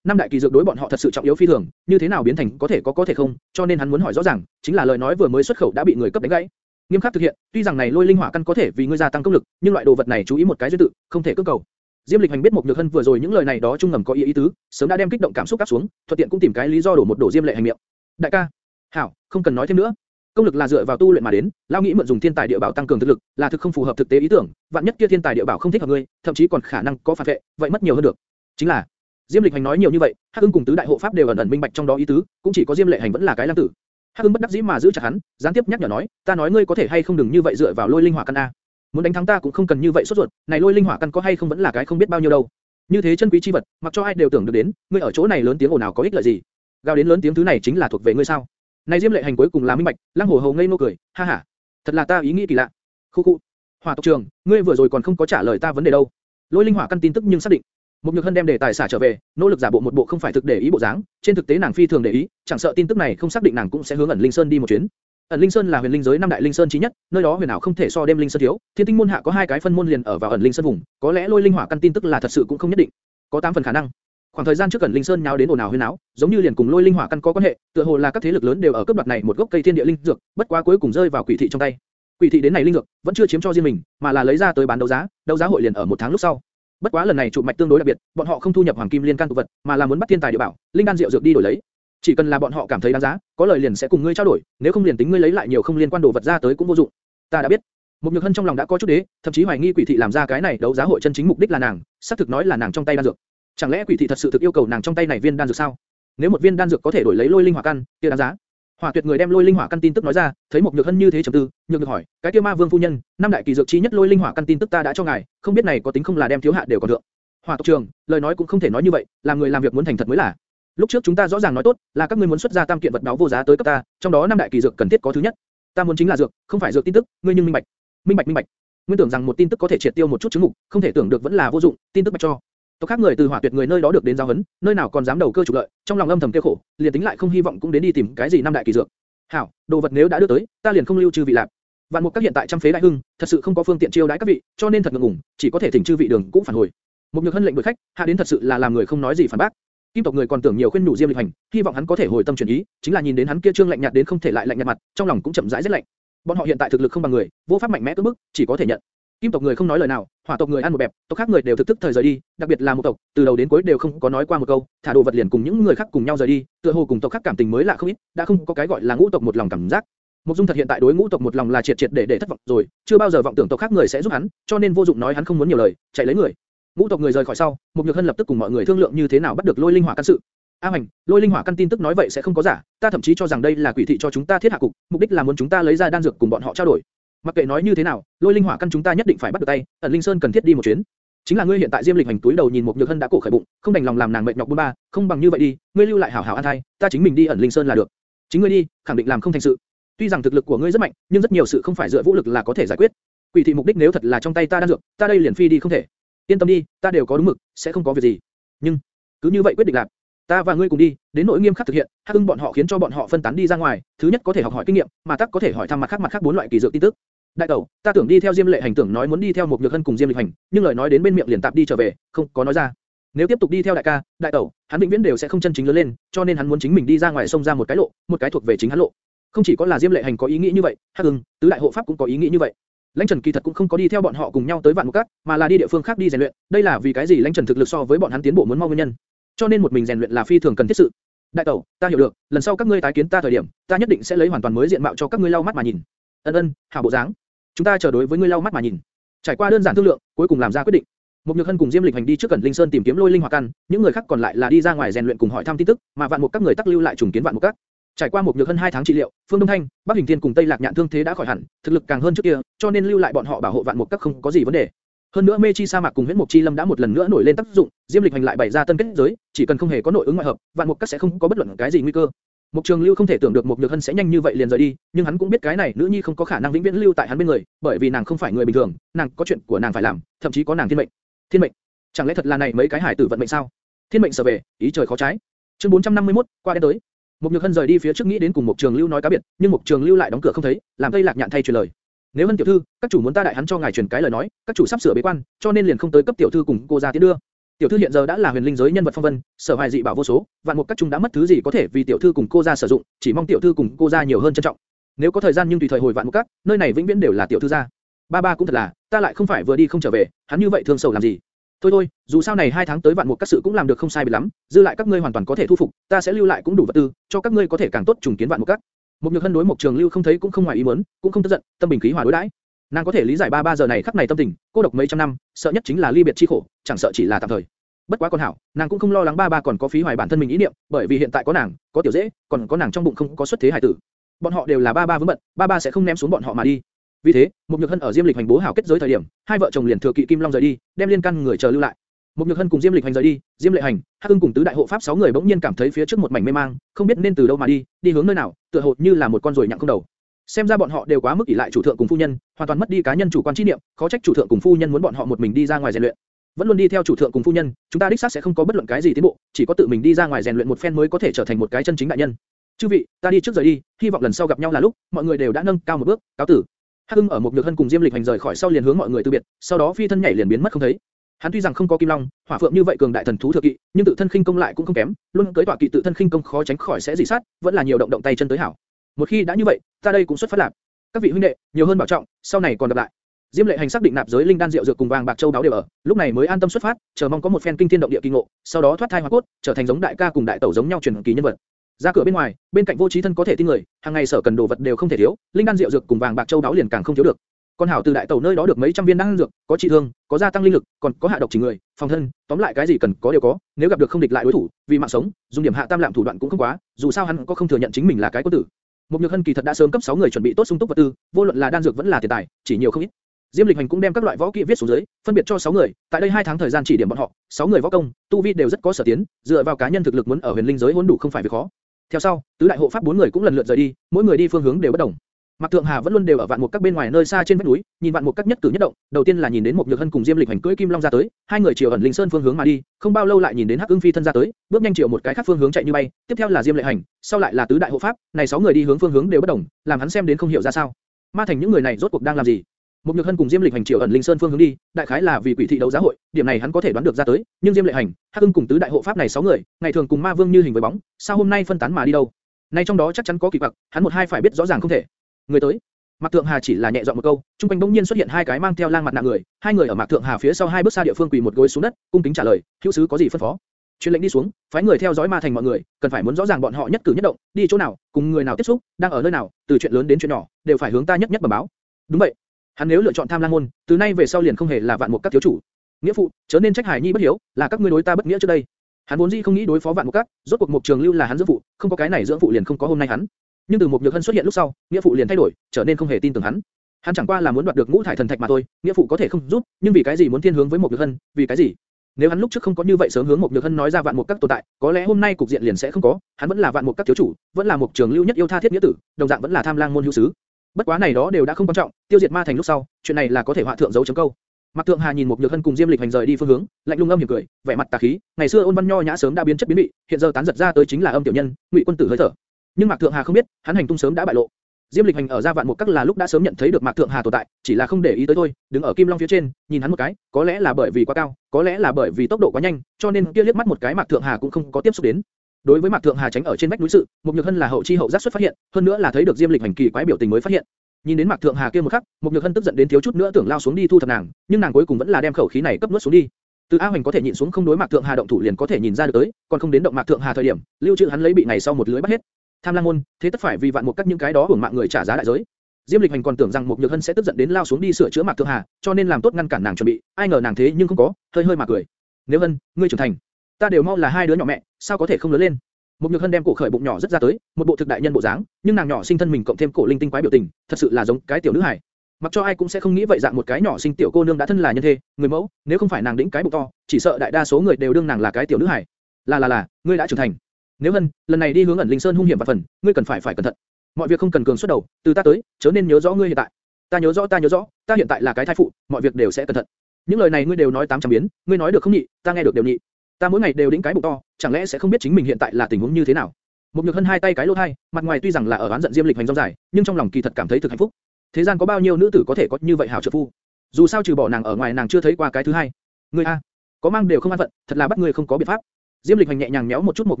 năm đại kỳ dược đối bọn họ thật sự trọng yếu phi thường, như thế nào biến thành có thể có có thể không, cho nên hắn muốn hỏi rõ ràng, chính là lời nói vừa mới xuất khẩu đã bị người cấp đánh gãy. Nghiêm khắc thực hiện, tuy rằng này lôi linh hỏa căn có thể vì ngươi gia tăng công lực, nhưng loại đồ vật này chú ý một cái duyên tự, không thể cưỡng cầu. Diêm Lịch Hành biết một Nhược Hân vừa rồi những lời này đó trung ngầm có ý ý tứ, sớm đã đem kích động cảm xúc áp xuống, thuận tiện cũng tìm cái lý do đổ một đổ Diêm Lệ Hành miệng. Đại ca, hảo, không cần nói thêm nữa. Công lực là dựa vào tu luyện mà đến, lão nghĩ mượn dùng thiên tài địa bảo tăng cường thực lực, là thực không phù hợp thực tế ý tưởng, vạn nhất kia thiên tài địa bảo không thích hợp ngươi, thậm chí còn khả năng có phản vệ, vậy mất nhiều hơn được. Chính là, Diêm Lịch Hành nói nhiều như vậy, Hắc Ưng cùng tứ đại hộ pháp đều ẩn ẩn minh bạch trong đó ý tứ, cũng chỉ có Diêm Lệ Hành vẫn là cái lang tử. Hắc Ưng bất đắc dĩ mà giữ chặt hắn, gián tiếp nhắc nhở nói, ta nói ngươi có thể hay không đừng như vậy dựa vào lôi linh hỏa căn a. Muốn đánh thắng ta cũng không cần như vậy sốt ruột, này lôi linh hỏa căn có hay không vẫn là cái không biết bao nhiêu đâu. Như thế chân quý chi vật, mặc cho ai đều tưởng được đến, ngươi ở chỗ này lớn tiếng ồn nào có ích lợi gì? Gào đến lớn tiếng thứ này chính là thuộc về ngươi sao? Này Diêm Lệ Hành cuối cùng là minh bạch, Lăng Hồ hầu ngây ngô cười, ha ha, thật là ta ý nghĩ kỳ lạ. Khu khu, Hỏa tộc trường, ngươi vừa rồi còn không có trả lời ta vấn đề đâu. Lôi linh hỏa căn tin tức nhưng xác định. Một Nhược Hân đem đề tài xả trở về, nỗ lực giả bộ một bộ không phải thực để ý bộ dáng, trên thực tế nàng phi thường để ý, chẳng sợ tin tức này không xác định nàng cũng sẽ hướng ẩn linh sơn đi một chuyến ẩn linh sơn là huyền linh giới năm đại linh sơn chí nhất, nơi đó huyền ảo không thể so đêm linh sơn thiếu. Thiên tinh môn hạ có hai cái phân môn liền ở vào ẩn linh sơn vùng, có lẽ lôi linh hỏa căn tin tức là thật sự cũng không nhất định, có tám phần khả năng. Khoảng thời gian trước ẩn linh sơn nháo đến ồn ào huyên náo, giống như liền cùng lôi linh hỏa căn có quan hệ, tựa hồ là các thế lực lớn đều ở cấp đoạt này một gốc cây thiên địa linh dược, bất quá cuối cùng rơi vào quỷ thị trong tay. Quỷ thị đến này linh dược vẫn chưa chiếm cho riêng mình, mà là lấy ra tới bán đấu giá, đấu giá hội liền ở một tháng lúc sau. Bất quá lần này trụ mạch tương đối đặc biệt, bọn họ không thu nhập hoàng kim liên can tụ vật, mà là muốn bắt thiên tài địa bảo, linh đan diệu dược đi đổi lấy. Chỉ cần là bọn họ cảm thấy đáng giá, có lời liền sẽ cùng ngươi trao đổi, nếu không liền tính ngươi lấy lại nhiều không liên quan đồ vật ra tới cũng vô dụng. Ta đã biết. Mục nhược hân trong lòng đã có chút đế, thậm chí hoài nghi quỷ thị làm ra cái này đấu giá hội chân chính mục đích là nàng, xác thực nói là nàng trong tay đan dược. Chẳng lẽ quỷ thị thật sự thực yêu cầu nàng trong tay này viên đan dược sao? Nếu một viên đan dược có thể đổi lấy lôi linh hỏa căn, kia đáng giá. Hỏa Tuyệt người đem lôi linh hỏa căn tin tức nói ra, thấy Mục nhược hân như thế trầm tư, nhược được hỏi, cái kia ma vương phu nhân, năm đại kỳ dược chi nhất lôi linh hỏa căn tin tức ta đã cho ngài, không biết này có tính không là đem thiếu hạ đều còn được. Hỏa tộc trường, lời nói cũng không thể nói như vậy, làm người làm việc muốn thành thật mới là. Lúc trước chúng ta rõ ràng nói tốt, là các ngươi muốn xuất ra tam kiện vật báo vô giá tới cấp ta, trong đó năm đại kỳ dược cần thiết có thứ nhất. Ta muốn chính là dược, không phải dược tin tức, ngươi nhưng minh bạch. Minh bạch minh bạch. Nguyên tưởng rằng một tin tức có thể triệt tiêu một chút chứng mục, không thể tưởng được vẫn là vô dụng, tin tức bạch cho. Tộc khác người từ hỏa tuyệt người nơi đó được đến giáo huấn, nơi nào còn dám đầu cơ trục lợi, trong lòng âm thầm kêu khổ, liền tính lại không hy vọng cũng đến đi tìm cái gì năm đại kỳ dược. Hảo, đồ vật nếu đã đưa tới, ta liền không lưu trừ vị lạc. Vạn mục các hiện tại trăm phế đại hưng, thật sự không có phương tiện chiêu đãi các vị, cho nên thật ngượng ngùng, chỉ có thể thỉnh chư vị đường cũng phản hồi. Một nhược hân lệnh đuổi khách, hạ đến thật sự là làm người không nói gì phản bác. Kim tộc người còn tưởng nhiều khuyên nhủ Diêm Lịch Hành, hy vọng hắn có thể hồi tâm chuyển ý, chính là nhìn đến hắn kia trương lạnh nhạt đến không thể lại lạnh nhạt mặt, trong lòng cũng chậm rãi rất lạnh. Bọn họ hiện tại thực lực không bằng người, vô pháp mạnh mẽ cưỡng bức, chỉ có thể nhận. Kim tộc người không nói lời nào, hỏa tộc người ăn một bẹp, tộc khác người đều thực tức thời rời đi, đặc biệt là một tộc, từ đầu đến cuối đều không có nói qua một câu, thả đồ vật liền cùng những người khác cùng nhau rời đi, tựa hồ cùng tộc khác cảm tình mới lạ không ít, đã không có cái gọi là ngũ tộc một lòng cảm giác. Mục Dung thật hiện tại đối ngũ tộc một lòng là triệt triệt để để thất vọng rồi, chưa bao giờ vọng tưởng tộc khác người sẽ giúp hắn, cho nên vô dụng nói hắn không muốn nhiều lời, chạy lấy người. Ngũ tộc người rời khỏi sau, Mục Nhược Hân lập tức cùng mọi người thương lượng như thế nào bắt được Lôi Linh Hỏa căn sự. A Hành, Lôi Linh Hỏa căn tin tức nói vậy sẽ không có giả, ta thậm chí cho rằng đây là quỷ thị cho chúng ta thiết hạ cục, mục đích là muốn chúng ta lấy ra đan dược cùng bọn họ trao đổi. Mặc kệ nói như thế nào, Lôi Linh Hỏa căn chúng ta nhất định phải bắt được tay, ẩn Linh Sơn cần thiết đi một chuyến. Chính là ngươi hiện tại Diêm Lịch hành túi đầu nhìn một nhược hân đã cổ khởi bụng, không đành lòng làm nàng mệt nhọc buôn ba, không bằng như vậy đi, ngươi lưu lại hảo hảo an thai, ta chính mình đi ẩn Linh Sơn là được. Chính ngươi đi, khẳng định làm không thành sự. Tuy rằng thực lực của ngươi rất mạnh, nhưng rất nhiều sự không phải dựa vũ lực là có thể giải quyết. Quỷ thị mục đích nếu thật là trong tay ta đan dược, ta đây liền phi đi không thể. Yên tâm đi, ta đều có đúng mực, sẽ không có việc gì. Nhưng cứ như vậy quyết định làm. Ta và ngươi cùng đi, đến nỗi nghiêm khắc thực hiện, hắc ưng bọn họ khiến cho bọn họ phân tán đi ra ngoài, thứ nhất có thể học hỏi kinh nghiệm, mà tắc có thể hỏi thăm mặt khác mặt khác bốn loại kỳ dược tin tức. Đại tẩu, ta tưởng đi theo Diêm Lệ Hành tưởng nói muốn đi theo một nhược hân cùng Diêm Lịch Hành, nhưng lời nói đến bên miệng liền tạm đi trở về, không có nói ra. Nếu tiếp tục đi theo đại ca, đại tẩu, hắn vĩnh viễn đều sẽ không chân chính lớn lên, cho nên hắn muốn chính mình đi ra ngoài sông ra một cái lộ, một cái thuộc về chính hắn lộ. Không chỉ có là Diêm Lệ Hành có ý nghĩ như vậy, Hắc Ưng, tứ đại hộ pháp cũng có ý nghĩ như vậy. Lãnh Trần kỳ thật cũng không có đi theo bọn họ cùng nhau tới Vạn Mục Cát, mà là đi địa phương khác đi rèn luyện. Đây là vì cái gì Lãnh Trần thực lực so với bọn hắn tiến bộ muốn mau nguyên nhân. Cho nên một mình rèn luyện là phi thường cần thiết sự. Đại tẩu, ta hiểu được, lần sau các ngươi tái kiến ta thời điểm, ta nhất định sẽ lấy hoàn toàn mới diện mạo cho các ngươi lau mắt mà nhìn. Ân ân, hảo bộ dáng. Chúng ta chờ đối với ngươi lau mắt mà nhìn. Trải qua đơn giản thương lượng, cuối cùng làm ra quyết định. Một Nhược Hân cùng Diêm Lịch hành đi trước Cẩn Linh Sơn tìm kiếm Lôi Linh Hỏa Căn, những người khác còn lại là đi ra ngoài rèn luyện cùng hỏi thăm tin tức, mà Vạn Mục các người tắc lưu lại trùng kiến Vạn Mục các. Trải qua một nhược hơn 2 tháng trị liệu, Phương Đông Thanh, Bắc Hình Thiên cùng Tây Lạc Nhạn thương thế đã khỏi hẳn, thực lực càng hơn trước kia, cho nên lưu lại bọn họ bảo hộ Vạn Mục các không có gì vấn đề. Hơn nữa Mê Chi Sa Mạc cùng Huyễn Mục Chi Lâm đã một lần nữa nổi lên tác dụng, Diêm Lịch hành lại bày ra tân kết giới, chỉ cần không hề có nội ứng ngoại hợp, Vạn Mục các sẽ không có bất luận cái gì nguy cơ. Mục Trường Lưu không thể tưởng được Mục Nhược Hân sẽ nhanh như vậy liền rời đi, nhưng hắn cũng biết cái này nữ nhi không có khả năng vĩnh viễn lưu tại hắn bên người, bởi vì nàng không phải người bình thường, nàng có chuyện của nàng phải làm, thậm chí có nàng thiên mệnh. Thiên mệnh? Chẳng lẽ thật là này mấy cái hải tử vận mệnh sao? Thiên mệnh sở về, ý trời khó trái. Chương 451, qua đến tới. Mục Nhược Hân rời đi phía trước nghĩ đến cùng Mục Trường Lưu nói cá biệt, nhưng Mục Trường Lưu lại đóng cửa không thấy, làm Tây Lạc Nhạn thay truyền lời. Nếu Hân tiểu thư, các chủ muốn ta đại hắn cho ngài truyền cái lời nói, các chủ sắp sửa bế quan, cho nên liền không tới cấp tiểu thư cùng cô ra tiến đưa. Tiểu thư hiện giờ đã là huyền linh giới nhân vật phong vân, sở hài dị bảo vô số, vạn một các trung đã mất thứ gì có thể vì tiểu thư cùng cô ra sử dụng, chỉ mong tiểu thư cùng cô ra nhiều hơn trân trọng. Nếu có thời gian nhưng tùy thời hồi vạn một các, nơi này vĩnh viễn đều là tiểu thư gia. Ba ba cũng thật là, ta lại không phải vừa đi không trở về, hắn như vậy thương sầu làm gì? Thôi thôi, dù sao này hai tháng tới vạn một các sự cũng làm được không sai biệt lắm, dư lại các ngươi hoàn toàn có thể thu phục, ta sẽ lưu lại cũng đủ vật tư, cho các ngươi có thể càng tốt trùng kiến vạn một các. Một nhược hân đối một trường lưu không thấy cũng không ngoài ý muốn, cũng không tức giận, tâm bình khí hòa đối đãi. Nàng có thể lý giải ba ba giờ này khắc này tâm tình, cô độc mấy trăm năm, sợ nhất chính là ly biệt chi khổ, chẳng sợ chỉ là tạm thời. Bất quá con hảo, nàng cũng không lo lắng ba ba còn có phí hoài bản thân mình ý niệm, bởi vì hiện tại có nàng, có tiểu dễ, còn có nàng trong bụng không có xuất thế hải tử. Bọn họ đều là ba ba vướng bận, ba ba sẽ không ném xuống bọn họ mà đi. Vì thế, một nhược hân ở Diêm Lịch hành bố hảo kết giới thời điểm, hai vợ chồng liền thừa kỵ Kim Long rời đi, đem liên căn người chờ lưu lại. Một nhược hân cùng Diêm Lịch hành rời đi, Diêm Lệ hành, Hắc Ưng cùng tứ đại hộ pháp sáu người bỗng nhiên cảm thấy phía trước một mảnh mê mang, không biết nên từ đâu mà đi, đi hướng nơi nào, tựa hồ như là một con ruồi nhặng không đầu. Xem ra bọn họ đều quá mức ỷ lại chủ thượng cùng phu nhân, hoàn toàn mất đi cá nhân chủ quan chi niệm, khó trách chủ thượng cùng phu nhân muốn bọn họ một mình đi ra ngoài rèn luyện. Vẫn luôn đi theo chủ thượng cùng phu nhân, chúng ta đích xác sẽ không có bất luận cái gì tiến bộ, chỉ có tự mình đi ra ngoài rèn luyện một phen mới có thể trở thành một cái chân chính đại nhân. Chư vị, ta đi trước rời đi, hy vọng lần sau gặp nhau là lúc mọi người đều đã nâng cao một bước, cáo tử. Hắc Hưng ở một nhược hân cùng Diêm Lịch hành rời khỏi sau liền hướng mọi người từ biệt, sau đó phi thân nhảy liền biến mất không thấy. Hắn tuy rằng không có kim long, hỏa phượng như vậy cường đại thần thú thừa kỵ, nhưng tự thân khinh công lại cũng không kém, luôn cưới tọa kỵ tự thân khinh công khó tránh khỏi sẽ dị sát, vẫn là nhiều động động tay chân tới hảo. Một khi đã như vậy, ta đây cũng xuất phát lạc. Các vị huynh đệ, nhiều hơn bảo trọng, sau này còn gặp lại. Diêm Lệ Hành xác định nạp giới linh đan rượu dược cùng vàng bạc châu đáo đều ở, lúc này mới an tâm xuất phát, chờ mong có một phen kinh thiên động địa kỳ ngộ, sau đó thoát thai hóa cốt, trở thành giống đại ca cùng đại tẩu giống nhau truyền kỳ nhân vật. Ra cửa bên ngoài, bên cạnh vô trí thân có thể tin người, hàng ngày sở cần đồ vật đều không thể thiếu, linh đan rượu dược cùng vàng bạc châu đáo liền càng không thiếu được. Con hảo từ đại tẩu nơi đó được mấy trăm viên đan dược, có trị thương, có gia tăng linh lực, còn có hạ độc chỉ người, phòng thân, tóm lại cái gì cần có đều có. Nếu gặp được không địch lại đối thủ, vì mạng sống, dùng điểm hạ tam lạm thủ đoạn cũng không quá, dù sao hắn có không thừa nhận chính mình là cái quân tử. Một nhược hân kỳ thật đã sớm cấp 6 người chuẩn bị tốt sung túc vật tư, vô luận là đan dược vẫn là tiền tài, chỉ nhiều không ít. Diêm Lịch Hành cũng đem các loại võ kỹ viết xuống dưới, phân biệt cho 6 người, tại đây 2 tháng thời gian chỉ điểm bọn họ, 6 người võ công, tu vi đều rất có sở tiến, dựa vào cá nhân thực lực muốn ở huyền linh giới hỗn đủ không phải việc khó. Theo sau, tứ đại hộ pháp bốn người cũng lần lượt rời đi, mỗi người đi phương hướng đều bất đồng. Mạc Thượng Hà vẫn luôn đều ở vạn mục các bên ngoài nơi xa trên vách núi, nhìn vạn mục các nhất cử nhất động, đầu tiên là nhìn đến một nhược hân cùng Diêm Lịch Hành cưỡi kim long ra tới, hai người chiều ẩn linh sơn phương hướng mà đi, không bao lâu lại nhìn đến Hắc Ưng phi thân ra tới, bước nhanh chiều một cái khác phương hướng chạy như bay, tiếp theo là Diêm Lệ Hành, sau lại là tứ đại hộ pháp, này sáu người đi hướng phương hướng đều bất đồng, làm hắn xem đến không hiểu ra sao. Ma thành những người này rốt cuộc đang làm gì? Một nhược hân cùng Diêm Lịch Hành Triệu ẩn linh sơn phương hướng đi, đại khái là vì quỷ thị đấu giá hội, điểm này hắn có thể đoán được ra tới, nhưng Diêm Lệ Hành, Hắc Ưng cùng tứ đại hộ pháp này sáu người, ngày thường cùng Ma Vương như hình với bóng, sao hôm nay phân tán mà đi đâu? Nay trong đó chắc chắn có kỳ quặc, hắn một hai phải biết rõ ràng không thể. Người tới, Mạc Thượng Hà chỉ là nhẹ giọng một câu, trung quanh bỗng nhiên xuất hiện hai cái mang theo lang mặt nạ người, hai người ở Mạc Thượng Hà phía sau hai bước xa địa phương quỳ một gối xuống đất, cung kính trả lời, hữu sứ có gì phân phó? Truyền lệnh đi xuống, phái người theo dõi ma thành mọi người, cần phải muốn rõ ràng bọn họ nhất cử nhất động, đi chỗ nào, cùng người nào tiếp xúc, đang ở nơi nào, từ chuyện lớn đến chuyện nhỏ, đều phải hướng ta nhất nhất bẩm báo. Đúng vậy. Hắn nếu lựa chọn tham lang môn, từ nay về sau liền không hề là vạn mục các thiếu chủ. Nghĩa phụ, chớ nên trách Hải Nhi bất hiếu, là các ngươi đối ta bất nghĩa trước đây. Hắn vốn dĩ không nghĩ đối phó vạn mục các, rốt cuộc mục trường lưu là hắn dưỡng phụ, không có cái này dưỡng phụ liền không có hôm nay hắn. Nhưng từ một nhược hân xuất hiện lúc sau, nghĩa phụ liền thay đổi, trở nên không hề tin tưởng hắn. Hắn chẳng qua là muốn đoạt được ngũ thải thần thạch mà thôi, nghĩa phụ có thể không giúp, nhưng vì cái gì muốn thiên hướng với một nhược hân, vì cái gì? Nếu hắn lúc trước không có như vậy sớm hướng một nhược hân nói ra vạn mục các tồn tại, có lẽ hôm nay cục diện liền sẽ không có, hắn vẫn là vạn mục các thiếu chủ, vẫn là một trường lưu nhất yêu tha thiết nghĩa tử, đồng dạng vẫn là tham lang môn hữu sứ. Bất quá này đó đều đã không quan trọng, tiêu diệt ma thành lúc sau, chuyện này là có thể họa thượng dấu chấm câu. Mạc Thượng Hà nhìn một nhược hân cùng Diêm Lịch hành rời đi phương hướng, lạnh lùng âm hiểm cười, vẻ mặt tà khí. Ngày xưa ôn văn nho nhã sớm đã biến chất biến vị, hiện giờ tán giật ra tới chính là âm tiểu nhân, ngụy quân tử hơi thở. Nhưng Mạc Thượng Hà không biết, hắn hành tung sớm đã bại lộ. Diêm Lịch hành ở gia vạn một các là lúc đã sớm nhận thấy được Mạc Thượng Hà tồn tại, chỉ là không để ý tới thôi, đứng ở Kim Long phía trên, nhìn hắn một cái, có lẽ là bởi vì quá cao, có lẽ là bởi vì tốc độ quá nhanh, cho nên kia liếc mắt một cái Mạc Thượng Hà cũng không có tiếp xúc đến. Đối với Mạc Thượng Hà tránh ở trên vách núi sự, một nhược hân là hậu chi hậu giác xuất phát hiện, hơn nữa là thấy được Diêm Lịch hành kỳ quái biểu tình mới phát hiện. Nhìn đến Mạc Thượng Hà kia một khắc, một nhược hân tức giận đến thiếu chút nữa tưởng lao xuống đi thu thập nàng, nhưng nàng cuối cùng vẫn là đem khẩu khí này cấp nuốt xuống đi. Từ A Hoành có thể nhịn xuống không đối Mạc Thượng Hà động thủ liền có thể nhìn ra được tới, còn không đến động Mạc Thượng Hà thời điểm, lưu trữ hắn lấy bị này sau một lưới bắt hết. Tham Lang môn, thế tất phải vì vạn một các những cái đó hưởng mạng người trả giá đại giới. Diêm Lịch Hành còn tưởng rằng Mục Nhược Hân sẽ tức giận đến lao xuống đi sửa chữa Mạc Thượng Hà, cho nên làm tốt ngăn cản nàng chuẩn bị, ai ngờ nàng thế nhưng không có, hơi hơi mà cười. Nếu Hân, ngươi trưởng thành, ta đều mau là hai đứa nhỏ mẹ, sao có thể không lớn lên? Một Nhược Hân đem cổ khởi bụng nhỏ rất ra tới, một bộ thực đại nhân bộ dáng, nhưng nàng nhỏ sinh thân mình cộng thêm cổ linh tinh quái biểu tình, thật sự là giống cái tiểu nữ hài. Mặc cho ai cũng sẽ không nghĩ vậy dạng một cái nhỏ sinh tiểu cô nương đã thân là nhân thế, người mẫu, nếu không phải nàng đĩnh cái bụng to, chỉ sợ đại đa số người đều đương nàng là cái tiểu nữ hài. Là là là, ngươi đã trưởng thành. Nếu Hân, lần này đi hướng ẩn linh sơn hung hiểm và phần, ngươi cần phải phải cẩn thận. Mọi việc không cần cường xuất đầu, từ ta tới, chớ nên nhớ rõ ngươi hiện tại. Ta nhớ rõ ta nhớ rõ, ta hiện tại là cái thai phụ, mọi việc đều sẽ cẩn thận. Những lời này ngươi đều nói tám trăm biến, ngươi nói được không nhị, ta nghe được đều nhị. Ta mỗi ngày đều đĩnh cái bụng to, chẳng lẽ sẽ không biết chính mình hiện tại là tình huống như thế nào? Một nhược hân hai tay cái lỗ hai, mặt ngoài tuy rằng là ở oán giận diêm lịch hành rong dài, nhưng trong lòng kỳ thật cảm thấy thực hạnh phúc. Thế gian có bao nhiêu nữ tử có thể có như vậy hảo trợ phu? Dù sao trừ bỏ nàng ở ngoài nàng chưa thấy qua cái thứ hai. Ngươi a, có mang đều không an phận, thật là bắt ngươi không có biện pháp. Diêm lịch hành nhẹ nhàng méo một chút một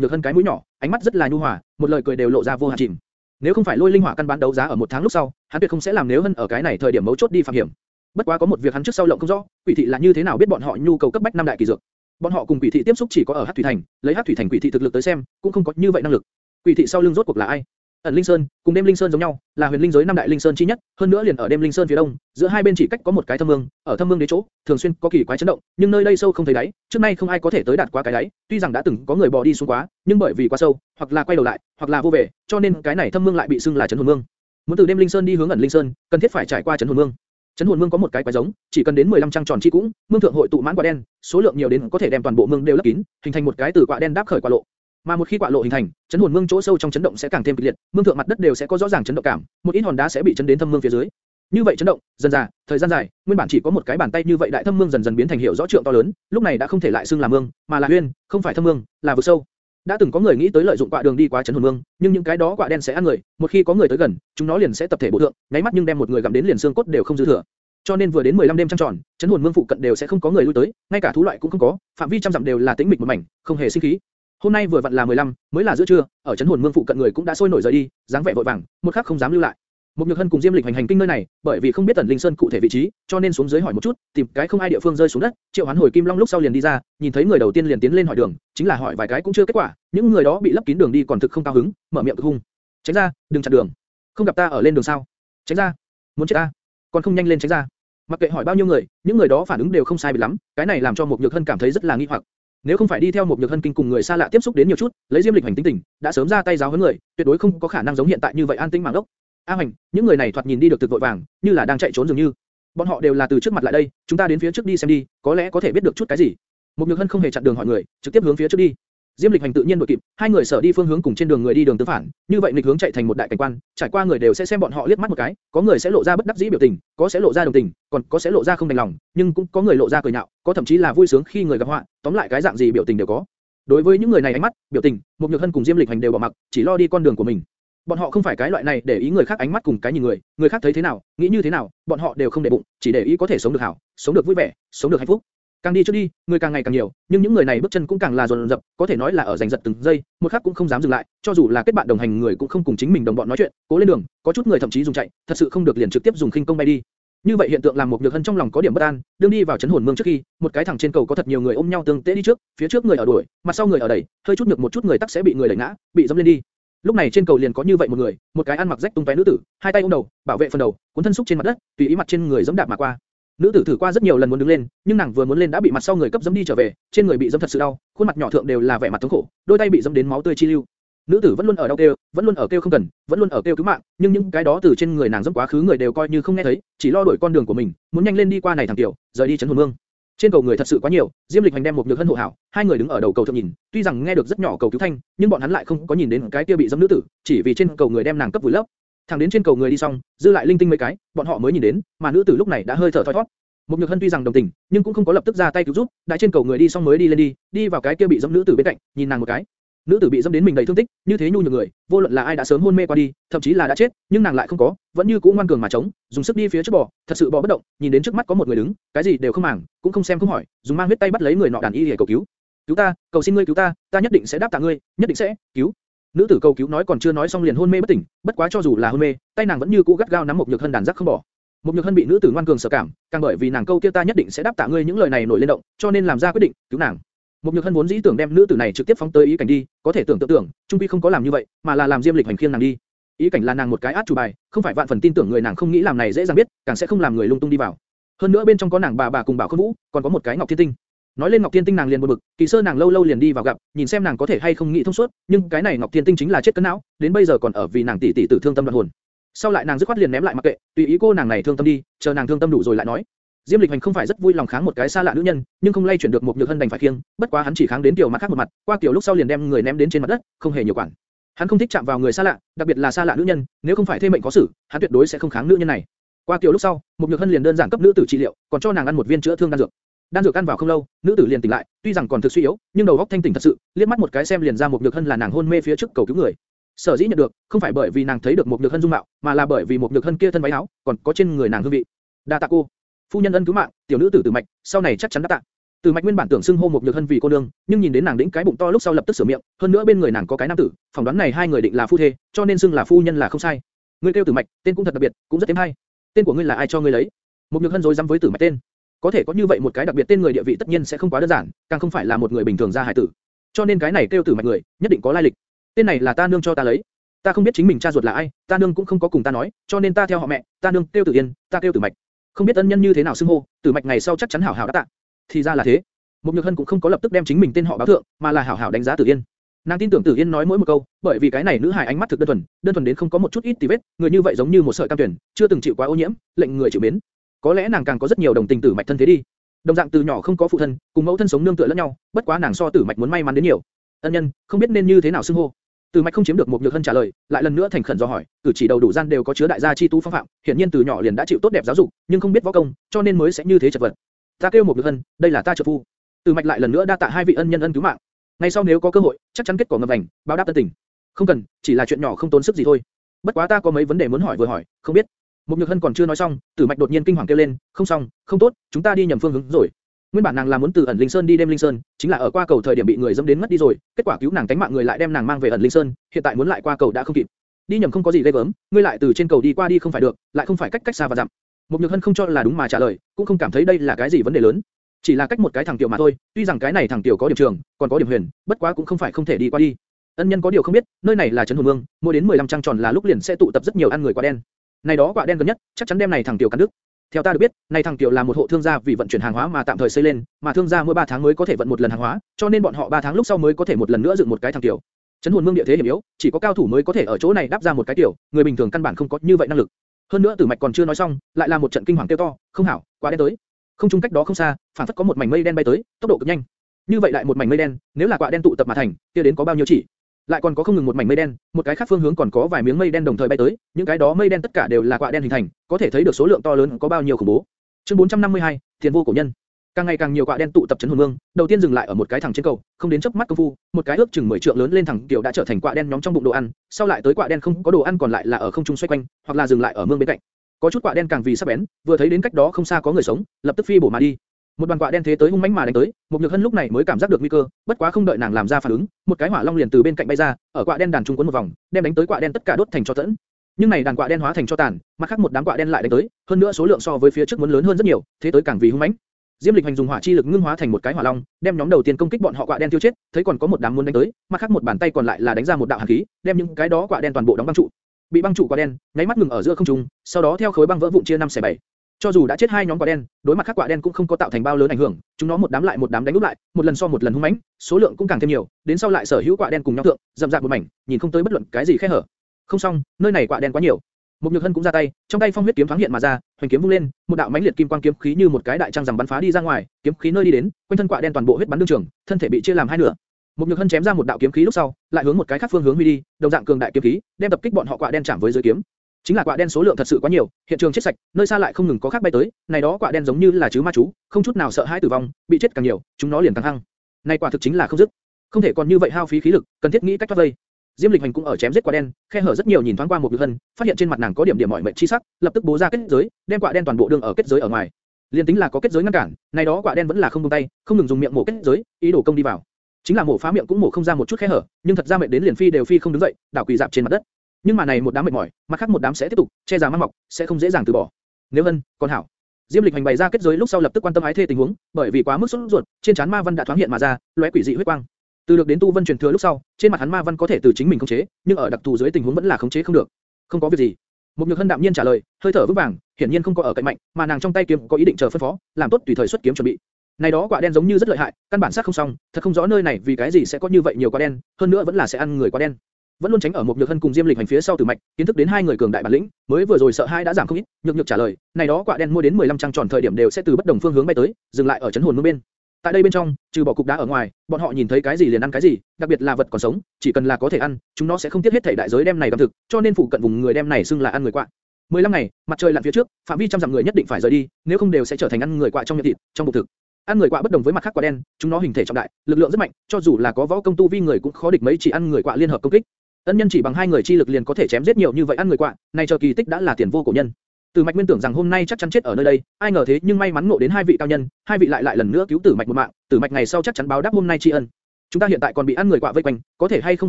nhược hân cái mũi nhỏ, ánh mắt rất là nhu hòa, một lời cười đều lộ ra vô hạn chìm. Nếu không phải lôi linh hỏa căn bán đấu giá ở một tháng lúc sau, hắn tuyệt không sẽ làm nếu hân ở cái này thời điểm mấu chốt đi phạm hiểm. Bất quá có một việc hắn trước sau lộng không rõ, quỷ thị là như thế nào biết bọn họ nhu cầu cấp bách năm đại kỳ dược. Bọn họ cùng quỷ thị tiếp xúc chỉ có ở Hắc Thủy Thành, lấy Hắc Thủy Thành quỷ thị thực lực tới xem, cũng không có như vậy năng lực. Quỷ thị sau lưng rốt cuộc là ai? Ẩn Linh Sơn, cùng Đêm Linh Sơn giống nhau, là huyền linh giới năm đại linh sơn chi nhất, hơn nữa liền ở Đêm Linh Sơn phía đông, giữa hai bên chỉ cách có một cái thâm mương, ở thâm mương đế chỗ, thường xuyên có kỳ quái chấn động, nhưng nơi đây sâu không thấy đáy, trước nay không ai có thể tới đạt qua cái đáy, tuy rằng đã từng có người bò đi xuống quá, nhưng bởi vì quá sâu, hoặc là quay đầu lại, hoặc là vô về, cho nên cái này thâm mương lại bị xưng là chấn hồn mương. Muốn từ Đêm Linh Sơn đi hướng Ẩn Linh Sơn, cần thiết phải trải qua chấn hồn mương. Chấn hồn mương có một cái quái giống, chỉ cần đến 15 trăng tròn chi cũng, mương thượng hội tụ mãn quả đen, số lượng nhiều đến có thể đem toàn bộ mương đều lấp kín, hình thành một cái từ quả đen đáp khởi quả lộ. Mà một khi quả lộ hình thành, chấn hồn mương chỗ sâu trong chấn động sẽ càng thêm kịch liệt, mương thượng mặt đất đều sẽ có rõ ràng chấn động cảm, một ít hòn đá sẽ bị chấn đến thâm mương phía dưới. Như vậy chấn động, dần dà, thời gian dài, nguyên bản chỉ có một cái bàn tay như vậy đại thâm mương dần dần biến thành hiệu rõ trượng to lớn, lúc này đã không thể lại xưng là mương, mà là huyên, không phải thâm mương, là vực sâu. Đã từng có người nghĩ tới lợi dụng quạ đường đi qua chấn hồn mương, nhưng những cái đó quạ đen sẽ ăn người, một khi có người tới gần, chúng nó liền sẽ tập thể bộ thượng, nháy mắt nhưng đem một người gặm đến liền xương cốt đều không dư thừa. Cho nên vừa đến 15 đêm trăng tròn, chấn hồn mương phụ cận đều sẽ không có người lui tới, ngay cả thú loại cũng không có, phạm vi trăm dặm đều là tĩnh mịch một mảnh, không hề sinh khí. Hôm nay vừa vặn là 15, mới là giữa trưa, ở chấn hồn mương phụ cận người cũng đã sôi nổi rời đi, dáng vẻ vội vàng, một khắc không dám lưu lại. Một Nhược Hân cùng Diêm Lịch hành hành kinh nơi này, bởi vì không biết Tần Linh Sơn cụ thể vị trí, cho nên xuống dưới hỏi một chút, tìm cái không ai địa phương rơi xuống đất, Triệu Hoán hồi Kim Long lúc sau liền đi ra, nhìn thấy người đầu tiên liền tiến lên hỏi đường, chính là hỏi vài cái cũng chưa kết quả, những người đó bị lấp kín đường đi còn thực không cao hứng, mở miệng cực hung. Tránh ra, đừng chặn đường. Không gặp ta ở lên đường sao? Tránh ra. Muốn chết ta? Còn không nhanh lên tránh ra. Mặc kệ hỏi bao nhiêu người, những người đó phản ứng đều không sai biệt lắm, cái này làm cho một Nhược Hân cảm thấy rất là nghi hoặc. Nếu không phải đi theo một nhược hân kinh cùng người xa lạ tiếp xúc đến nhiều chút, lấy diêm lịch hành tính tình, đã sớm ra tay giáo huấn người, tuyệt đối không có khả năng giống hiện tại như vậy an tĩnh mảng đốc. A Hoành, những người này thoạt nhìn đi được thực vội vàng, như là đang chạy trốn dường như. Bọn họ đều là từ trước mặt lại đây, chúng ta đến phía trước đi xem đi, có lẽ có thể biết được chút cái gì. Một nhược hân không hề chặn đường hỏi người, trực tiếp hướng phía trước đi. Diêm Lịch Hành tự nhiên đuổi kịp, hai người sở đi phương hướng cùng trên đường người đi đường tương phản, như vậy lịch hướng chạy thành một đại cảnh quan, trải qua người đều sẽ xem bọn họ liếc mắt một cái, có người sẽ lộ ra bất đắc dĩ biểu tình, có sẽ lộ ra đồng tình, còn có sẽ lộ ra không đành lòng, nhưng cũng có người lộ ra cười nhạo, có thậm chí là vui sướng khi người gặp họa, tóm lại cái dạng gì biểu tình đều có. Đối với những người này ánh mắt, biểu tình, một nhược hân cùng Diêm Lịch Hành đều bỏ mặc, chỉ lo đi con đường của mình. Bọn họ không phải cái loại này để ý người khác ánh mắt cùng cái nhìn người, người khác thấy thế nào, nghĩ như thế nào, bọn họ đều không để bụng, chỉ để ý có thể sống được hảo, sống được vui vẻ, sống được hạnh phúc. Càng đi trước đi, người càng ngày càng nhiều, nhưng những người này bước chân cũng càng là dồn dập, có thể nói là ở giành giật từng giây, một khắc cũng không dám dừng lại, cho dù là kết bạn đồng hành người cũng không cùng chính mình đồng bọn nói chuyện, cố lên đường, có chút người thậm chí dùng chạy, thật sự không được liền trực tiếp dùng khinh công bay đi. Như vậy hiện tượng làm một nhược hân trong lòng có điểm bất an, đương đi vào chấn hồn mương trước khi, một cái thẳng trên cầu có thật nhiều người ôm nhau tương tế đi trước, phía trước người ở đuổi, mặt sau người ở đẩy, hơi chút nhược một chút người tắc sẽ bị người đẩy ngã, bị dẫm lên đi. Lúc này trên cầu liền có như vậy một người, một cái ăn mặc rách tung tóe nữ tử, hai tay ôm đầu, bảo vệ phần đầu, cuốn thân xúc trên mặt đất, tùy ý mặt trên người dẫm đạp mà qua. Nữ tử thử qua rất nhiều lần muốn đứng lên, nhưng nàng vừa muốn lên đã bị mặt sau người cấp dẫm đi trở về, trên người bị dẫm thật sự đau, khuôn mặt nhỏ thượng đều là vẻ mặt thống khổ, đôi tay bị dẫm đến máu tươi chi lưu. Nữ tử vẫn luôn ở đau kêu, vẫn luôn ở kêu không cần, vẫn luôn ở kêu cứu mạng, nhưng những cái đó từ trên người nàng dẫm quá khứ người đều coi như không nghe thấy, chỉ lo đuổi con đường của mình, muốn nhanh lên đi qua này thằng tiểu, rời đi chấn hồn mương. Trên cầu người thật sự quá nhiều, Diêm Lịch Hành đem một nhược hân hộ hảo, hai người đứng ở đầu cầu thượng nhìn, tuy rằng nghe được rất nhỏ cầu cứu thanh, nhưng bọn hắn lại không có nhìn đến cái kia bị dẫm nữ tử, chỉ vì trên cầu người đem nàng cấp vùi lấp. Thẳng đến trên cầu người đi xong, dư lại linh tinh mấy cái, bọn họ mới nhìn đến, mà nữ tử lúc này đã hơi thở thoi thoát. Một nhược hân tuy rằng đồng tình, nhưng cũng không có lập tức ra tay cứu giúp, đại trên cầu người đi xong mới đi lên đi, đi vào cái kia bị dẫm nữ tử bên cạnh, nhìn nàng một cái. Nữ tử bị dâm đến mình đầy thương tích, như thế nhu nhược người, vô luận là ai đã sớm hôn mê qua đi, thậm chí là đã chết, nhưng nàng lại không có, vẫn như cũ ngoan cường mà chống, dùng sức đi phía trước bò, thật sự bò bất động, nhìn đến trước mắt có một người đứng, cái gì đều không màng, cũng không xem không hỏi, dùng mang huyết tay bắt lấy người nọ đàn y để cầu cứu. Cứu ta, cầu xin ngươi cứu ta, ta nhất định sẽ đáp tạ ngươi, nhất định sẽ cứu. Nữ tử cầu cứu nói còn chưa nói xong liền hôn mê bất tỉnh, bất quá cho dù là hôn mê, tay nàng vẫn như cũ gắt gao nắm một nhược hân đàn giác không bỏ. Một nhược hân bị nữ tử ngoan cường sở cảm, càng bởi vì nàng câu kia ta nhất định sẽ đáp tạ ngươi những lời này nổi lên động, cho nên làm ra quyết định cứu nàng. Một nhược hân vốn dĩ tưởng đem nữ tử này trực tiếp phóng tới ý cảnh đi, có thể tưởng tượng tưởng, trung quy không có làm như vậy, mà là làm diêm lịch hành khiêng nàng đi. Ý cảnh là nàng một cái át chủ bài, không phải vạn phần tin tưởng người nàng không nghĩ làm này dễ dàng biết, càng sẽ không làm người lung tung đi vào. Hơn nữa bên trong có nàng bà bà cùng bảo khôn vũ, còn có một cái ngọc thiên tinh. Nói lên Ngọc Thiên Tinh nàng liền buồn bực, kỳ sơ nàng lâu lâu liền đi vào gặp, nhìn xem nàng có thể hay không nghĩ thông suốt, nhưng cái này Ngọc Thiên Tinh chính là chết cấn não, đến bây giờ còn ở vì nàng tỷ tỷ tử thương tâm đoạn hồn. Sau lại nàng dứt khoát liền ném lại mặc kệ, tùy ý cô nàng này thương tâm đi, chờ nàng thương tâm đủ rồi lại nói. Diêm Lịch Hành không phải rất vui lòng kháng một cái xa lạ nữ nhân, nhưng không lay chuyển được một nhược hân đành phải khiêng, bất quá hắn chỉ kháng đến tiểu mặt khác một mặt, qua tiểu lúc sau liền đem người ném đến trên mặt đất, không hề nhiều quản. Hắn không thích chạm vào người xa lạ, đặc biệt là xa lạ nữ nhân, nếu không phải thê mệnh có xử, hắn tuyệt đối sẽ không kháng nữ nhân này. Qua tiểu lúc sau, một nhược hân liền đơn giản cấp nữ tử trị liệu, còn cho nàng ăn một viên chữa thương đan dược. Đan dược ăn vào không lâu, nữ tử liền tỉnh lại, tuy rằng còn thực suy yếu, nhưng đầu óc thanh tỉnh thật sự, liếc mắt một cái xem liền ra một nhược hân là nàng hôn mê phía trước cầu cứu người. Sở dĩ nhận được, không phải bởi vì nàng thấy được một nhược hân dung mạo, mà là bởi vì một nhược hân kia thân váy áo, còn có trên người nàng hương vị. Đa tạ cô, phu nhân ân cứu mạng, tiểu nữ tử tử mạch, sau này chắc chắn đáp tạ. Tử mạch nguyên bản tưởng xưng hô một nhược hân vì cô nương, nhưng nhìn đến nàng đĩnh cái bụng to lúc sau lập tức sửa miệng, hơn nữa bên người nàng có cái nam tử, phỏng đoán này hai người định là phu thê, cho nên xưng là phu nhân là không sai. Ngươi kêu tử mạch, tên cũng thật đặc biệt, cũng rất thêm hay. Tên của ngươi là ai cho ngươi lấy? Một nhược hân rồi dám với tử mạch tên. Có thể có như vậy một cái đặc biệt tên người địa vị tất nhiên sẽ không quá đơn giản, càng không phải là một người bình thường ra hải tử. Cho nên cái này kêu tử mạch người, nhất định có lai lịch. Tên này là ta nương cho ta lấy. Ta không biết chính mình cha ruột là ai, ta nương cũng không có cùng ta nói, cho nên ta theo họ mẹ, ta nương kêu tử yên, ta kêu tử mạch. Không biết ân nhân như thế nào xưng hô, tử mạch ngày sau chắc chắn hảo hảo đã tạ. Thì ra là thế. Một nhược hân cũng không có lập tức đem chính mình tên họ báo thượng, mà là hảo hảo đánh giá tử yên. Nàng tin tưởng Tử Yên nói mỗi một câu, bởi vì cái này nữ hài ánh mắt thực đơn thuần, đơn thuần đến không có một chút ít tì vết, người như vậy giống như một sợi cam tuyển, chưa từng chịu quá ô nhiễm, lệnh người chịu mến. Có lẽ nàng càng có rất nhiều đồng tình Tử Mạch thân thế đi. Đồng dạng từ nhỏ không có phụ thân, cùng mẫu thân sống nương tựa lẫn nhau, bất quá nàng so Tử Mạch muốn may mắn đến nhiều. Ân nhân, không biết nên như thế nào xưng hô. Tử Mạch không chiếm được một nhược hân trả lời, lại lần nữa thành khẩn do hỏi, cử chỉ đầu đủ gian đều có chứa đại gia chi tú phong phạm, hiển nhiên từ nhỏ liền đã chịu tốt đẹp giáo dục, nhưng không biết võ công, cho nên mới sẽ như thế chật vật. Ta kêu một nhược hân, đây là ta trợ phu. Tử Mạch lại lần nữa đa tạ hai vị ân nhân ân cứu mạng. Ngày sau nếu có cơ hội, chắc chắn kết quả ngập vành, báo đáp tân tình. Không cần, chỉ là chuyện nhỏ không tốn sức gì thôi. Bất quá ta có mấy vấn đề muốn hỏi vừa hỏi, không biết. Một Nhược Hân còn chưa nói xong, Tử Mạch đột nhiên kinh hoàng kêu lên, không xong, không tốt, chúng ta đi nhầm phương hướng rồi. Nguyên bản nàng là muốn từ ẩn linh sơn đi đêm linh sơn, chính là ở qua cầu thời điểm bị người dẫm đến mất đi rồi, kết quả cứu nàng tánh mạng người lại đem nàng mang về ẩn linh sơn, hiện tại muốn lại qua cầu đã không kịp. Đi nhầm không có gì ghê gớm, ngươi lại từ trên cầu đi qua đi không phải được, lại không phải cách cách xa và dặm. Mục Nhược Hân không cho là đúng mà trả lời, cũng không cảm thấy đây là cái gì vấn đề lớn. Chỉ là cách một cái thằng tiểu mà thôi, tuy rằng cái này thằng tiểu có điểm trường, còn có điểm huyền, bất quá cũng không phải không thể đi qua đi. Ân nhân có điều không biết, nơi này là trấn hồn mương, mỗi đến 15 trăng tròn là lúc liền sẽ tụ tập rất nhiều ăn người quả đen. Này đó quả đen gần nhất, chắc chắn đem này thằng tiểu cắn đứt. Theo ta được biết, này thằng tiểu là một hộ thương gia vì vận chuyển hàng hóa mà tạm thời xây lên, mà thương gia mỗi 3 tháng mới có thể vận một lần hàng hóa, cho nên bọn họ 3 tháng lúc sau mới có thể một lần nữa dựng một cái thằng tiểu. Trấn hồn mương địa thế hiểm yếu, chỉ có cao thủ mới có thể ở chỗ này đáp ra một cái tiểu, người bình thường căn bản không có như vậy năng lực. Hơn nữa Tử Mạch còn chưa nói xong, lại là một trận kinh hoàng tiêu to, không hảo, quá đen tới. Không trung cách đó không xa, phản phất có một mảnh mây đen bay tới, tốc độ cực nhanh. Như vậy lại một mảnh mây đen, nếu là quạ đen tụ tập mà thành, kia đến có bao nhiêu chỉ? Lại còn có không ngừng một mảnh mây đen, một cái khác phương hướng còn có vài miếng mây đen đồng thời bay tới, những cái đó mây đen tất cả đều là quạ đen hình thành, có thể thấy được số lượng to lớn có bao nhiêu khủng bố. Chương 452, Tiền vô cổ nhân. Càng ngày càng nhiều quạ đen tụ tập trấn hồn mương, đầu tiên dừng lại ở một cái thẳng trên cầu, không đến chớp mắt công phu, một cái ước chừng 10 trượng lớn lên thẳng, tiểu đã trở thành quạ đen nhóm trong bụng đồ ăn, sau lại tới quạ đen không có đồ ăn còn lại là ở không trung xoay quanh, hoặc là dừng lại ở mương bên cạnh. Có chút quạ đen càng vì sắc bén, vừa thấy đến cách đó không xa có người sống, lập tức phi bổ mà đi. Một đoàn quạ đen thế tới hung mãnh mà đánh tới, một nhược hân lúc này mới cảm giác được nguy cơ, bất quá không đợi nàng làm ra phản ứng, một cái hỏa long liền từ bên cạnh bay ra, ở quạ đen đàn trung cuốn một vòng, đem đánh tới quạ đen tất cả đốt thành cho tẫn. Nhưng này đàn quạ đen hóa thành cho tàn, mặt khác một đám quạ đen lại đánh tới, hơn nữa số lượng so với phía trước muốn lớn hơn rất nhiều, thế tới càng vì hung mãnh. Diêm Lịch Hành dùng hỏa chi lực ngưng hóa thành một cái hỏa long, đem nhóm đầu tiên công kích bọn họ quạ đen tiêu chết, thấy còn có một đám muốn đánh tới, mặt khác một bàn tay còn lại là đánh ra một đạo hàn khí, đem những cái đó quạ đen toàn bộ đóng băng trụ. Bị băng trụ quạ đen, nháy mắt ngừng ở giữa không trung, sau đó theo khối băng vỡ vụn chia năm xẻ bảy. Cho dù đã chết hai nhóm quạ đen, đối mặt khác quạ đen cũng không có tạo thành bao lớn ảnh hưởng, chúng nó một đám lại một đám đánh úp lại, một lần so một lần hung mãnh, số lượng cũng càng thêm nhiều, đến sau lại sở hữu quạ đen cùng nhau thượng, dậm dạp một mảnh, nhìn không tới bất luận cái gì khe hở. Không xong, nơi này quạ đen quá nhiều. Một nhược hân cũng ra tay, trong tay phong huyết kiếm thoáng hiện mà ra, hoành kiếm vung lên, một đạo mãnh liệt kim quang kiếm khí như một cái đại trang rằng bắn phá đi ra ngoài, kiếm khí nơi đi đến, quanh thân quạ đen toàn bộ huyết bắn đương trường, thân thể bị chia làm hai nửa. Một nhược hân chém ra một đạo kiếm khí lúc sau, lại hướng một cái khác phương hướng huy đi, đồng dạng cường đại kiếm khí, đem tập kích bọn họ quạ đen chạm với dưới kiếm. Chính là quạ đen số lượng thật sự quá nhiều, hiện trường chết sạch, nơi xa lại không ngừng có khác bay tới, này đó quạ đen giống như là chứ ma chú, không chút nào sợ hãi tử vong, bị chết càng nhiều, chúng nó liền càng hăng. Này quả thực chính là không dứt, không thể còn như vậy hao phí khí lực, cần thiết nghĩ cách thoát vây. Diêm Lịch Hành cũng ở chém giết quả đen, khe hở rất nhiều nhìn thoáng qua một Nhược Hân, phát hiện trên mặt nàng có điểm điểm mỏi mệt chi sắc, lập tức bố ra kết giới, đem quả đen toàn bộ đương ở kết giới ở ngoài. Liên tính là có kết giới ngăn cản, này đó quả đen vẫn là không buông tay, không ngừng dùng miệng mổ kết giới, ý đồ công đi vào. Chính là mổ phá miệng cũng mổ không ra một chút khe hở, nhưng thật ra mệt đến liền phi đều phi không đứng dậy, đảo quỳ dạp trên mặt đất. Nhưng mà này một đám mệt mỏi, mặt khác một đám sẽ tiếp tục che giả mang mọc, sẽ không dễ dàng từ bỏ. Nếu hơn, còn hảo. Diêm Lịch Hành bày ra kết giới lúc sau lập tức quan tâm ái thê tình huống, bởi vì quá mức sốt ruột, trên trán ma văn đã thoáng hiện mà ra, lóe quỷ dị huyết quang. Từ được đến tu vân truyền thừa lúc sau, trên mặt hắn ma văn có thể từ chính mình khống chế, nhưng ở đặc thù dưới tình huống vẫn là khống chế không được. Không có việc gì. Một nhược hân đạm nhiên trả lời, hơi thở vững vàng, hiển nhiên không có ở cạnh mạnh, mà nàng trong tay kiếm có ý định chờ phân phó, làm tốt tùy thời xuất kiếm chuẩn bị. Này đó quả đen giống như rất lợi hại, căn bản sát không xong, thật không rõ nơi này vì cái gì sẽ có như vậy nhiều quả đen, hơn nữa vẫn là sẽ ăn người quả đen. Vẫn luôn tránh ở một nhược hân cùng Diêm Lịch hành phía sau từ Mạch, kiến thức đến hai người cường đại bản lĩnh, mới vừa rồi sợ hai đã giảm không ít, nhược nhược trả lời, này đó quạ đen mua đến 15 trăng tròn thời điểm đều sẽ từ bất đồng phương hướng bay tới, dừng lại ở chấn hồn mương bên. Tại đây bên trong, trừ bỏ cục đá ở ngoài, bọn họ nhìn thấy cái gì liền ăn cái gì, đặc biệt là vật còn sống, chỉ cần là có thể ăn, chúng nó sẽ không tiếc hết thể đại giới đem này cầm thực, cho nên phụ cận vùng người đem này xưng là ăn người quạ. 15 ngày, mặt trời lặn phía trước, phạm vi trăm dặm người nhất định phải rời đi, nếu không đều sẽ trở thành ăn người quạ trong miệng thịt, trong bụng thực. Ăn người quạ bất đồng với mặt khác quạ đen, chúng nó hình thể trọng đại, lực lượng rất mạnh, cho dù là có võ công tu vi người cũng khó địch mấy chỉ ăn người quạ liên hợp công kích. Ân nhân chỉ bằng hai người chi lực liền có thể chém giết nhiều như vậy ăn người quạ, này chờ kỳ tích đã là tiền vô cổ nhân. Tử Mạch Nguyên tưởng rằng hôm nay chắc chắn chết ở nơi đây, ai ngờ thế nhưng may mắn ngộ đến hai vị cao nhân, hai vị lại lại lần nữa cứu Tử Mạch một mạng, Tử Mạch ngày sau chắc chắn báo đáp hôm nay tri ân. Chúng ta hiện tại còn bị ăn người quạ vây quanh, có thể hay không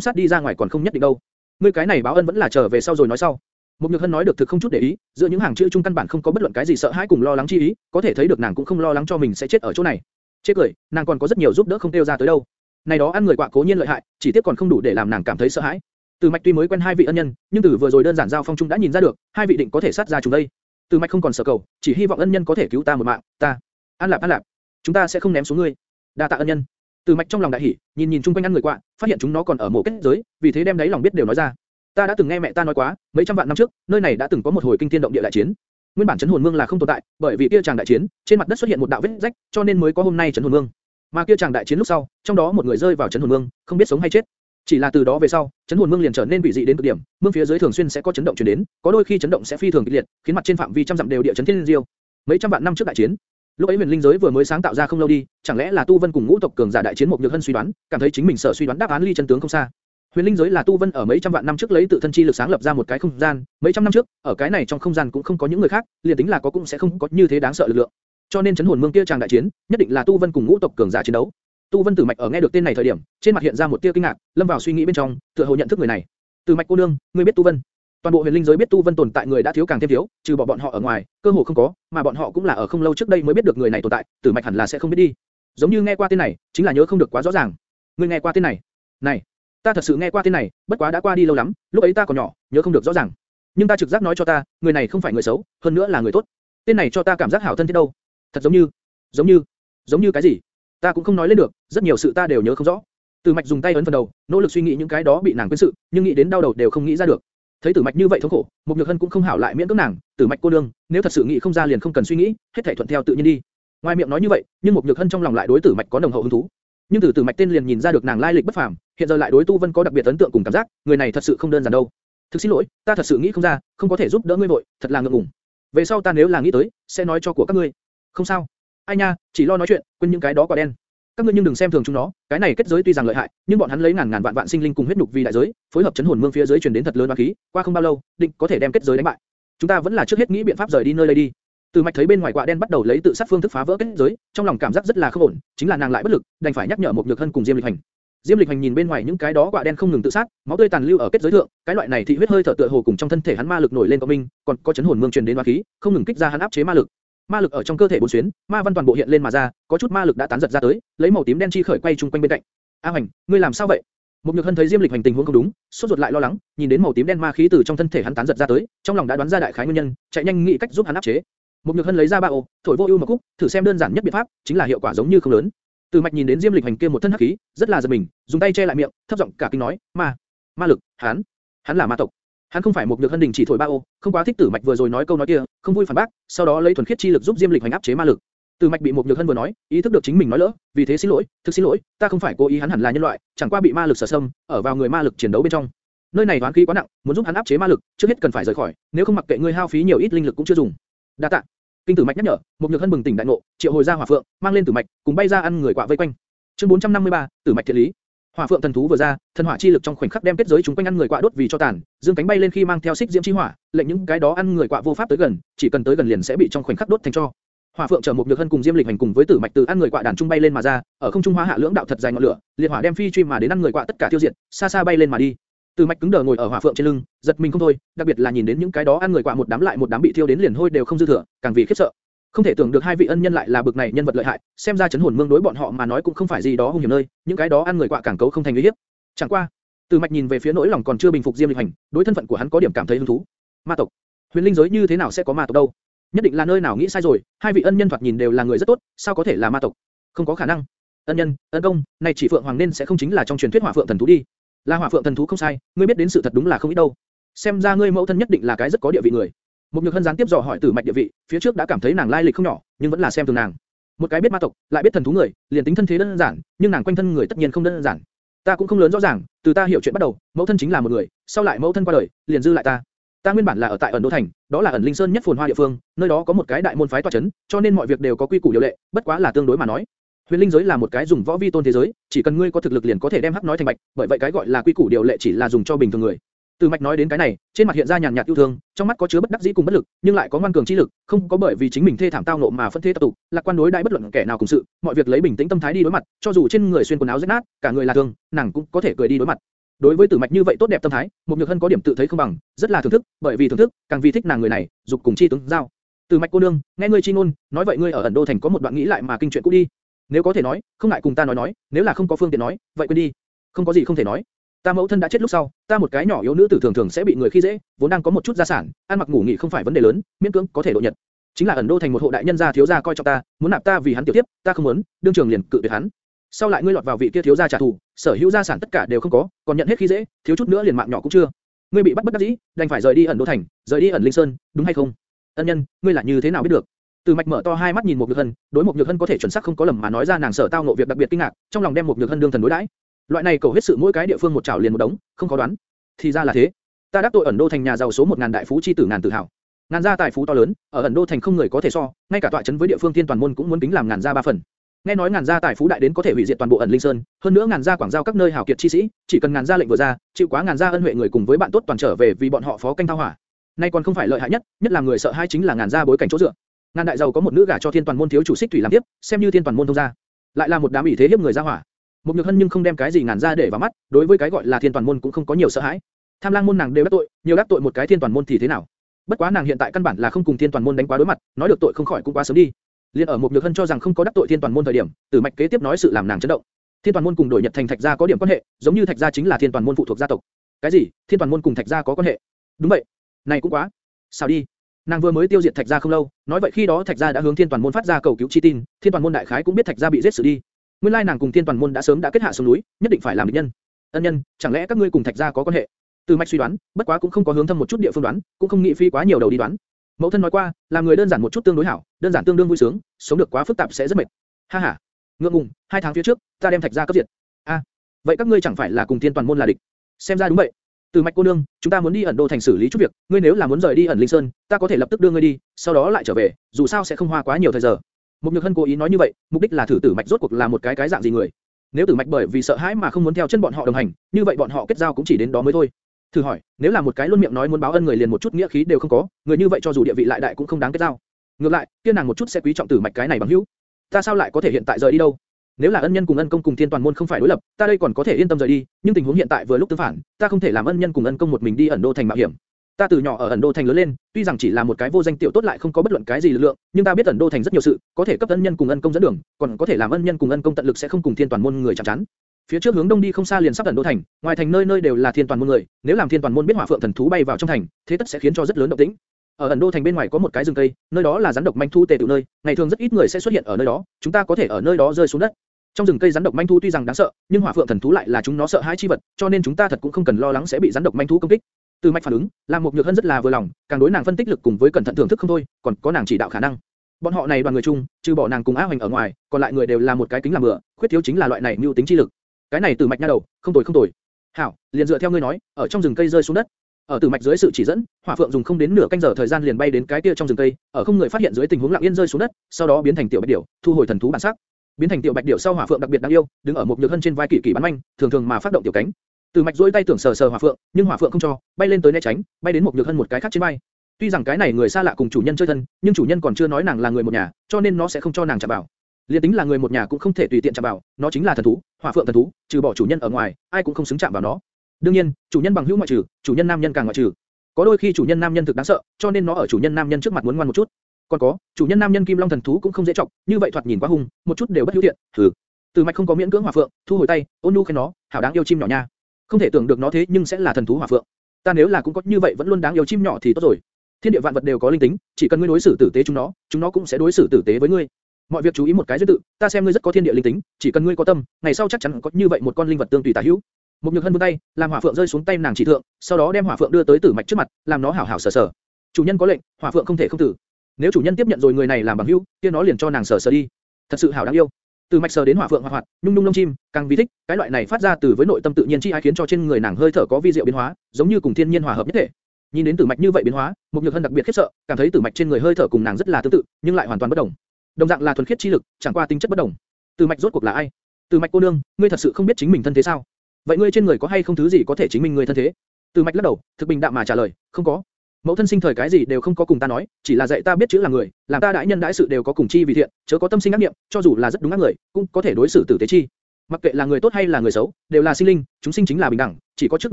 sát đi ra ngoài còn không nhất định đâu. Ngươi cái này báo ân vẫn là chờ về sau rồi nói sau. Mục Nhược Hân nói được thực không chút để ý, giữa những hàng chữ trung căn bản không có bất luận cái gì sợ hãi cùng lo lắng chi ý, có thể thấy được nàng cũng không lo lắng cho mình sẽ chết ở chỗ này. Chết cười, nàng còn có rất nhiều giúp đỡ không tiêu ra tới đâu. Này đó ăn người quạ cố nhiên lợi hại, chỉ tiếc còn không đủ để làm nàng cảm thấy sợ hãi. Từ Mạch tuy mới quen hai vị ân nhân, nhưng từ vừa rồi đơn giản giao phong trung đã nhìn ra được, hai vị định có thể sát ra chúng đây. Từ Mạch không còn sợ cầu, chỉ hy vọng ân nhân có thể cứu ta một mạng, ta. An Lạp An Lạp, chúng ta sẽ không ném xuống ngươi. Đa tạ ân nhân. Từ Mạch trong lòng đại hỉ, nhìn nhìn chung quanh ăn người quạ, phát hiện chúng nó còn ở mộ kết giới, vì thế đem đấy lòng biết đều nói ra. Ta đã từng nghe mẹ ta nói quá, mấy trăm vạn năm trước, nơi này đã từng có một hồi kinh thiên động địa đại chiến. Nguyên bản chấn hồn mương là không tồn tại, bởi vì kia chàng đại chiến, trên mặt đất xuất hiện một đạo vết rách, cho nên mới có hôm nay chấn hồn mương. Mà kia chàng đại chiến lúc sau, trong đó một người rơi vào chấn hồn mương, không biết sống hay chết. Chỉ là từ đó về sau, chấn hồn mương liền trở nên bị dị đến cực điểm, mương phía dưới thường xuyên sẽ có chấn động truyền đến, có đôi khi chấn động sẽ phi thường kịch liệt, khiến mặt trên phạm vi trăm dặm đều địa chấn thiên diêu. Mấy trăm vạn năm trước đại chiến, lúc ấy huyền linh giới vừa mới sáng tạo ra không lâu đi, chẳng lẽ là tu vân cùng ngũ tộc cường giả đại chiến một nhược hân suy đoán, cảm thấy chính mình sở suy đoán đáp án ly chân tướng không xa. Huyền linh giới là tu vân ở mấy trăm vạn năm trước lấy tự thân chi lực sáng lập ra một cái không gian, mấy trăm năm trước, ở cái này trong không gian cũng không có những người khác, liền tính là có cũng sẽ không có như thế đáng sợ lực lượng. Cho nên chấn hồn mương kia chàng đại chiến, nhất định là tu vân cùng ngũ tộc cường giả chiến đấu. Tu Vân Tử Mạch ở nghe được tên này thời điểm, trên mặt hiện ra một tia kinh ngạc, lâm vào suy nghĩ bên trong, tựa hồ nhận thức người này. Tử Mạch cô nương, ngươi biết Tu Vân? Toàn bộ huyền linh giới biết Tu Vân tồn tại người đã thiếu càng thêm thiếu, trừ bỏ bọn họ ở ngoài, cơ hồ không có, mà bọn họ cũng là ở không lâu trước đây mới biết được người này tồn tại, Tử Mạch hẳn là sẽ không biết đi. Giống như nghe qua tên này, chính là nhớ không được quá rõ ràng. Ngươi nghe qua tên này? Này, ta thật sự nghe qua tên này, bất quá đã qua đi lâu lắm, lúc ấy ta còn nhỏ, nhớ không được rõ ràng. Nhưng ta trực giác nói cho ta, người này không phải người xấu, hơn nữa là người tốt. Tên này cho ta cảm giác hảo thân thiết đâu. Thật giống như, giống như, giống như cái gì? Ta cũng không nói lên được, rất nhiều sự ta đều nhớ không rõ. Tử Mạch dùng tay ấn phần đầu, nỗ lực suy nghĩ những cái đó bị nàng quên sự, nhưng nghĩ đến đau đầu đều không nghĩ ra được. Thấy Tử Mạch như vậy thống khổ, Mục Nhược Hân cũng không hảo lại miễn cưỡng nàng, Tử Mạch cô đương, nếu thật sự nghĩ không ra liền không cần suy nghĩ, hết thảy thuận theo tự nhiên đi. Ngoài miệng nói như vậy, nhưng Mục Nhược Hân trong lòng lại đối Tử Mạch có nồng hậu hứng thú. Nhưng từ Tử Mạch tên liền nhìn ra được nàng lai lịch bất phàm, hiện giờ lại đối Tu Vân có đặc biệt ấn tượng cùng cảm giác, người này thật sự không đơn giản đâu. Thực xin lỗi, ta thật sự nghĩ không ra, không có thể giúp đỡ ngươi vội, thật là ngượng ngùng. Về sau ta nếu là nghĩ tới, sẽ nói cho của các ngươi. Không sao. Ai nha, chỉ lo nói chuyện, quên những cái đó quả đen các ngươi nhưng đừng xem thường chúng nó, cái này kết giới tuy rằng lợi hại, nhưng bọn hắn lấy ngàn ngàn vạn vạn sinh linh cùng huyết nhục vì đại giới, phối hợp chấn hồn mương phía dưới truyền đến thật lớn oán khí, qua không bao lâu, định có thể đem kết giới đánh bại. Chúng ta vẫn là trước hết nghĩ biện pháp rời đi nơi đây đi. Từ Mạch thấy bên ngoài quạ đen bắt đầu lấy tự sát phương thức phá vỡ kết giới, trong lòng cảm giác rất là không ổn, chính là nàng lại bất lực, đành phải nhắc nhở một nhược hân cùng Diêm Lịch Hành. Diêm Lịch Hành nhìn bên ngoài những cái đó quạ đen không ngừng tự sát, máu tươi tàn lưu ở kết giới thượng, cái loại này thị huyết hơi thở tựa hồ cùng trong thân thể hắn ma lực nổi lên cộng minh, còn có chấn hồn mương truyền đến ma khí, không ngừng kích ra hắn áp chế ma lực. Ma lực ở trong cơ thể bốn xuyến, ma văn toàn bộ hiện lên mà ra, có chút ma lực đã tán giật ra tới, lấy màu tím đen chi khởi quay chung quanh bên cạnh. A Hành, ngươi làm sao vậy? Mục Nhược Hân thấy Diêm Lịch hành tình huống không đúng, sốt ruột lại lo lắng, nhìn đến màu tím đen ma khí từ trong thân thể hắn tán giật ra tới, trong lòng đã đoán ra đại khái nguyên nhân, chạy nhanh nghĩ cách giúp hắn áp chế. Mục Nhược Hân lấy ra ba ô, thổi vô ưu một cúc, thử xem đơn giản nhất biện pháp, chính là hiệu quả giống như không lớn. Từ Mạch nhìn đến Diêm Lịch hành kia một thân hắc khí, rất là giật mình, dùng tay che lại miệng, thấp giọng cả kinh nói, "Ma, ma lực, hắn, hắn là ma tộc." Hắn không phải một nhược hân đình chỉ thổi ba ô, không quá thích Tử Mạch vừa rồi nói câu nói kia, không vui phản bác, sau đó lấy thuần khiết chi lực giúp Diêm Lịch hành áp chế ma lực. Tử Mạch bị một nhược hân vừa nói, ý thức được chính mình nói lỡ, vì thế xin lỗi, thực xin lỗi, ta không phải cố ý hắn hẳn là nhân loại, chẳng qua bị ma lực sở xâm, ở vào người ma lực chiến đấu bên trong. Nơi này toán khí quá nặng, muốn giúp hắn áp chế ma lực, trước hết cần phải rời khỏi, nếu không mặc kệ ngươi hao phí nhiều ít linh lực cũng chưa dùng. Đa tạ. Kinh Tử Mạch nhắc nhở, một nhược hân bừng tỉnh đại ngộ, triệu hồi ra hỏa phượng, mang lên Tử Mạch, cùng bay ra ăn người quạ vây quanh. Chương 453, Tử Mạch thiện lý. Hỏa phượng thần thú vừa ra, thần hỏa chi lực trong khoảnh khắc đem kết giới chúng quanh ăn người quạ đốt vì cho tàn, dương cánh bay lên khi mang theo xích diễm chi hỏa, lệnh những cái đó ăn người quạ vô pháp tới gần, chỉ cần tới gần liền sẽ bị trong khoảnh khắc đốt thành cho. Hỏa phượng chở một nhược hân cùng diêm lịch hành cùng với tử mạch từ ăn người quạ đàn trung bay lên mà ra, ở không trung hóa hạ lưỡng đạo thật dài ngọn lửa, liệt hỏa đem phi truy mà đến ăn người quạ tất cả tiêu diệt, xa xa bay lên mà đi. Tử mạch cứng đờ ngồi ở hỏa phượng trên lưng, giật mình không thôi, đặc biệt là nhìn đến những cái đó ăn người quạ một đám lại một đám bị thiêu đến liền hôi đều không dư thừa, càng vì khiếp sợ. Không thể tưởng được hai vị ân nhân lại là bực này nhân vật lợi hại, xem ra chấn hồn mương đối bọn họ mà nói cũng không phải gì đó hung hiểm nơi, những cái đó ăn người quạ cản cấu không thành nguy hiếp. Chẳng qua, Từ Mạch nhìn về phía nỗi lòng còn chưa bình phục Diêm Lịch Hành, đối thân phận của hắn có điểm cảm thấy hứng thú. Ma tộc, huyền linh giới như thế nào sẽ có ma tộc đâu? Nhất định là nơi nào nghĩ sai rồi, hai vị ân nhân thoạt nhìn đều là người rất tốt, sao có thể là ma tộc? Không có khả năng. Ân nhân, ân công, này chỉ phượng hoàng nên sẽ không chính là trong truyền thuyết hỏa phượng thần thú đi. Là hỏa phượng thần thú không sai, ngươi biết đến sự thật đúng là không ít đâu. Xem ra ngươi mẫu thân nhất định là cái rất có địa vị người. Một nhược hân gián tiếp dò hỏi Tử Mạch địa vị, phía trước đã cảm thấy nàng lai lịch không nhỏ, nhưng vẫn là xem thường nàng. Một cái biết ma tộc, lại biết thần thú người, liền tính thân thế đơn giản, nhưng nàng quanh thân người tất nhiên không đơn giản. Ta cũng không lớn rõ ràng, từ ta hiểu chuyện bắt đầu, mẫu thân chính là một người, sau lại mẫu thân qua đời, liền dư lại ta. Ta nguyên bản là ở tại ẩn đô thành, đó là ẩn linh sơn nhất phồn hoa địa phương, nơi đó có một cái đại môn phái tòa chấn, cho nên mọi việc đều có quy củ điều lệ, bất quá là tương đối mà nói. Huyền linh giới là một cái dùng võ vi tôn thế giới, chỉ cần ngươi có thực lực liền có thể đem hắc nói thành bạch, bởi vậy cái gọi là quy củ điều lệ chỉ là dùng cho bình thường người. Từ mạch nói đến cái này, trên mặt hiện ra nhàn nhạt yêu thương, trong mắt có chứa bất đắc dĩ cùng bất lực, nhưng lại có ngoan cường chi lực, không có bởi vì chính mình thê thảm tao nộ mà phân thế tập tụ, lạc quan đối đãi bất luận kẻ nào cùng sự, mọi việc lấy bình tĩnh tâm thái đi đối mặt, cho dù trên người xuyên quần áo rách nát, cả người là thương, nàng cũng có thể cười đi đối mặt. Đối với Tử Mạch như vậy tốt đẹp tâm thái, một nhược hân có điểm tự thấy không bằng, rất là thưởng thức, bởi vì thưởng thức, càng vì thích nàng người này, dục cùng chi tướng giao. Tử Mạch cô nương, nghe ngươi chi ngôn, nói vậy ngươi ở ẩn đô thành có một đoạn nghĩ lại mà kinh chuyện cũ đi. Nếu có thể nói, không ngại cùng ta nói nói, nếu là không có phương tiện nói, vậy quên đi. Không có gì không thể nói. Ta mẫu thân đã chết lúc sau, ta một cái nhỏ yếu nữ tử thường thường sẽ bị người khi dễ, vốn đang có một chút gia sản, ăn mặc ngủ nghỉ không phải vấn đề lớn, miễn cưỡng có thể độ nhật. Chính là ẩn đô thành một hộ đại nhân gia thiếu gia coi trọng ta, muốn nạp ta vì hắn tiểu tiếp, ta không muốn, đương trường liền cự tuyệt hắn. Sau lại ngươi lọt vào vị kia thiếu gia trả thù, sở hữu gia sản tất cả đều không có, còn nhận hết khi dễ, thiếu chút nữa liền mạng nhỏ cũng chưa. Ngươi bị bắt bất đắc dĩ, đành phải rời đi ẩn đô thành, rời đi ẩn linh sơn, đúng hay không? Ân nhân, ngươi là như thế nào biết được? Từ mạch mở to hai mắt nhìn một nhược hân, đối một nhược hân có thể chuẩn xác không có lầm mà nói ra nàng sở tao ngộ việc đặc biệt kinh ngạc, trong lòng đem một nhược hân đương thần đối đãi. Loại này cầu hết sự mỗi cái địa phương một chảo liền một đống, không khó đoán. Thì ra là thế. Ta đắc tội ẩn đô thành nhà giàu số một ngàn đại phú chi tử ngàn tự hào. Ngàn gia tài phú to lớn, ở ẩn đô thành không người có thể so, ngay cả tọa trấn với địa phương thiên toàn môn cũng muốn tính làm ngàn gia ba phần. Nghe nói ngàn gia tài phú đại đến có thể hủy diệt toàn bộ ẩn linh sơn, hơn nữa ngàn gia quảng giao các nơi hảo kiệt chi sĩ, chỉ cần ngàn gia lệnh vừa ra, chịu quá ngàn gia ân huệ người cùng với bạn tốt toàn trở về vì bọn họ phó canh thao hỏa. Nay còn không phải lợi hại nhất, nhất là người sợ hai chính là ngàn gia bối cảnh chỗ dựa. Ngàn đại giàu có một nữ gả cho thiên toàn môn thiếu chủ xích thủy làm tiếp, xem như thiên toàn môn thông gia, lại là một đám ủy thế hiếp người gia hỏa. Một nhược hân nhưng không đem cái gì ngàn ra để vào mắt, đối với cái gọi là thiên toàn môn cũng không có nhiều sợ hãi. Tham lang môn nàng đều đắc tội, nhiều đắc tội một cái thiên toàn môn thì thế nào? Bất quá nàng hiện tại căn bản là không cùng thiên toàn môn đánh quá đối mặt, nói được tội không khỏi cũng quá sớm đi. Liên ở một nhược hân cho rằng không có đắc tội thiên toàn môn thời điểm, Tử Mạch kế tiếp nói sự làm nàng chấn động. Thiên toàn môn cùng đổi Nhật thành Thạch gia có điểm quan hệ, giống như Thạch gia chính là thiên toàn môn phụ thuộc gia tộc. Cái gì? Thiên toàn môn cùng Thạch gia có quan hệ? Đúng vậy. Này cũng quá. Sao đi? Nàng vừa mới tiêu diệt Thạch gia không lâu, nói vậy khi đó Thạch gia đã hướng Thiên toàn môn phát ra cầu cứu chi tin, Thiên toàn môn đại khái cũng biết Thạch gia bị giết xử đi. Nguyên lai nàng cùng Thiên toàn môn đã sớm đã kết hạ xuống núi, nhất định phải làm địch nhân. Ân nhân, chẳng lẽ các ngươi cùng Thạch gia có quan hệ? Từ Mạch suy đoán, bất quá cũng không có hướng thâm một chút địa phương đoán, cũng không nghĩ phi quá nhiều đầu đi đoán. Mẫu thân nói qua, làm người đơn giản một chút tương đối hảo, đơn giản tương đương vui sướng, sống được quá phức tạp sẽ rất mệt. Ha ha. Ngượng ngùng, hai tháng phía trước, ta đem Thạch gia cấp diệt. A, vậy các ngươi chẳng phải là cùng Thiên toàn môn là địch? Xem ra đúng vậy. Từ Mạch cô nương, chúng ta muốn đi ẩn đô thành xử lý chút việc, ngươi nếu là muốn rời đi ẩn linh sơn, ta có thể lập tức đưa ngươi đi, sau đó lại trở về, dù sao sẽ không hoa quá nhiều thời giờ. Mục Nhược Hân cố ý nói như vậy, mục đích là thử Tử Mạch rốt cuộc là một cái cái dạng gì người. Nếu Tử Mạch bởi vì sợ hãi mà không muốn theo chân bọn họ đồng hành, như vậy bọn họ kết giao cũng chỉ đến đó mới thôi. Thử hỏi, nếu là một cái luôn miệng nói muốn báo ân người liền một chút nghĩa khí đều không có, người như vậy cho dù địa vị lại đại cũng không đáng kết giao. Ngược lại, kia nàng một chút sẽ quý trọng tử mạch cái này bằng hữu. Ta sao lại có thể hiện tại rời đi đâu? Nếu là ân nhân cùng ân công cùng thiên toàn môn không phải đối lập, ta đây còn có thể yên tâm rời đi, nhưng tình huống hiện tại vừa lúc tương phản, ta không thể làm ân nhân cùng ân công một mình đi ẩn đô thành mạo hiểm. Ta từ nhỏ ở ẩn đô thành lớn lên, tuy rằng chỉ là một cái vô danh tiểu tốt lại không có bất luận cái gì lực lượng, nhưng ta biết ẩn đô thành rất nhiều sự, có thể cấp ân nhân cùng ân công dẫn đường, còn có thể làm ân nhân cùng ân công tận lực sẽ không cùng thiên toàn môn người chạm chán. Phía trước hướng đông đi không xa liền sắp ẩn đô thành, ngoài thành nơi nơi đều là thiên toàn môn người, nếu làm thiên toàn môn biết hỏa phượng thần thú bay vào trong thành, thế tất sẽ khiến cho rất lớn động tĩnh. Ở ẩn đô thành bên ngoài có một cái rừng cây, nơi đó là rắn độc manh thu tề tụ nơi, ngày thường rất ít người sẽ xuất hiện ở nơi đó, chúng ta có thể ở nơi đó rơi xuống đất. Trong rừng cây rắn độc manh thú tuy rằng đáng sợ, nhưng hỏa phượng thần thú lại là chúng nó sợ hãi chi vật, cho nên chúng ta thật cũng không cần lo lắng sẽ bị rắn độc manh thú công kích. Từ mạch phản ứng, làm một nhược hân rất là vừa lòng, càng đối nàng phân tích lực cùng với cẩn thận thưởng thức không thôi, còn có nàng chỉ đạo khả năng. Bọn họ này đoàn người chung, trừ bỏ nàng cùng Á Hoành ở ngoài, còn lại người đều là một cái kính làm bừa, khuyết thiếu chính là loại này mưu tính chi lực. Cái này từ mạch nha đầu, không tồi không tồi. Hảo, liền dựa theo ngươi nói, ở trong rừng cây rơi xuống đất. Ở từ mạch dưới sự chỉ dẫn, hỏa phượng dùng không đến nửa canh giờ thời gian liền bay đến cái kia trong rừng cây, ở không người phát hiện dưới tình huống lặng yên rơi xuống đất, sau đó biến thành tiểu bạch điểu, thu hồi thần thú bản sắc biến thành tiểu bạch điểu sau hỏa phượng đặc biệt đáng yêu, đứng ở một nhược hân trên vai kỳ kỳ bắn manh, thường thường mà phát động tiểu cánh. Từ mạch duỗi tay tưởng sờ sờ hỏa phượng, nhưng hỏa phượng không cho, bay lên tới né tránh, bay đến một nhược hân một cái khác trên bay Tuy rằng cái này người xa lạ cùng chủ nhân chơi thân, nhưng chủ nhân còn chưa nói nàng là người một nhà, cho nên nó sẽ không cho nàng chạm vào. Liên tính là người một nhà cũng không thể tùy tiện chạm vào, nó chính là thần thú, hỏa phượng thần thú, trừ bỏ chủ nhân ở ngoài, ai cũng không xứng chạm vào nó. đương nhiên, chủ nhân bằng hữu ngoại trừ, chủ nhân nam nhân càng ngoại trừ. có đôi khi chủ nhân nam nhân thực đáng sợ, cho nên nó ở chủ nhân nam nhân trước mặt muốn ngoan một chút. còn có, chủ nhân nam nhân kim long thần thú cũng không dễ trọng, như vậy thoạt nhìn quá hung, một chút đều bất hữu thiện. Thử. Từ mạch không có miễn cưỡng hỏa phượng, thu hồi tay, ôn nhu khen nó, hảo đáng yêu chim nhỏ nha. Không thể tưởng được nó thế nhưng sẽ là thần thú hỏa phượng. Ta nếu là cũng có như vậy vẫn luôn đáng yêu chim nhỏ thì tốt rồi. Thiên địa vạn vật đều có linh tính, chỉ cần ngươi đối xử tử tế chúng nó, chúng nó cũng sẽ đối xử tử tế với ngươi. Mọi việc chú ý một cái duyên tự, ta xem ngươi rất có thiên địa linh tính, chỉ cần ngươi có tâm, ngày sau chắc chắn có như vậy một con linh vật tương tùy tả hữu. Một nhược hân buông tay, làm hỏa phượng rơi xuống tay nàng chỉ thượng, sau đó đem hỏa phượng đưa tới tử mạch trước mặt, làm nó hảo hảo sờ sờ. Chủ nhân có lệnh, hỏa phượng không thể không tử. Nếu chủ nhân tiếp nhận rồi người này làm bằng hữu, kia nó liền cho nàng sờ sờ đi. Thật sự hảo đáng yêu. Từ mạch sờ đến hỏa phượng hoạt hoạt, nhung nhung lông chim, càng vi thích, cái loại này phát ra từ với nội tâm tự nhiên chi ái khiến cho trên người nàng hơi thở có vi diệu biến hóa, giống như cùng thiên nhiên hòa hợp nhất thể. Nhìn đến tử mạch như vậy biến hóa, một nhược hân đặc biệt khiếp sợ, cảm thấy tử mạch trên người hơi thở cùng nàng rất là tương tự, nhưng lại hoàn toàn bất đồng. Đồng dạng là thuần khiết chi lực, chẳng qua tính chất bất đồng. Tử mạch rốt cuộc là ai? Tử mạch cô nương, ngươi thật sự không biết chính mình thân thế sao? Vậy ngươi trên người có hay không thứ gì có thể chứng minh ngươi thân thế? Tử mạch lắc đầu, thực bình đạm mà trả lời, không có. Mẫu thân sinh thời cái gì đều không có cùng ta nói, chỉ là dạy ta biết chữ là người, làm ta đại nhân đại sự đều có cùng chi vì thiện, chớ có tâm sinh ác niệm, cho dù là rất đúng ác người, cũng có thể đối xử tử tế chi. Mặc kệ là người tốt hay là người xấu, đều là sinh linh, chúng sinh chính là bình đẳng, chỉ có trước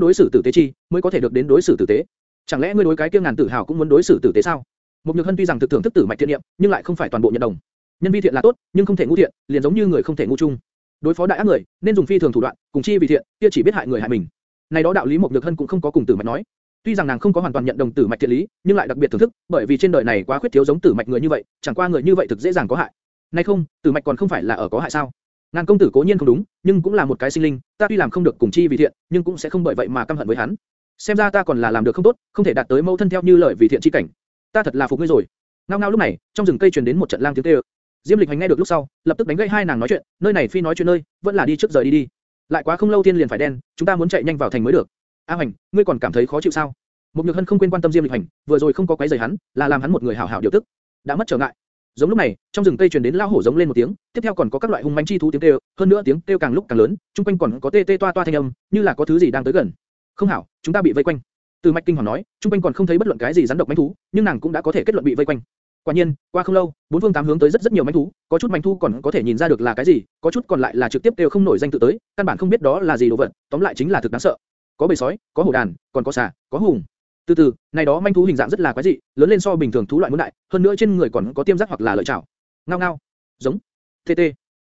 đối xử tử tế chi, mới có thể được đến đối xử tử tế. Chẳng lẽ ngươi đối cái kia ngàn tử hào cũng muốn đối xử tử tế sao? Một nhược hân tuy rằng thực thưởng thức tử mạch thiện niệm, nhưng lại không phải toàn bộ nhận đồng. Nhân vi thiện là tốt, nhưng không thể ngu thiện, liền giống như người không thể ngu chung. Đối phó đại ác người, nên dùng phi thường thủ đoạn, cùng chi vì thiện, kia chỉ biết hại người hại mình. Này đó đạo lý một nhược hân cũng không có cùng tử mạch nói. Tuy rằng nàng không có hoàn toàn nhận đồng tử mạch thiện lý, nhưng lại đặc biệt thưởng thức, bởi vì trên đời này quá khuyết thiếu giống tử mạch người như vậy, chẳng qua người như vậy thực dễ dàng có hại. Nay không, tử mạch còn không phải là ở có hại sao? Ngàn công tử cố nhiên không đúng, nhưng cũng là một cái sinh linh, ta tuy làm không được cùng chi vì thiện, nhưng cũng sẽ không bởi vậy mà căm hận với hắn. Xem ra ta còn là làm được không tốt, không thể đạt tới mẫu thân theo như lời vì thiện chi cảnh. Ta thật là phục ngươi rồi. Ngao ngao lúc này, trong rừng cây truyền đến một trận lang tiếng kêu. Diêm Lịch Hành nghe được lúc sau, lập tức đánh gãy hai nàng nói chuyện, nơi này phi nói chuyện nơi, vẫn là đi trước rời đi đi. Lại quá không lâu thiên liền phải đen, chúng ta muốn chạy nhanh vào thành mới được. A Hành, ngươi còn cảm thấy khó chịu sao? Một Nhược Hân không quên quan tâm Diêm Lịch Hành, vừa rồi không có quấy rầy hắn, là làm hắn một người hảo hảo điều tức. Đã mất trở ngại. Giống lúc này, trong rừng cây truyền đến lao hổ giống lên một tiếng, tiếp theo còn có các loại hung mãnh chi thú tiếng kêu, hơn nữa tiếng kêu càng lúc càng lớn, trung quanh còn có tê tê toa toa thanh âm, như là có thứ gì đang tới gần. Không hảo, chúng ta bị vây quanh. Từ Mạch Kinh hoàng nói, trung quanh còn không thấy bất luận cái gì rắn độc mãnh thú, nhưng nàng cũng đã có thể kết luận bị vây quanh. Quả nhiên, qua không lâu, bốn phương tám hướng tới rất rất nhiều mãnh thú, có chút mãnh thú còn có thể nhìn ra được là cái gì, có chút còn lại là trực tiếp đều không nổi danh tự tới, căn bản không biết đó là gì đồ vật, tóm lại chính là thực đáng sợ. Có bầy sói, có hổ đàn, còn có xà, có hùng. Từ từ, này đó manh thú hình dạng rất là quái dị, lớn lên so bình thường thú loại muốn đại, hơn nữa trên người còn có tiêm giác hoặc là lợi chảo. Ngao ngao, giống, TT.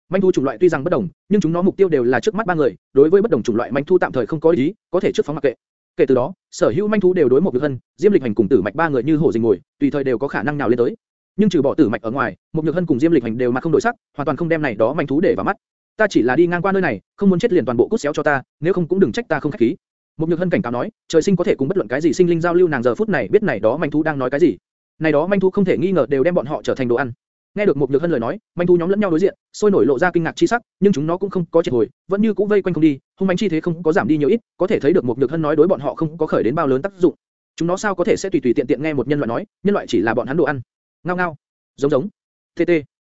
Manh thú chủng loại tuy rằng bất đồng, nhưng chúng nó mục tiêu đều là trước mắt ba người, đối với bất đồng chủng loại manh thú tạm thời không có ý, có thể trước phóng mặc kệ. Kể từ đó, sở hữu manh thú đều đối một việc hân, Diêm Lịch Hành cùng Tử Mạch ba người như hổ rình ngồi, tùy thời đều có khả năng nào lên tới. Nhưng trừ bỏ Tử Mạch ở ngoài, một nhược hân cùng Diêm Lịch Hành đều mặt không đổi sắc, hoàn toàn không đem này đó manh thú để vào mắt. Ta chỉ là đi ngang qua nơi này, không muốn chết liền toàn bộ cút xéo cho ta, nếu không cũng đừng trách ta không khách khí. Một nhược hân cảnh cáo nói, trời sinh có thể cùng bất luận cái gì sinh linh giao lưu nàng giờ phút này biết này đó manh thú đang nói cái gì. Này đó manh thú không thể nghi ngờ đều đem bọn họ trở thành đồ ăn. Nghe được một nhược hân lời nói, manh thú nhóm lẫn nhau đối diện, sôi nổi lộ ra kinh ngạc chi sắc, nhưng chúng nó cũng không có triệt hồi, vẫn như cũ vây quanh không đi, hung manh chi thế không có giảm đi nhiều ít, có thể thấy được một nhược hân nói đối bọn họ không có khởi đến bao lớn tác dụng. Chúng nó sao có thể sẽ tùy tùy tiện tiện nghe một nhân loại nói, nhân loại chỉ là bọn hắn đồ ăn. Ngao ngao, giống giống, tt.